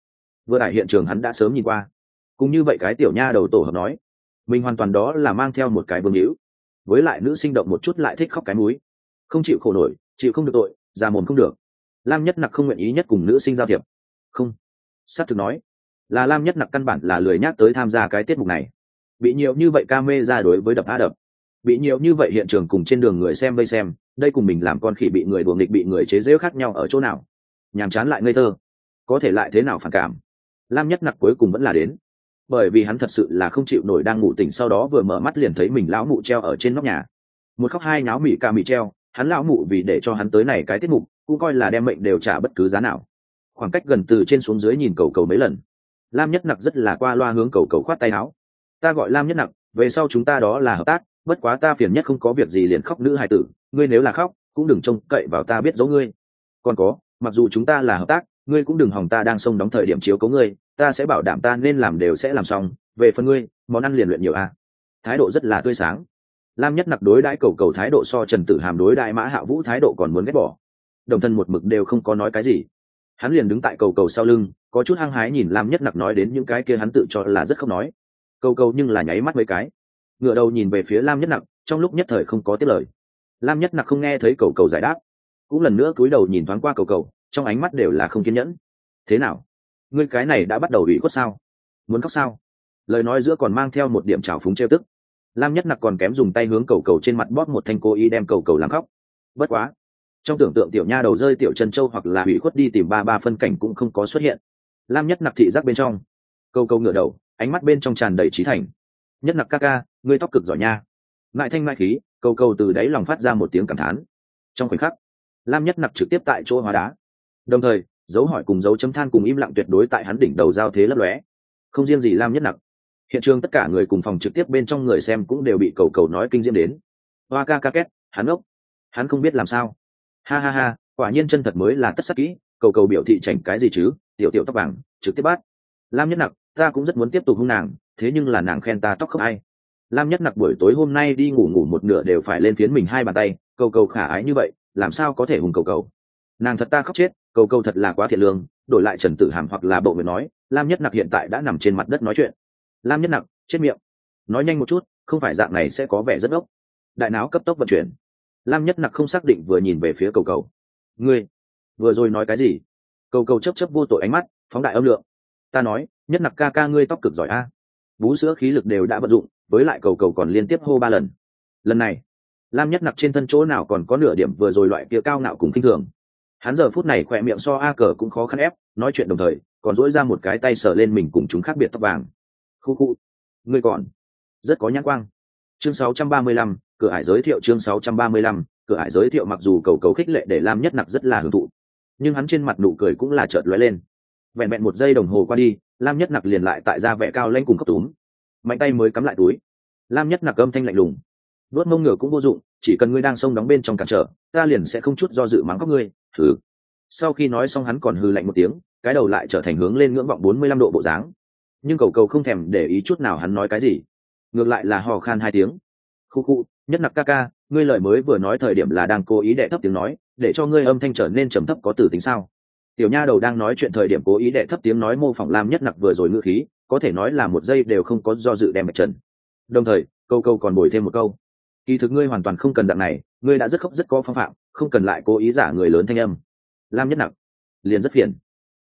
Vừa tại hiện trường hắn đã sớm nhìn qua. Cũng như vậy cái tiểu nha đầu tổ hợp nói, mình hoàn toàn đó là mang theo một cái vương hữu. Với lại nữ sinh động một chút lại thích khóc cái múi không chịu khổ nổi, chịu không được tội, già mồm không được. Lam nhất nặc không nguyện ý nhất cùng nữ sinh giao thiệp. Không. S á t thực nói, là lam nhất nặc căn bản là lười nhác tới tham gia cái tiết mục này. Bị nhiều như vậy ca mê ra đối với đập a đập. Bị nhiều như vậy hiện trường cùng trên đường người xem vây xem đây cùng mình làm con khỉ bị người đùa nghịch bị người chế giễu khác nhau ở chỗ nào? Nhàm chán lại ngây thơ. Có thể lại thế nào phản cảm? Lam nhất nặc cuối cùng vẫn là đến. Bởi vì hắn thật sự là không chịu nổi đang ngủ tỉnh sau đó vừa mở mắt liền thấy mình lão mụ treo ở trên nóc nhà. Một khóc hai náo mị ca mị treo, hắn lão mụ vì để cho hắn tới này cái tiết mục, cũng coi là đem mệnh đều trả bất cứ giá nào. Khoảng cách gần từ trên xuống dưới nhìn cầu cầu mấy lần. Lam nhất nặc rất là qua loa hướng cầu cầu khoát tay áo. Ta gọi lam nhất nặc, về sau chúng ta đó là hợp tác, bất quá ta phiền nhất không có việc gì liền khóc nữ hài tử ngươi nếu là khóc, cũng đừng trông cậy vào ta biết dấu ngươi. Còn có, mặc dù chúng ta là hợp tác, ngươi cũng đừng hòng ta đang sông đóng thời điểm chiếu cố ngươi, ta sẽ bảo đảm ta nên làm đều sẽ làm xong. Về phần ngươi, món ăn liền luyện nhiều a. Thái độ rất là tươi sáng. Lam nhất nặc đối đãi cầu cầu thái độ so trần tử hàm đối đại mã hạ vũ thái độ còn muốn ghét bỏ. Đồng thân một mực đều không có nói cái gì. Hắn liền đứng tại cầu cầu sau lưng, có chút hăng hái nhìn lam nhất nặc nói đến những cái kia hắn tự cho là rất không nói. Cầu cầu nhưng là nháy mắt mấy cái. Ngựa đầu nhìn về phía lam nhất nặc, trong lúc nhất thời không có tiết lời lam nhất nặc không nghe thấy cầu cầu giải đáp. Cũng lần nữa cúi đầu nhìn thoáng qua cầu cầu, trong ánh mắt đều là không kiên nhẫn. Thế nào? Ngươi cái này đã bắt đầu ủy khuất sao? Muốn khóc sao? Lời nói giữa còn mang theo một điểm trào phúng trêu tức. Lam nhất nặc còn kém dùng tay hướng cầu cầu trên mặt bóp một thanh cô y đem cầu cầu làm khóc. Bất quá, trong tưởng tượng tiểu nha đầu rơi tiểu chân châu hoặc là hủy khuất đi tìm ba ba phân cảnh cũng không có xuất hiện. Lam nhất nặc thị giác bên trong, cầu cầu ngửa đầu, ánh mắt bên trong tràn đầy trí thành. Nhất nặc ca ca, ngươi tóc cực giỏi nha. Ngại thanh ngại khí cầu cầu từ đáy lòng phát ra một tiếng cảm thán. Trong khoảnh khắc, lam nhất nặc trực tiếp tại chỗ hóa đá. Đồng thời, dấu hỏi cùng dấu chấm than cùng im lặng tuyệt đối tại hắn đỉnh đầu giao thế lấp lóe. Không riêng gì lam nhất nặc, hiện trường tất cả người cùng phòng trực tiếp bên trong người xem cũng đều bị cầu cầu nói kinh diễm đến. Hoa ca ca két, hắn ốc. Hắn không biết làm sao. Ha ha ha, quả nhiên chân thật mới là tất sắc kỹ, cầu cầu biểu thị chảnh cái gì chứ? Tiểu tiểu tóc vàng, trực tiếp bắt. Lam nhất nặc, ta cũng rất muốn tiếp tục hung nàng, thế nhưng là nàng khen ta tóc không ai lam nhất nặc buổi tối hôm nay đi ngủ ngủ một nửa đều phải lên phiến mình hai bàn tay, cầu cầu khả ái như vậy, làm sao có thể hùng cầu cầu. Nàng thật ta khóc chết, cầu cầu thật là quá thiệt lương, đổi lại trần tử hàm hoặc là bộ người nói, lam nhất nặc hiện tại đã nằm trên mặt đất nói chuyện. Lam nhất nặc, chết miệng. Nói nhanh một chút, không phải dạng này sẽ có vẻ rất ốc đại não cấp tốc vận chuyển. Lam nhất nặc không xác định vừa nhìn về phía cầu cầu. Ngươi, vừa rồi nói cái gì? Cầu cầu chấp chấp vô tội ánh mắt, phóng đại âm lượng. Ta nói, nhất nặc ca ca ngươi tóc cực giỏi a bú sữa khí lực đều đã vận dụng với lại cầu cầu còn liên tiếp hô ba lần. Lần này lam nhất nặc trên thân chỗ nào còn có nửa điểm vừa rồi loại kia cao ngạo cùng kinh thường. Hắn giờ phút này khỏe miệng so a cờ cũng khó khăn ép nói chuyện đồng thời còn dỗi ra một cái tay sờ lên mình cùng chúng khác biệt tóc vàng. Khu khu ngươi còn rất có nhãn quang. Chương 635, cửa hải giới thiệu chương 635, cửa hải giới thiệu mặc dù cầu cầu khích lệ để lam nhất nặc rất là hưởng thụ nhưng hắn trên mặt nụ cười cũng là chợt lóe lên vẹn vẹn một giây đồng hồ qua đi, lam nhất nặc liền lại tại ra vẻ cao lanh cùng cấp túm. Mạnh tay mới cắm lại túi. Lam nhất nặc âm thanh lạnh lùng. Đốt mông ngựa cũng vô dụng, chỉ cần ngươi đang sông đóng bên trong cản trở, ta liền sẽ không chút do dự mắng các ngươi. Thử. Sau khi nói xong hắn còn hư lạnh một tiếng, cái đầu lại trở thành hướng lên ngưỡng vọng bốn mươi lăm độ bộ dáng. Nhưng cầu cầu không thèm để ý chút nào hắn nói cái gì. Ngược lại là hò khan hai tiếng. Khu khu, nhất nặc ca ca, ngươi lời mới vừa nói thời điểm là đang cố ý đệ thấp tiếng nói, để cho ngươi âm thanh trở nên trầm thấp có tử tính sao? Tiểu nha đầu đang nói chuyện thời điểm cố ý đệ thấp tiếng nói mô phỏng lam nhất nặc vừa rồi ngữ khí, có thể nói là một giây đều không có do dự đem mạch trần. Đồng thời, câu câu còn bồi thêm một câu. Kỳ thực ngươi hoàn toàn không cần dạng này, ngươi đã rất khóc rất có phong phạm, không cần lại cố ý giả người lớn thanh âm. Lam nhất nặc, liền rất phiền.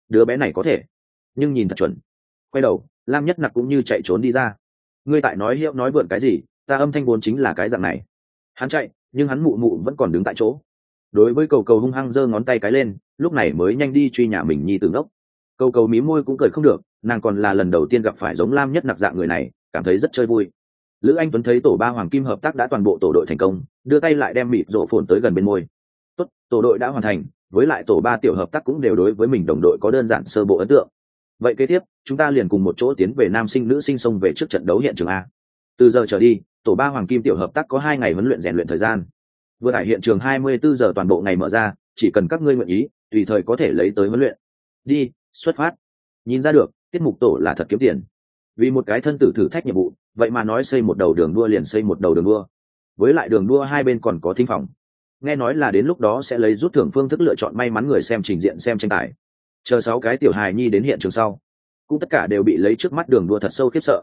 Đứa bé này có thể, nhưng nhìn thật chuẩn. Quay đầu, lam nhất nặc cũng như chạy trốn đi ra. Ngươi tại nói hiệu nói vượn cái gì, ta âm thanh vốn chính là cái dạng này. Hắn chạy, nhưng hắn mụ mụ vẫn còn đứng tại chỗ đối với cầu cầu hung hăng giơ ngón tay cái lên, lúc này mới nhanh đi truy nhà mình nhi từ ngốc. Cầu cầu mí môi cũng cười không được, nàng còn là lần đầu tiên gặp phải giống lam nhất nặc dạng người này, cảm thấy rất chơi vui. Lữ anh tuấn thấy tổ ba hoàng kim hợp tác đã toàn bộ tổ đội thành công, đưa tay lại đem mịt rộ phồn tới gần bên môi. Tốt, tổ đội đã hoàn thành, với lại tổ ba tiểu hợp tác cũng đều đối với mình đồng đội có đơn giản sơ bộ ấn tượng. Vậy kế tiếp, chúng ta liền cùng một chỗ tiến về nam sinh nữ sinh sông về trước trận đấu hiện trường a. Từ giờ trở đi, tổ ba hoàng kim tiểu hợp tác có hai ngày huấn luyện rèn luyện thời gian vừa hải hiện trường 24 giờ toàn bộ ngày mở ra, chỉ cần các ngươi nguyện ý, tùy thời có thể lấy tới huấn luyện. Đi, xuất phát. Nhìn ra được, tiết mục tổ là thật kiếm tiền. Vì một cái thân tử thử thách nhiệm vụ, vậy mà nói xây một đầu đường đua liền xây một đầu đường đua. Với lại đường đua hai bên còn có thính phòng. Nghe nói là đến lúc đó sẽ lấy rút thưởng phương thức lựa chọn may mắn người xem trình diện xem tranh tài. Chờ sáu cái tiểu hài nhi đến hiện trường sau, cũng tất cả đều bị lấy trước mắt đường đua thật sâu khiếp sợ.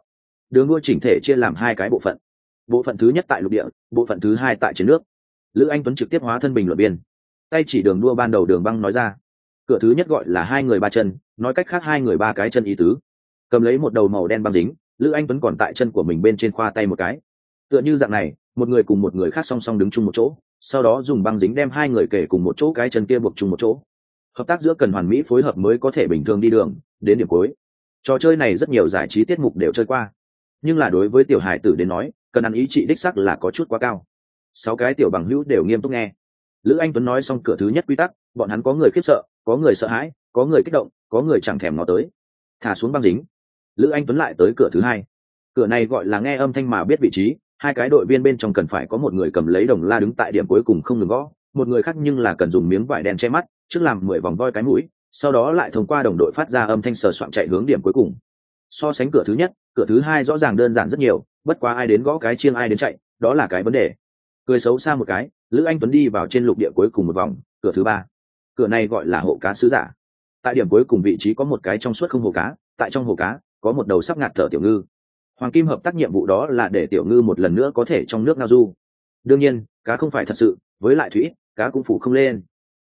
Đường đua chỉnh thể chia làm hai cái bộ phận. Bộ phận thứ nhất tại lục địa, bộ phận thứ hai tại trên nước lữ anh tuấn trực tiếp hóa thân bình luận biên tay chỉ đường đua ban đầu đường băng nói ra cửa thứ nhất gọi là hai người ba chân nói cách khác hai người ba cái chân ý tứ cầm lấy một đầu màu đen băng dính lữ anh tuấn còn tại chân của mình bên trên khoa tay một cái tựa như dạng này một người cùng một người khác song song đứng chung một chỗ sau đó dùng băng dính đem hai người kể cùng một chỗ cái chân kia buộc chung một chỗ hợp tác giữa cần hoàn mỹ phối hợp mới có thể bình thường đi đường đến điểm cuối trò chơi này rất nhiều giải trí tiết mục đều chơi qua nhưng là đối với tiểu hải tử đến nói cần ăn ý trị đích sắc là có chút quá cao sáu cái tiểu bằng hữu đều nghiêm túc nghe. Lữ anh tuấn nói xong cửa thứ nhất quy tắc, bọn hắn có người khiếp sợ, có người sợ hãi, có người kích động, có người chẳng thèm nó tới. Thả xuống băng dính. Lữ anh tuấn lại tới cửa thứ hai. Cửa này gọi là nghe âm thanh mà biết vị trí, hai cái đội viên bên trong cần phải có một người cầm lấy đồng la đứng tại điểm cuối cùng không ngừng gõ, một người khác nhưng là cần dùng miếng vải đen che mắt, trước làm mười vòng voi cái mũi, sau đó lại thông qua đồng đội phát ra âm thanh sờ soạn chạy hướng điểm cuối cùng. So sánh cửa thứ nhất, cửa thứ hai rõ ràng đơn giản rất nhiều, bất quá ai đến gõ cái chiêng ai đến chạy, đó là cái vấn đề cười xấu xa một cái, lữ anh tuấn đi vào trên lục địa cuối cùng một vòng, cửa thứ ba. Cửa này gọi là hộ cá sứ giả. Tại điểm cuối cùng vị trí có một cái trong suốt không hồ cá, tại trong hồ cá, có một đầu sắp ngạt thở tiểu ngư. Hoàng kim hợp tác nhiệm vụ đó là để tiểu ngư một lần nữa có thể trong nước ngao du. Đương nhiên, cá không phải thật sự, với lại thủy cá cũng phủ không lên.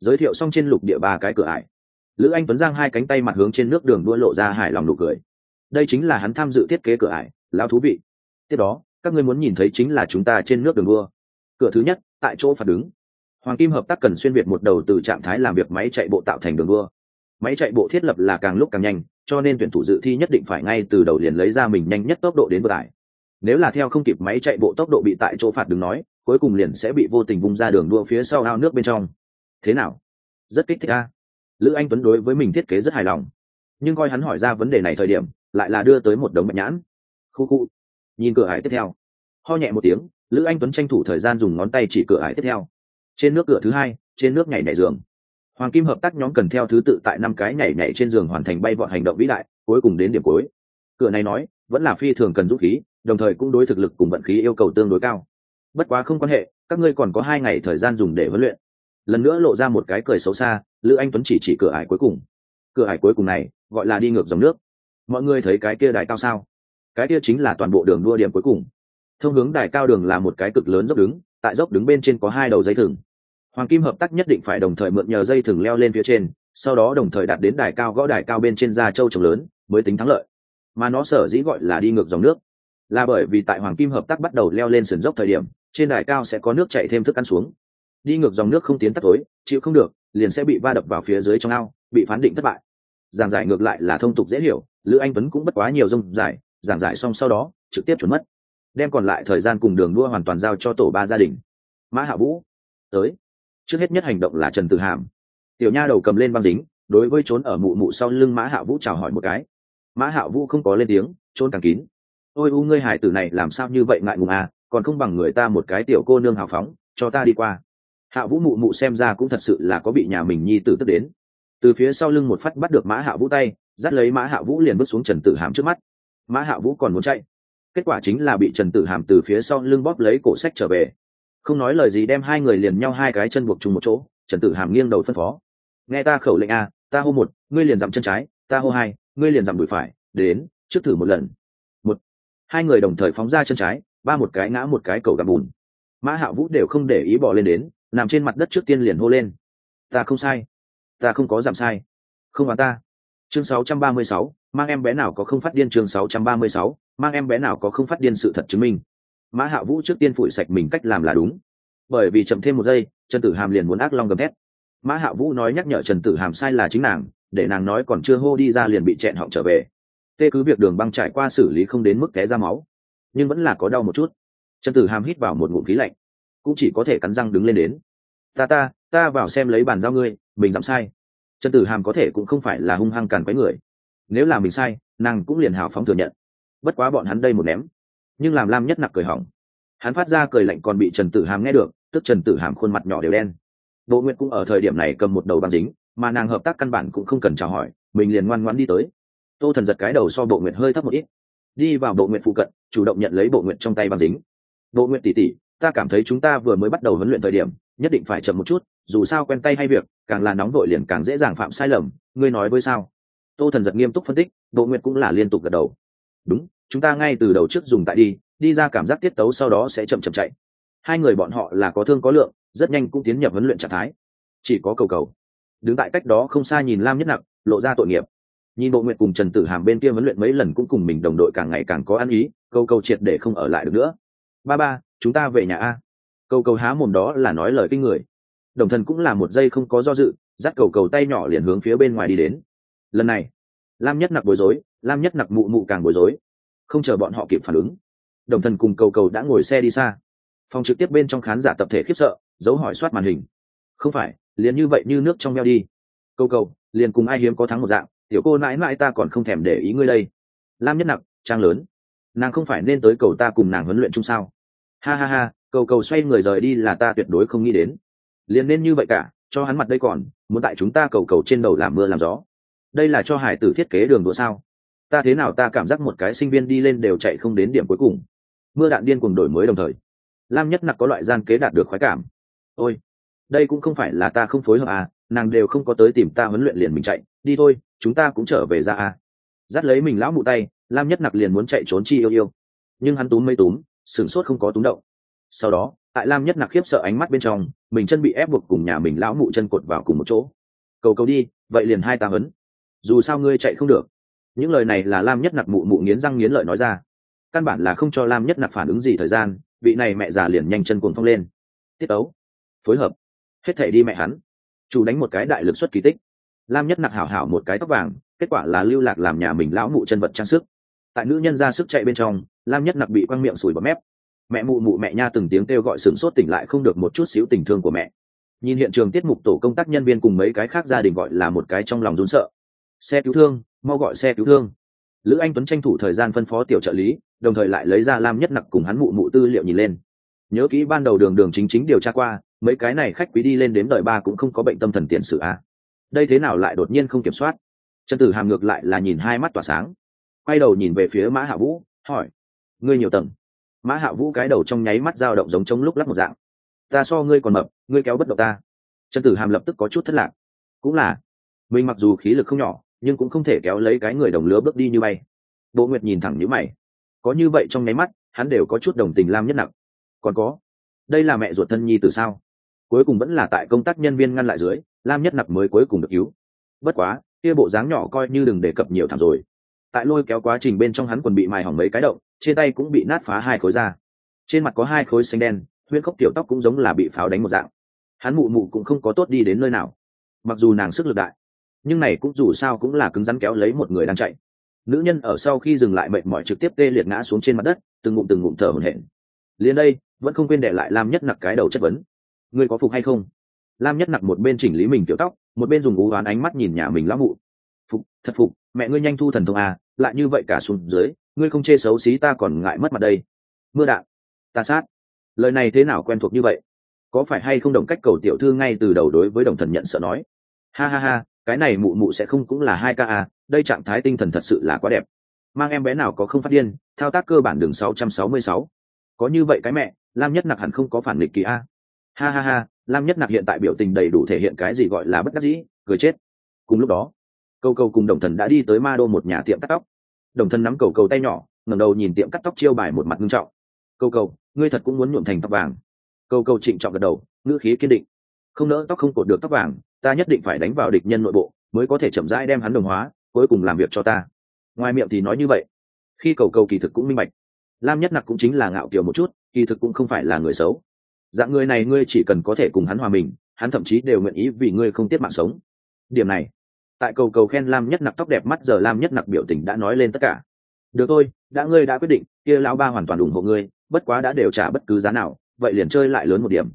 Giới thiệu xong trên lục địa ba cái cửa ải. Lữ anh tuấn giang hai cánh tay mặt hướng trên nước đường đua lộ ra hài lòng nụ cười. Đây chính là hắn tham dự thiết kế cửa ải lao thú vị. Tiếp đó, các ngươi muốn nhìn thấy chính là chúng ta trên nước đường đua cửa thứ nhất, tại chỗ phạt đứng. Hoàng kim hợp tác cần xuyên việt một đầu từ trạng thái làm việc máy chạy bộ tạo thành đường đua. Máy chạy bộ thiết lập là càng lúc càng nhanh, cho nên tuyển thủ dự thi nhất định phải ngay từ đầu liền lấy ra mình nhanh nhất tốc độ đến vừa tải nếu là theo không kịp máy chạy bộ tốc độ bị tại chỗ phạt đứng nói, cuối cùng liền sẽ bị vô tình vung ra đường đua phía sau ao nước bên trong. Thế nào? Rất kích thích a. Lữ anh tuấn đối với mình thiết kế rất hài lòng. Nhưng coi hắn hỏi ra vấn đề này thời điểm, lại là đưa tới một đống bạch nhãn. Khu khu. Nhìn cửa hải tiếp theo. Ho nhẹ một tiếng lữ anh tuấn tranh thủ thời gian dùng ngón tay chỉ cửa ải tiếp theo. Trên nước cửa thứ hai, trên nước nhảy nhảy giường. Hoàng kim hợp tác nhóm cần theo thứ tự tại năm cái nhảy nhảy trên giường hoàn thành bay vọt hành động vĩ đại, cuối cùng đến điểm cuối. Cửa này nói, vẫn là phi thường cần dũng khí, đồng thời cũng đối thực lực cùng vận khí yêu cầu tương đối cao. Bất quá không quan hệ, các ngươi còn có hai ngày thời gian dùng để huấn luyện. Lần nữa lộ ra một cái cười xấu xa, lữ anh tuấn chỉ chỉ cửa ải cuối cùng. Cửa ải cuối cùng này, gọi là đi ngược dòng nước. Mọi người thấy cái kia đài cao sao? Cái kia chính là toàn bộ đường đua điểm cuối cùng thông hướng đài cao đường là một cái cực lớn dốc đứng, tại dốc đứng bên trên có hai đầu dây thừng. Hoàng kim hợp tác nhất định phải đồng thời mượn nhờ dây thừng leo lên phía trên, sau đó đồng thời đạt đến đài cao gõ đài cao bên trên da châu trồng lớn, mới tính thắng lợi. Mà nó sở dĩ gọi là đi ngược dòng nước, là bởi vì tại hoàng kim hợp tác bắt đầu leo lên sườn dốc thời điểm, trên đài cao sẽ có nước chạy thêm thức ăn xuống. Đi ngược dòng nước không tiến tắt tối, chịu không được, liền sẽ bị va đập vào phía dưới trong ao, bị phán định thất bại. Giảng giải ngược lại là thông tục dễ hiểu, lữ anh tuấn cũng bất quá nhiều dông giải giảng giải xong sau đó, trực tiếp chuẩn mất đem còn lại thời gian cùng đường đua hoàn toàn giao cho tổ ba gia đình. Mã hạ vũ, tới. Trước hết nhất hành động là trần tử hàm. Tiểu nha đầu cầm lên băng dính, đối với trốn ở mụ mụ sau lưng mã hạ vũ chào hỏi một cái. Mã hạ vũ không có lên tiếng, trốn càng kín. Ôi u, ngươi hải tử này làm sao như vậy ngại ngùng à còn không bằng người ta một cái tiểu cô nương hào phóng, cho ta đi qua. Hạ vũ mụ mụ xem ra cũng thật sự là có bị nhà mình nhi tử tức đến. Từ phía sau lưng một phát bắt được mã hạ vũ tay, dắt lấy mã hạ vũ liền bước xuống trần tử hàm trước mắt. Mã hạ vũ còn muốn chạy kết quả chính là bị trần tử hàm từ phía sau lưng bóp lấy cổ sách trở về. Không nói lời gì đem hai người liền nhau hai cái chân buộc chung một chỗ trần tử hàm nghiêng đầu phân phó. Nghe ta khẩu lệnh a ta hô một ngươi liền dặm chân trái ta hô hai ngươi liền dặm đùi phải đến trước thử một lần. Một. Hai người đồng thời phóng ra chân trái ba một cái ngã một cái cầu gặp bùn. Mã hạ vũ đều không để ý bỏ lên đến nằm trên mặt đất trước tiên liền hô lên. Ta không sai ta không có giảm sai. Không bán ta. Chương 636, mang em bé nào có không phát điên chương 636, mang em bé nào có không phát điên sự thật chứng minh. Mã hạ vũ trước tiên phủi sạch mình cách làm là đúng. Bởi vì chậm thêm một giây trần tử hàm liền muốn ác long gầm thét. Mã hạ vũ nói nhắc nhở trần tử hàm sai là chính nàng để nàng nói còn chưa hô đi ra liền bị chẹn họng trở về. Tê cứ việc đường băng trải qua xử lý không đến mức té ra máu nhưng vẫn là có đau một chút. Trần tử hàm hít vào một ngụm khí lạnh cũng chỉ có thể cắn răng đứng lên đến. Ta ta ta vào xem lấy bàn giao ngươi mình dám sai. Trần tử hàm có thể cũng không phải là hung hăng càn quấy người nếu là mình sai, nàng cũng liền hào phóng thừa nhận. Bất quá bọn hắn đây một ném. Nhưng làm lam nhất nặc cười hỏng. Hắn phát ra cười lạnh còn bị trần tử hàm nghe được, tức trần tử hàm khuôn mặt nhỏ đều đen. Bộ nguyện cũng ở thời điểm này cầm một đầu băng dính, mà nàng hợp tác căn bản cũng không cần chào hỏi, mình liền ngoan ngoãn đi tới. Tô thần giật cái đầu so bộ nguyện hơi thấp một ít. Đi vào bộ nguyện phụ cận, chủ động nhận lấy bộ nguyện trong tay băng dính. Bộ nguyện tỉ tỉ ta cảm thấy chúng ta vừa mới bắt đầu huấn luyện thời điểm, nhất định phải chậm một chút, dù sao quen tay hay việc, càng là nóng vội liền càng dễ dàng phạm sai lầm, ngươi nói với sao? Tô thần giật nghiêm túc phân tích bộ Nguyệt cũng là liên tục gật đầu. Đúng, chúng ta ngay từ đầu trước dùng tại đi đi ra cảm giác tiết tấu sau đó sẽ chậm chậm chạy. Hai người bọn họ là có thương có lượng, rất nhanh cũng tiến nhập huấn luyện trạng thái. Chỉ có cầu cầu. Đứng tại cách đó không xa nhìn lam nhất Nặc, lộ ra tội nghiệp. Nhìn bộ nguyện cùng trần tử hàm bên kia huấn luyện mấy lần cũng cùng mình đồng đội càng ngày càng có ăn ý câu câu triệt để không ở lại được nữa. Ba ba, chúng ta về nhà a. Câu câu há mồm đó là nói lời kinh người. Đồng thần cũng là một giây không có do dự, dắt cầu cầu tay nhỏ liền hướng phía bên ngoài đi đến lần này, lam nhất nặc bối rối, lam nhất nặc mụ mụ càng bối rối. Không chờ bọn họ kịp phản ứng, đồng thần cùng cầu cầu đã ngồi xe đi xa. Phòng trực tiếp bên trong khán giả tập thể khiếp sợ dấu hỏi soát màn hình. Không phải, liền như vậy như nước trong meo đi. Cầu cầu, liền cùng ai hiếm có thắng một dạng, tiểu cô mãi mãi ta còn không thèm để ý ngươi đây. Lam nhất nặc, trang lớn. Nàng không phải nên tới cầu ta cùng nàng huấn luyện chung sao? Ha ha ha, cầu cầu xoay người rời đi là ta tuyệt đối không nghĩ đến. Liền nên như vậy cả, cho hắn mặt đây còn, muốn tại chúng ta cầu cầu trên đầu làm mưa làm gió đây là cho hải tử thiết kế đường đua sao? Ta thế nào ta cảm giác một cái sinh viên đi lên đều chạy không đến điểm cuối cùng. Mưa đạn điên cùng đổi mới đồng thời, lam nhất nặc có loại gian kế đạt được khoái cảm. Ôi, đây cũng không phải là ta không phối hợp à nàng đều không có tới tìm ta huấn luyện liền mình chạy, đi thôi, chúng ta cũng trở về ra à. Dắt lấy mình lão mụ tay, lam nhất nặc liền muốn chạy trốn chi yêu yêu. Nhưng hắn túm mấy túm, sửng sốt không có túm động. Sau đó, tại lam nhất nặc khiếp sợ ánh mắt bên trong, mình chân bị ép buộc cùng nhà mình lão mụ chân cột vào cùng một chỗ. Cầu cầu đi, vậy liền hai ta hấn dù sao ngươi chạy không được. Những lời này là lam nhất nặc mụ mụ nghiến răng nghiến lợi nói ra. Căn bản là không cho lam nhất nặc phản ứng gì thời gian, vị này mẹ già liền nhanh chân cuồng phong lên. Tiết ấu phối hợp. Hết thể đi mẹ hắn. Chủ đánh một cái đại lực xuất kỳ tích. Lam nhất nặc hảo hảo một cái tóc vàng, kết quả là lưu lạc làm nhà mình lão mụ chân vật trang sức. Tại nữ nhân ra sức chạy bên trong, lam nhất nặc bị quăng miệng sủi bọt mép. Mẹ mụ mụ mẹ nha từng tiếng kêu gọi sửng sốt tỉnh lại không được một chút xíu tình thương của mẹ. Nhìn hiện trường tiết mục tổ công tác nhân viên cùng mấy cái khác gia đình gọi là một cái trong lòng run sợ xe cứu thương, mau gọi xe cứu thương. Lữ anh tuấn tranh thủ thời gian phân phó tiểu trợ lý, đồng thời lại lấy ra lam nhất nặc cùng hắn mụ mụ tư liệu nhìn lên. Nhớ kỹ ban đầu đường đường chính chính điều tra qua, mấy cái này khách quý đi lên đến đời ba cũng không có bệnh tâm thần tiền sử a đây thế nào lại đột nhiên không kiểm soát? Trần tử hàm ngược lại là nhìn hai mắt tỏa sáng. Quay đầu nhìn về phía mã hạ vũ, hỏi, ngươi nhiều tầng? Mã hạ vũ cái đầu trong nháy mắt dao động giống trống lúc lắc một dạng. Ta so ngươi còn mập, ngươi kéo bất động ta. Trần tử hàm lập tức có chút thất lạc. Cũng là, mình mặc dù khí lực không nhỏ nhưng cũng không thể kéo lấy cái người đồng lứa bước đi như bay. Bộ nguyệt nhìn thẳng nhữ mày. Có như vậy trong nháy mắt, hắn đều có chút đồng tình lam nhất nặng còn có, đây là mẹ ruột thân nhi từ sao? Cuối cùng vẫn là tại công tác nhân viên ngăn lại dưới, lam nhất nặc mới cuối cùng được cứu. Bất quá, kia bộ dáng nhỏ coi như đừng đề cập nhiều thảm rồi. Tại lôi kéo quá trình bên trong hắn quần bị mài hỏng mấy cái động, trên tay cũng bị nát phá hai khối da. Trên mặt có hai khối xanh đen huyên khốc tiểu tóc cũng giống là bị pháo đánh một dạng. Hắn mụ mụ cũng không có tốt đi đến nơi nào. Mặc dù nàng sức lực đại nhưng này cũng dù sao cũng là cứng rắn kéo lấy một người đang chạy. Nữ nhân ở sau khi dừng lại mệt mỏi trực tiếp tê liệt ngã xuống trên mặt đất, từng ngụm từng ngụm thở hổn hển. Liền đây, vẫn không quên để lại lam nhất nặc cái đầu chất vấn. Ngươi có phục hay không? Lam nhất nặc một bên chỉnh lý mình tiểu tóc, một bên dùng ú oán ánh mắt nhìn nhà mình lão mụ. Phục, thật phục, mẹ ngươi nhanh thu thần thông à lại như vậy cả xuống dưới, ngươi không chê xấu xí ta còn ngại mất mặt đây. Mưa đạn, ta sát. Lời này thế nào quen thuộc như vậy? Có phải hay không đồng cách cầu tiểu thư ngay từ đầu đối với đồng thần nhận sợ nói? Ha ha ha cái này mụ mụ sẽ không cũng là hai ca à đây trạng thái tinh thần thật sự là quá đẹp. Mang em bé nào có không phát điên, thao tác cơ bản đường 666. có như vậy cái mẹ, lam nhất nặc hẳn không có phản nghịch kỳ a. Ha ha ha, lam nhất nặc hiện tại biểu tình đầy đủ thể hiện cái gì gọi là bất đắc dĩ, cười chết. Cùng lúc đó cầu cầu cùng đồng thần đã đi tới ma đô một nhà tiệm cắt tóc. Đồng thần nắm cầu cầu tay nhỏ, ngẩng đầu nhìn tiệm cắt tóc chiêu bài một mặt nghiêm trọng. Cầu cầu ngươi thật cũng muốn nhuộm thành tóc vàng. Cầu cầu trịnh trọng gật đầu, ngữ khí kiên định. Không nỡ tóc không cột được tóc vàng ta nhất định phải đánh vào địch nhân nội bộ, mới có thể chậm rãi đem hắn đồng hóa, cuối cùng làm việc cho ta. Ngoài miệng thì nói như vậy. Khi cầu cầu kỳ thực cũng minh bạch. Lam nhất nặc cũng chính là ngạo kiều một chút, kỳ thực cũng không phải là người xấu. Dạng người này ngươi chỉ cần có thể cùng hắn hòa mình, hắn thậm chí đều nguyện ý vì ngươi không tiết mạng sống. Điểm này, tại cầu cầu khen lam nhất nặc tóc đẹp mắt giờ lam nhất nặc biểu tình đã nói lên tất cả. Được thôi, đã ngươi đã quyết định, kia lão ba hoàn toàn ủng hộ ngươi, bất quá đã đều trả bất cứ giá nào, vậy liền chơi lại lớn một điểm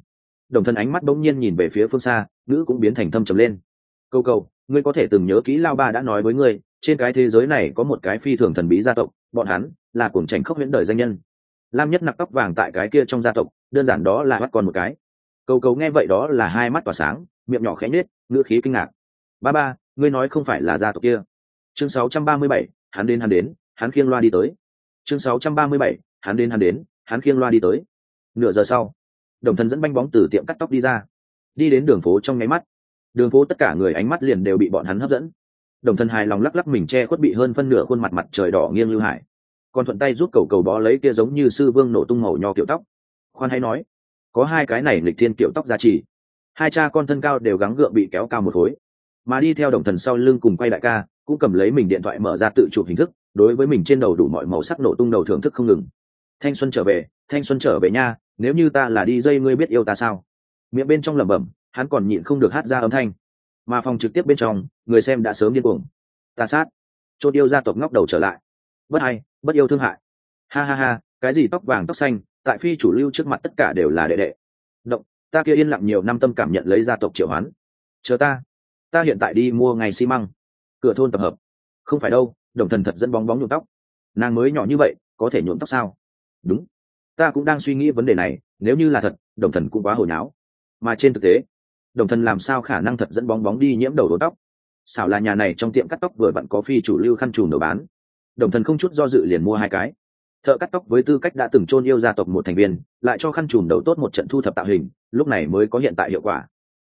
đồng thân ánh mắt bỗng nhiên nhìn về phía phương xa nữ cũng biến thành thâm trầm lên. Câu cầu ngươi có thể từng nhớ kỹ lao ba đã nói với ngươi trên cái thế giới này có một cái phi thường thần bí gia tộc bọn hắn là cuồng trành khốc huyễn đời danh nhân. Lam nhất nặc tóc vàng tại cái kia trong gia tộc đơn giản đó là bắt con một cái. Câu cầu nghe vậy đó là hai mắt tỏa sáng miệng nhỏ khẽ nết, ngữ khí kinh ngạc. Ba ba ngươi nói không phải là gia tộc kia. Chương 637, hắn đến hắn đến hắn khiêng loa đi tới. Chương 637, hắn đến hắn đến hắn khiêng loa đi tới. Nửa giờ sau đồng thần dẫn banh bóng từ tiệm cắt tóc đi ra. Đi đến đường phố trong nháy mắt. Đường phố tất cả người ánh mắt liền đều bị bọn hắn hấp dẫn. Đồng thần hài lòng lắc lắc mình che khuất bị hơn phân nửa khuôn mặt mặt trời đỏ nghiêng lưu hải. Còn thuận tay giúp cầu cầu bó lấy kia giống như sư vương nổ tung màu nho kiểu tóc. Khoan hay nói, có hai cái này lịch thiên kiểu tóc giá trị hai cha con thân cao đều gắng gượng bị kéo cao một khối. Mà đi theo đồng thần sau lưng cùng quay đại ca, cũng cầm lấy mình điện thoại mở ra tự chụp hình thức, đối với mình trên đầu đủ mọi màu sắc nổ tung đầu thưởng thức không ngừng thanh xuân trở về, thanh xuân trở về nha, nếu như ta là đi dây, ngươi biết yêu ta sao? Miệng bên trong lẩm bẩm, hắn còn nhịn không được hát ra âm thanh. Mà phòng trực tiếp bên trong, người xem đã sớm điên cuồng. Ta sát. Chốt yêu gia tộc ngóc đầu trở lại. Bất hay, bất yêu thương hại. Ha ha ha, cái gì tóc vàng tóc xanh, tại phi chủ lưu trước mặt tất cả đều là đệ đệ. Động, ta kia yên lặng nhiều năm tâm cảm nhận lấy gia tộc triệu hoán. Chờ ta. Ta hiện tại đi mua ngày xi măng. Cửa thôn tập hợp. Không phải đâu, đồng thần thật dẫn bóng bóng nhuộm tóc. Nàng mới nhỏ như vậy, có thể nhuộm tóc sao? Đúng. Ta cũng đang suy nghĩ vấn đề này, nếu như là thật, đồng thần cũng quá hồi nháo. Mà trên thực tế, đồng thần làm sao khả năng thật dẫn bóng bóng đi nhiễm đầu đốt tóc? Xảo là nhà này trong tiệm cắt tóc vừa vặn có phi chủ lưu khăn trùm đầu bán. Đồng thần không chút do dự liền mua hai cái. Thợ cắt tóc với tư cách đã từng chôn yêu gia tộc một thành viên, lại cho khăn trùm đầu tốt một trận thu thập tạo hình, lúc này mới có hiện tại hiệu quả.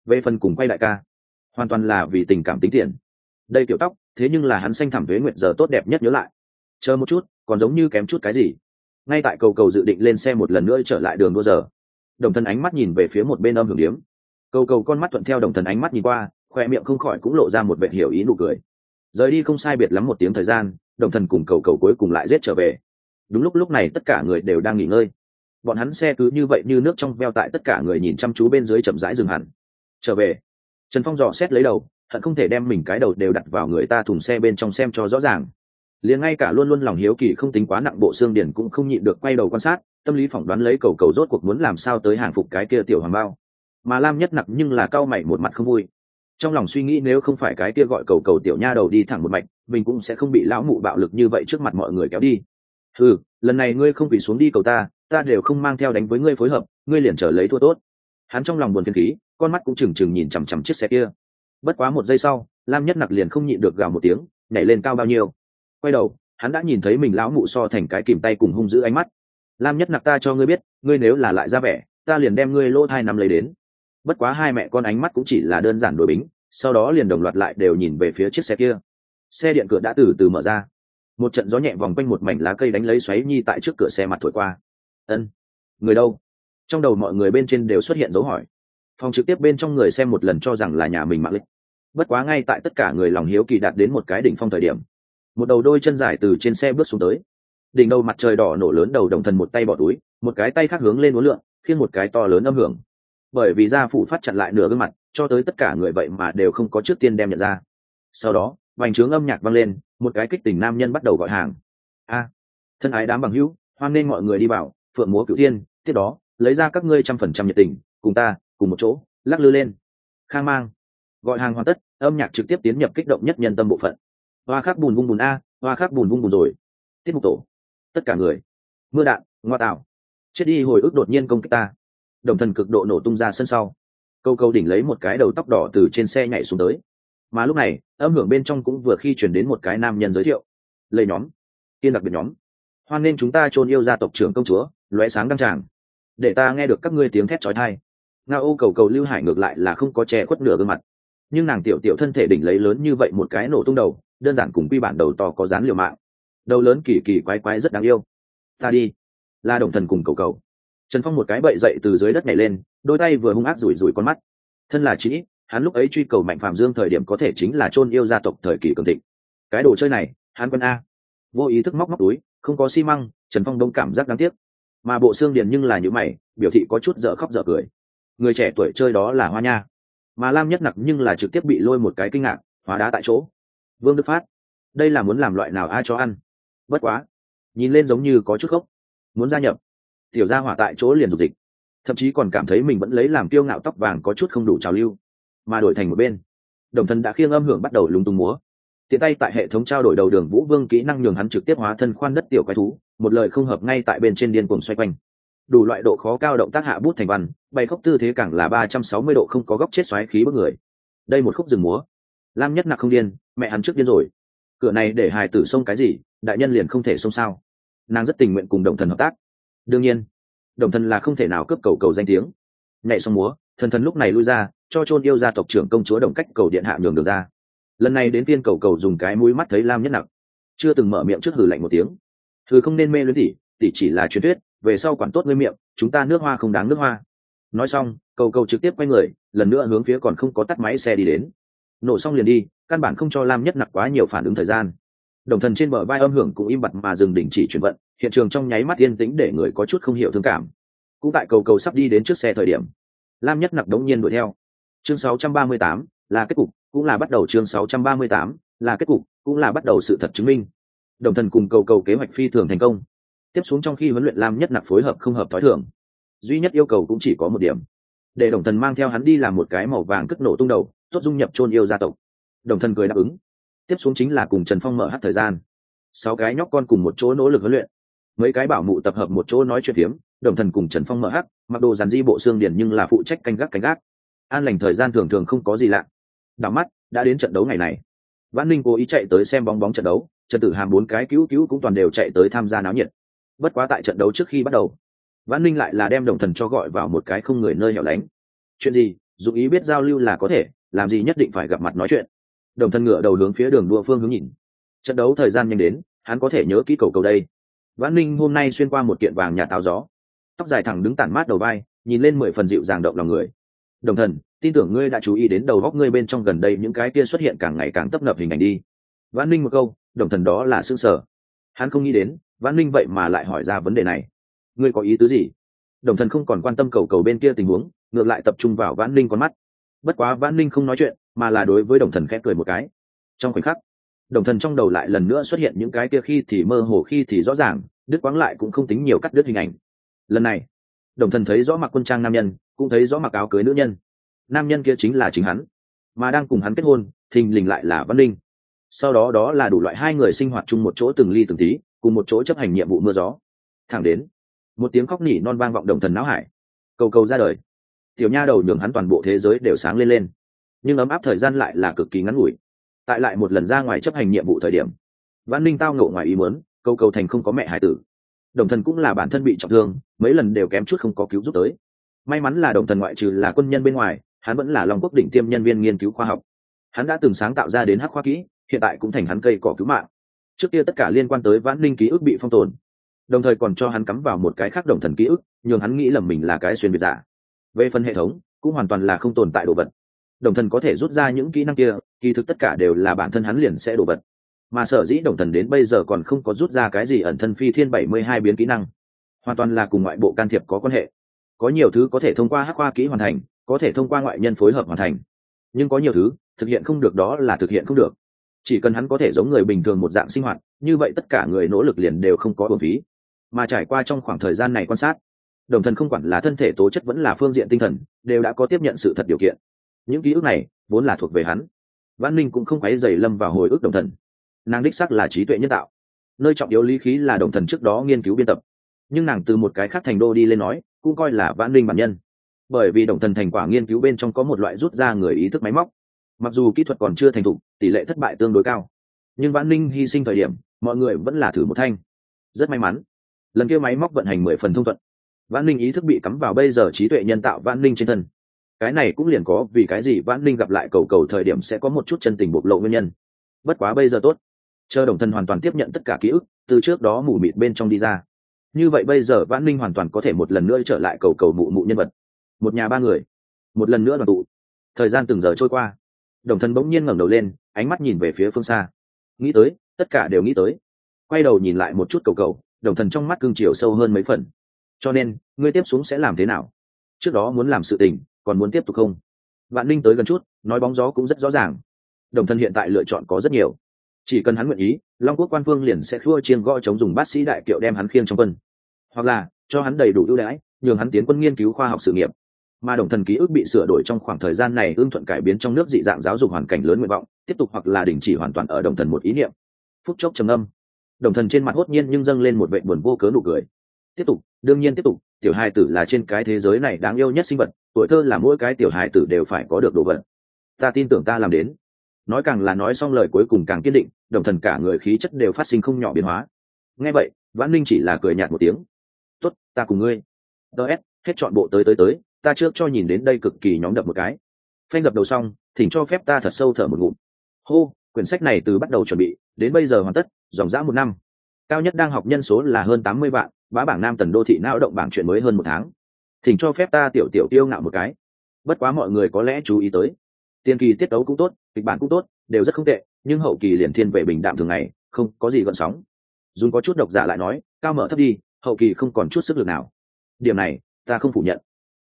Về phần cùng quay đại ca, hoàn toàn là vì tình cảm tính tiền. Đây kiểu tóc, thế nhưng là hắn xanh thẳm thuế nguyện giờ tốt đẹp nhất nhớ lại. Chờ một chút, còn giống như kém chút cái gì ngay tại cầu cầu dự định lên xe một lần nữa trở lại đường đua giờ. Đồng thần ánh mắt nhìn về phía một bên âm hưởng điếm. Cầu cầu con mắt thuận theo đồng thần ánh mắt nhìn qua, khoe miệng không khỏi cũng lộ ra một vệ hiểu ý nụ cười. Rời đi không sai biệt lắm một tiếng thời gian, đồng thần cùng cầu cầu cuối cùng lại rết trở về. Đúng lúc lúc này tất cả người đều đang nghỉ ngơi. Bọn hắn xe cứ như vậy như nước trong veo tại tất cả người nhìn chăm chú bên dưới chậm rãi dừng hẳn. Trở về. Trần phong dò xét lấy đầu, hận không thể đem mình cái đầu đều đặt vào người ta thùng xe bên trong xem cho rõ ràng liền ngay cả luôn luôn lòng hiếu kỳ không tính quá nặng bộ xương điển cũng không nhịn được quay đầu quan sát, tâm lý phỏng đoán lấy cầu cầu rốt cuộc muốn làm sao tới hàng phục cái kia tiểu hoàng bao. Mà lam nhất nặng nhưng là cao mày một mặt không vui. Trong lòng suy nghĩ nếu không phải cái kia gọi cầu cầu tiểu nha đầu đi thẳng một mạch, mình cũng sẽ không bị lão mụ bạo lực như vậy trước mặt mọi người kéo đi. Ừ lần này ngươi không bị xuống đi cầu ta ta đều không mang theo đánh với ngươi phối hợp, ngươi liền trở lấy thua tốt. Hắn trong lòng buồn phiền khí, con mắt cũng trừng trừng nhìn chằm chằm chiếc xe kia. Bất quá một giây sau, lam nhất nặc liền không nhịn được gào một tiếng, nhảy lên cao bao nhiêu quay đầu, hắn đã nhìn thấy mình lão mụ so thành cái kìm tay cùng hung giữ ánh mắt. Lam nhất nặc ta cho ngươi biết, ngươi nếu là lại ra vẻ, ta liền đem ngươi lỗ thai nằm lấy đến. Bất quá hai mẹ con ánh mắt cũng chỉ là đơn giản đổi bính, sau đó liền đồng loạt lại đều nhìn về phía chiếc xe kia. Xe điện cửa đã từ từ mở ra. Một trận gió nhẹ vòng quanh một mảnh lá cây đánh lấy xoáy nhi tại trước cửa xe mặt thổi qua. Ân, người đâu? Trong đầu mọi người bên trên đều xuất hiện dấu hỏi. Phòng trực tiếp bên trong người xem một lần cho rằng là nhà mình mạng lịch bất quá ngay tại tất cả người lòng hiếu kỳ đạt đến một cái đỉnh phong thời điểm một đầu đôi chân dài từ trên xe bước xuống tới. Đỉnh đầu mặt trời đỏ nổ lớn đầu đồng thần một tay bỏ túi, một cái tay khác hướng lên uốn lượn khiến một cái to lớn âm hưởng. Bởi vì da phụ phát chặn lại nửa gương mặt, cho tới tất cả người vậy mà đều không có trước tiên đem nhận ra. Sau đó, vành trướng âm nhạc vang lên, một cái kích tình nam nhân bắt đầu gọi hàng. A, thân ái đám bằng hữu, hoan nên mọi người đi vào, phượng múa cửu thiên, tiếp đó, lấy ra các ngươi trăm phần trăm nhiệt tình, cùng ta, cùng một chỗ, lắc lư lên. Khang mang, gọi hàng hoàn tất, âm nhạc trực tiếp tiến nhập kích động nhất nhân tâm bộ phận hoa khắc bùn vung bùn a, hoa khắc bùn vung bùn rồi. Tiết mục tổ. Tất cả người. Mưa đạn, ngoa tạo. Chết đi hồi ức đột nhiên công kích ta. Đồng thần cực độ nổ tung ra sân sau. Câu câu đỉnh lấy một cái đầu tóc đỏ từ trên xe nhảy xuống tới. Mà lúc này, âm hưởng bên trong cũng vừa khi chuyển đến một cái nam nhân giới thiệu. Lấy nhóm. Tiên đặc biệt nhóm. Hoan nên chúng ta chôn yêu gia tộc trưởng công chúa, lóe sáng đăng tràng. Để ta nghe được các ngươi tiếng thét trói thai nga ô cầu cầu lưu hải ngược lại là không có che khuất nửa gương mặt. Nhưng nàng tiểu tiểu thân thể đỉnh lấy lớn như vậy một cái nổ tung đầu đơn giản cùng quy bản đầu to có dán liều mạng. Đầu lớn kỳ kỳ quái quái rất đáng yêu. Ta đi. La đồng thần cùng cầu cầu. Trần phong một cái bậy dậy từ dưới đất này lên đôi tay vừa hung ác rủi rủi con mắt. Thân là chỉ, hắn lúc ấy truy cầu mạnh phạm dương thời điểm có thể chính là chôn yêu gia tộc thời kỳ cường thịnh. Cái đồ chơi này hắn quân a. Vô ý thức móc móc túi không có xi măng trần phong đông cảm giác đáng tiếc. Mà bộ xương điền nhưng là những mày biểu thị có chút dở khóc dở cười. Người trẻ tuổi chơi đó là hoa nha. Mà lam nhất nặc nhưng là trực tiếp bị lôi một cái kinh ngạc hóa đá tại chỗ vương đức phát. Đây là muốn làm loại nào ai cho ăn? Bất quá. Nhìn lên giống như có chút khốc. Muốn gia nhập. Tiểu gia hỏa tại chỗ liền dục dịch. Thậm chí còn cảm thấy mình vẫn lấy làm kiêu ngạo tóc vàng có chút không đủ trào lưu. Mà đổi thành một bên. Đồng thần đã khiêng âm hưởng bắt đầu lúng túng múa. Tiện tay tại hệ thống trao đổi đầu đường vũ vương kỹ năng nhường hắn trực tiếp hóa thân khoan đất tiểu quái thú, một lời không hợp ngay tại bên trên điên cuồng xoay quanh. Đủ loại độ khó cao động tác hạ bút thành văn, bay khóc tư thế càng là ba trăm sáu mươi độ không có góc chết xoáy khí bức người. Đây một khúc rừng múa lam nhất nặc không điên, mẹ hắn trước điên rồi. Cửa này để hài tử xông cái gì, đại nhân liền không thể xông sao? Nàng rất tình nguyện cùng đồng thần hợp tác. Đương nhiên, đồng thần là không thể nào cướp cầu cầu danh tiếng. Nhảy xong múa, thần thần lúc này lui ra, cho chôn yêu gia tộc trưởng công chúa đồng cách cầu điện hạ nhường được ra. Lần này đến tiên cầu cầu dùng cái mũi mắt thấy lam nhất nặc. Chưa từng mở miệng trước hử lạnh một tiếng. Thứ không nên mê luyến tỷ tỷ chỉ là truyền thuyết, về sau quản tốt ngươi miệng, chúng ta nước hoa không đáng nước hoa. Nói xong, cầu cầu trực tiếp quay người, lần nữa hướng phía còn không có tắt máy xe đi đến nổ xong liền đi căn bản không cho lam nhất nặc quá nhiều phản ứng thời gian. Đồng thần trên bờ vai âm hưởng cũng im bặt mà dừng đình chỉ chuyển vận hiện trường trong nháy mắt yên tĩnh để người có chút không hiểu thương cảm. Cũng tại cầu cầu sắp đi đến trước xe thời điểm lam nhất nặc đống nhiên đuổi theo. Chương 638, là kết cục cũng là bắt đầu chương 638, là kết cục cũng là bắt đầu sự thật chứng minh. Đồng thần cùng cầu cầu kế hoạch phi thường thành công. Tiếp xuống trong khi huấn luyện lam nhất nặc phối hợp không hợp thói thường duy nhất yêu cầu cũng chỉ có một điểm. Để đồng thần mang theo hắn đi làm một cái màu vàng cất nổ tung đầu tốt dung nhập chôn yêu gia tộc. Đồng thần cười đáp ứng. Tiếp xuống chính là cùng trần phong mở hát thời gian. Sáu cái nhóc con cùng một chỗ nỗ lực huấn luyện. Mấy cái bảo mụ tập hợp một chỗ nói chuyện phiếm, đồng thần cùng trần phong mở hát, mặc đồ dàn di bộ xương điển nhưng là phụ trách canh gác canh gác. An lành thời gian thường thường không có gì lạ. Đảo mắt, đã đến trận đấu ngày này. Văn ninh cố ý chạy tới xem bóng bóng trận đấu, trần tử hàm bốn cái cứu cứu cũng toàn đều chạy tới tham gia náo nhiệt. Bất quá tại trận đấu trước khi bắt đầu văn ninh lại là đem đồng thần cho gọi vào một cái không người nơi hẻo lánh. Chuyện gì, dù ý biết giao lưu là có thể làm gì nhất định phải gặp mặt nói chuyện. Đồng thân ngựa đầu hướng phía đường đua phương hướng nhìn. Trận đấu thời gian nhanh đến, hắn có thể nhớ kỹ cầu cầu đây. Vãn ninh hôm nay xuyên qua một kiện vàng nhà táo gió. Tóc dài thẳng đứng tản mát đầu vai, nhìn lên mười phần dịu dàng động lòng người. Đồng thần tin tưởng ngươi đã chú ý đến đầu góc ngươi bên trong gần đây những cái kia xuất hiện càng ngày càng tấp nập hình ảnh đi. Vãn ninh một câu, đồng thần đó là xương sở hắn không nghĩ đến, Vãn ninh vậy mà lại hỏi ra vấn đề này. Ngươi có ý tứ gì? Đồng thần không còn quan tâm cầu cầu bên kia tình huống, ngược lại tập trung vào Vãn ninh con mắt bất quá vãn ninh không nói chuyện, mà là đối với đồng thần khẽ cười một cái. Trong khoảnh khắc, đồng thần trong đầu lại lần nữa xuất hiện những cái kia khi thì mơ hồ, khi thì rõ ràng, đứt quáng lại cũng không tính nhiều cắt đứt hình ảnh. Lần này, đồng thần thấy rõ mặc quân trang nam nhân, cũng thấy rõ mặc áo cưới nữ nhân. Nam nhân kia chính là chính hắn, mà đang cùng hắn kết hôn, thình lình lại là văn ninh. Sau đó đó là đủ loại hai người sinh hoạt chung một chỗ từng ly từng tí, cùng một chỗ chấp hành nhiệm vụ mưa gió. Thẳng đến, một tiếng khóc nỉ non vang vọng đồng thần não hải. Cầu cầu ra đời tiểu nha đầu nhường hắn toàn bộ thế giới đều sáng lên lên. Nhưng ấm áp thời gian lại là cực kỳ ngắn ngủi. Tại lại một lần ra ngoài chấp hành nhiệm vụ thời điểm văn ninh tao ngộ ngoài ý muốn, câu cầu thành không có mẹ hải tử. Đồng thần cũng là bản thân bị trọng thương, mấy lần đều kém chút không có cứu giúp tới. May mắn là đồng thần ngoại trừ là quân nhân bên ngoài, hắn vẫn là lòng quốc đỉnh tiêm nhân viên nghiên cứu khoa học. Hắn đã từng sáng tạo ra đến hắc khoa kỹ, hiện tại cũng thành hắn cây cỏ cứu mạng. Trước kia tất cả liên quan tới vãn linh ký ức bị phong tồn. Đồng thời còn cho hắn cắm vào một cái khác đồng thần ký ức, nhường hắn nghĩ lầm mình là cái xuyên biệt giả về phần hệ thống, cũng hoàn toàn là không tồn tại đồ vật. Đồng thần có thể rút ra những kỹ năng kia, kỳ thực tất cả đều là bản thân hắn liền sẽ đồ vật. Mà sở dĩ đồng thần đến bây giờ còn không có rút ra cái gì ẩn thân phi thiên bảy mươi hai biến kỹ năng. Hoàn toàn là cùng ngoại bộ can thiệp có quan hệ. Có nhiều thứ có thể thông qua hắc khoa kỹ hoàn thành, có thể thông qua ngoại nhân phối hợp hoàn thành. Nhưng có nhiều thứ, thực hiện không được đó là thực hiện không được. Chỉ cần hắn có thể giống người bình thường một dạng sinh hoạt, như vậy tất cả người nỗ lực liền đều không có bổn phí. Mà trải qua trong khoảng thời gian này quan sát đồng thần không quản là thân thể tố chất vẫn là phương diện tinh thần, đều đã có tiếp nhận sự thật điều kiện. Những ký ức này, vốn là thuộc về hắn. Văn ninh cũng không quáy dày lâm vào hồi ức đồng thần. Nàng đích sắc là trí tuệ nhân tạo. Nơi trọng yếu lý khí là đồng thần trước đó nghiên cứu biên tập. Nhưng nàng từ một cái khác thành đô đi lên nói, cũng coi là vãn linh bản nhân. Bởi vì đồng thần thành quả nghiên cứu bên trong có một loại rút ra người ý thức máy móc. Mặc dù kỹ thuật còn chưa thành thục, tỷ lệ thất bại tương đối cao. Nhưng vãn linh hy sinh thời điểm, mọi người vẫn là thử một thanh. Rất may mắn. Lần kia máy móc vận hành mười phần thông thuận vãn linh ý thức bị cắm vào bây giờ trí tuệ nhân tạo vãn linh trên thân. Cái này cũng liền có vì cái gì vãn linh gặp lại cầu cầu thời điểm sẽ có một chút chân tình bộc lộ nguyên nhân. Bất quá bây giờ tốt. Chờ đồng Thân hoàn toàn tiếp nhận tất cả ký ức, từ trước đó mù mịt bên trong đi ra. Như vậy bây giờ vãn linh hoàn toàn có thể một lần nữa trở lại cầu cầu mụ mụ nhân vật. Một nhà ba người. Một lần nữa đoàn tụ. Thời gian từng giờ trôi qua. Đồng Thân bỗng nhiên ngẩng đầu lên, ánh mắt nhìn về phía phương xa. Nghĩ tới, tất cả đều nghĩ tới. Quay đầu nhìn lại một chút cầu cầu, đồng thần trong mắt cương chiều sâu hơn mấy phần cho nên, ngươi tiếp xuống sẽ làm thế nào? Trước đó muốn làm sự tình, còn muốn tiếp tục không? Vạn Ninh tới gần chút, nói bóng gió cũng rất rõ ràng. Đồng thần hiện tại lựa chọn có rất nhiều. Chỉ cần hắn nguyện ý, long quốc quan phương liền sẽ khua chiên gõ chống dùng bác sĩ đại kiệu đem hắn khiêng trong quân. Hoặc là, cho hắn đầy đủ ưu đãi, nhường hắn tiến quân nghiên cứu khoa học sự nghiệp. Mà đồng thần ký ức bị sửa đổi trong khoảng thời gian này ưng thuận cải biến trong nước dị dạng giáo dục hoàn cảnh lớn nguyện vọng, tiếp tục hoặc là đình chỉ hoàn toàn ở đồng thần một ý niệm. Phúc chốc trầm âm đồng thần trên mặt hốt nhiên nhưng dâng lên một vệ buồn vô cớ nụ cười tiếp tục, đương nhiên tiếp tục, tiểu hài tử là trên cái thế giới này đáng yêu nhất sinh vật, tuổi thơ là mỗi cái tiểu hài tử đều phải có được đồ vật. Ta tin tưởng ta làm đến. Nói càng là nói xong lời cuối cùng càng kiên định, đồng thần cả người khí chất đều phát sinh không nhỏ biến hóa. Nghe vậy, vãn ninh chỉ là cười nhạt một tiếng. Tốt, ta cùng ngươi. Ts hết chọn bộ tới tới tới, ta trước cho nhìn đến đây cực kỳ nhóm đập một cái. Phanh dập đầu xong, thỉnh cho phép ta thật sâu thở một ngụm. Hô, quyển sách này từ bắt đầu chuẩn bị, đến bây giờ hoàn tất, dòng dã một năm. Cao nhất đang học nhân số là hơn tám mươi vạn bá bảng nam tần đô thị não động bảng chuyện mới hơn một tháng. Thỉnh cho phép ta tiểu tiểu tiêu ngạo một cái. Bất quá mọi người có lẽ chú ý tới, tiền kỳ tiết tấu cũng tốt, kịch bản cũng tốt, đều rất không tệ, nhưng hậu kỳ liền thiên về bình đạm thường ngày, không có gì gợn sóng. Dùng có chút độc giả lại nói, cao mở thấp đi, hậu kỳ không còn chút sức lực nào. Điểm này, ta không phủ nhận.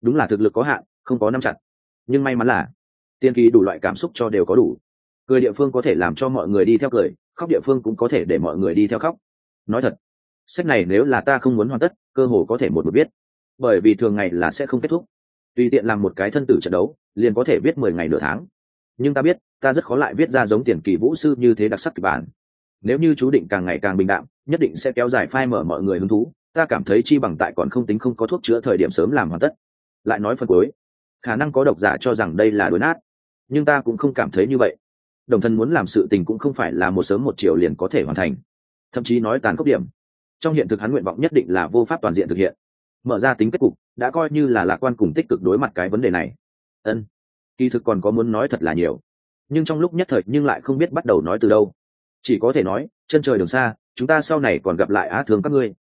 Đúng là thực lực có hạn, không có năm chặt. Nhưng may mắn là tiên kỳ đủ loại cảm xúc cho đều có đủ. Cười địa phương có thể làm cho mọi người đi theo cười, khóc địa phương cũng có thể để mọi người đi theo khóc. Nói thật sách này nếu là ta không muốn hoàn tất, cơ hồ có thể một một biết. Bởi vì thường ngày là sẽ không kết thúc. Tùy tiện làm một cái thân tử trận đấu, liền có thể viết mười ngày nửa tháng. Nhưng ta biết, ta rất khó lại viết ra giống tiền kỳ vũ sư như thế đặc sắc kịch bản. Nếu như chú định càng ngày càng bình đạm, nhất định sẽ kéo dài phai mở mọi người hứng thú. Ta cảm thấy chi bằng tại còn không tính không có thuốc chữa thời điểm sớm làm hoàn tất. Lại nói phần cuối. Khả năng có độc giả cho rằng đây là đối nát. Nhưng ta cũng không cảm thấy như vậy. Đồng thân muốn làm sự tình cũng không phải là một sớm một chiều liền có thể hoàn thành. Thậm chí nói tàn cốc điểm trong hiện thực hắn nguyện vọng nhất định là vô pháp toàn diện thực hiện. Mở ra tính kết cục, đã coi như là lạc quan cùng tích cực đối mặt cái vấn đề này. Ân, kỳ thực còn có muốn nói thật là nhiều. Nhưng trong lúc nhất thời nhưng lại không biết bắt đầu nói từ đâu. Chỉ có thể nói, chân trời đường xa, chúng ta sau này còn gặp lại á thương các ngươi.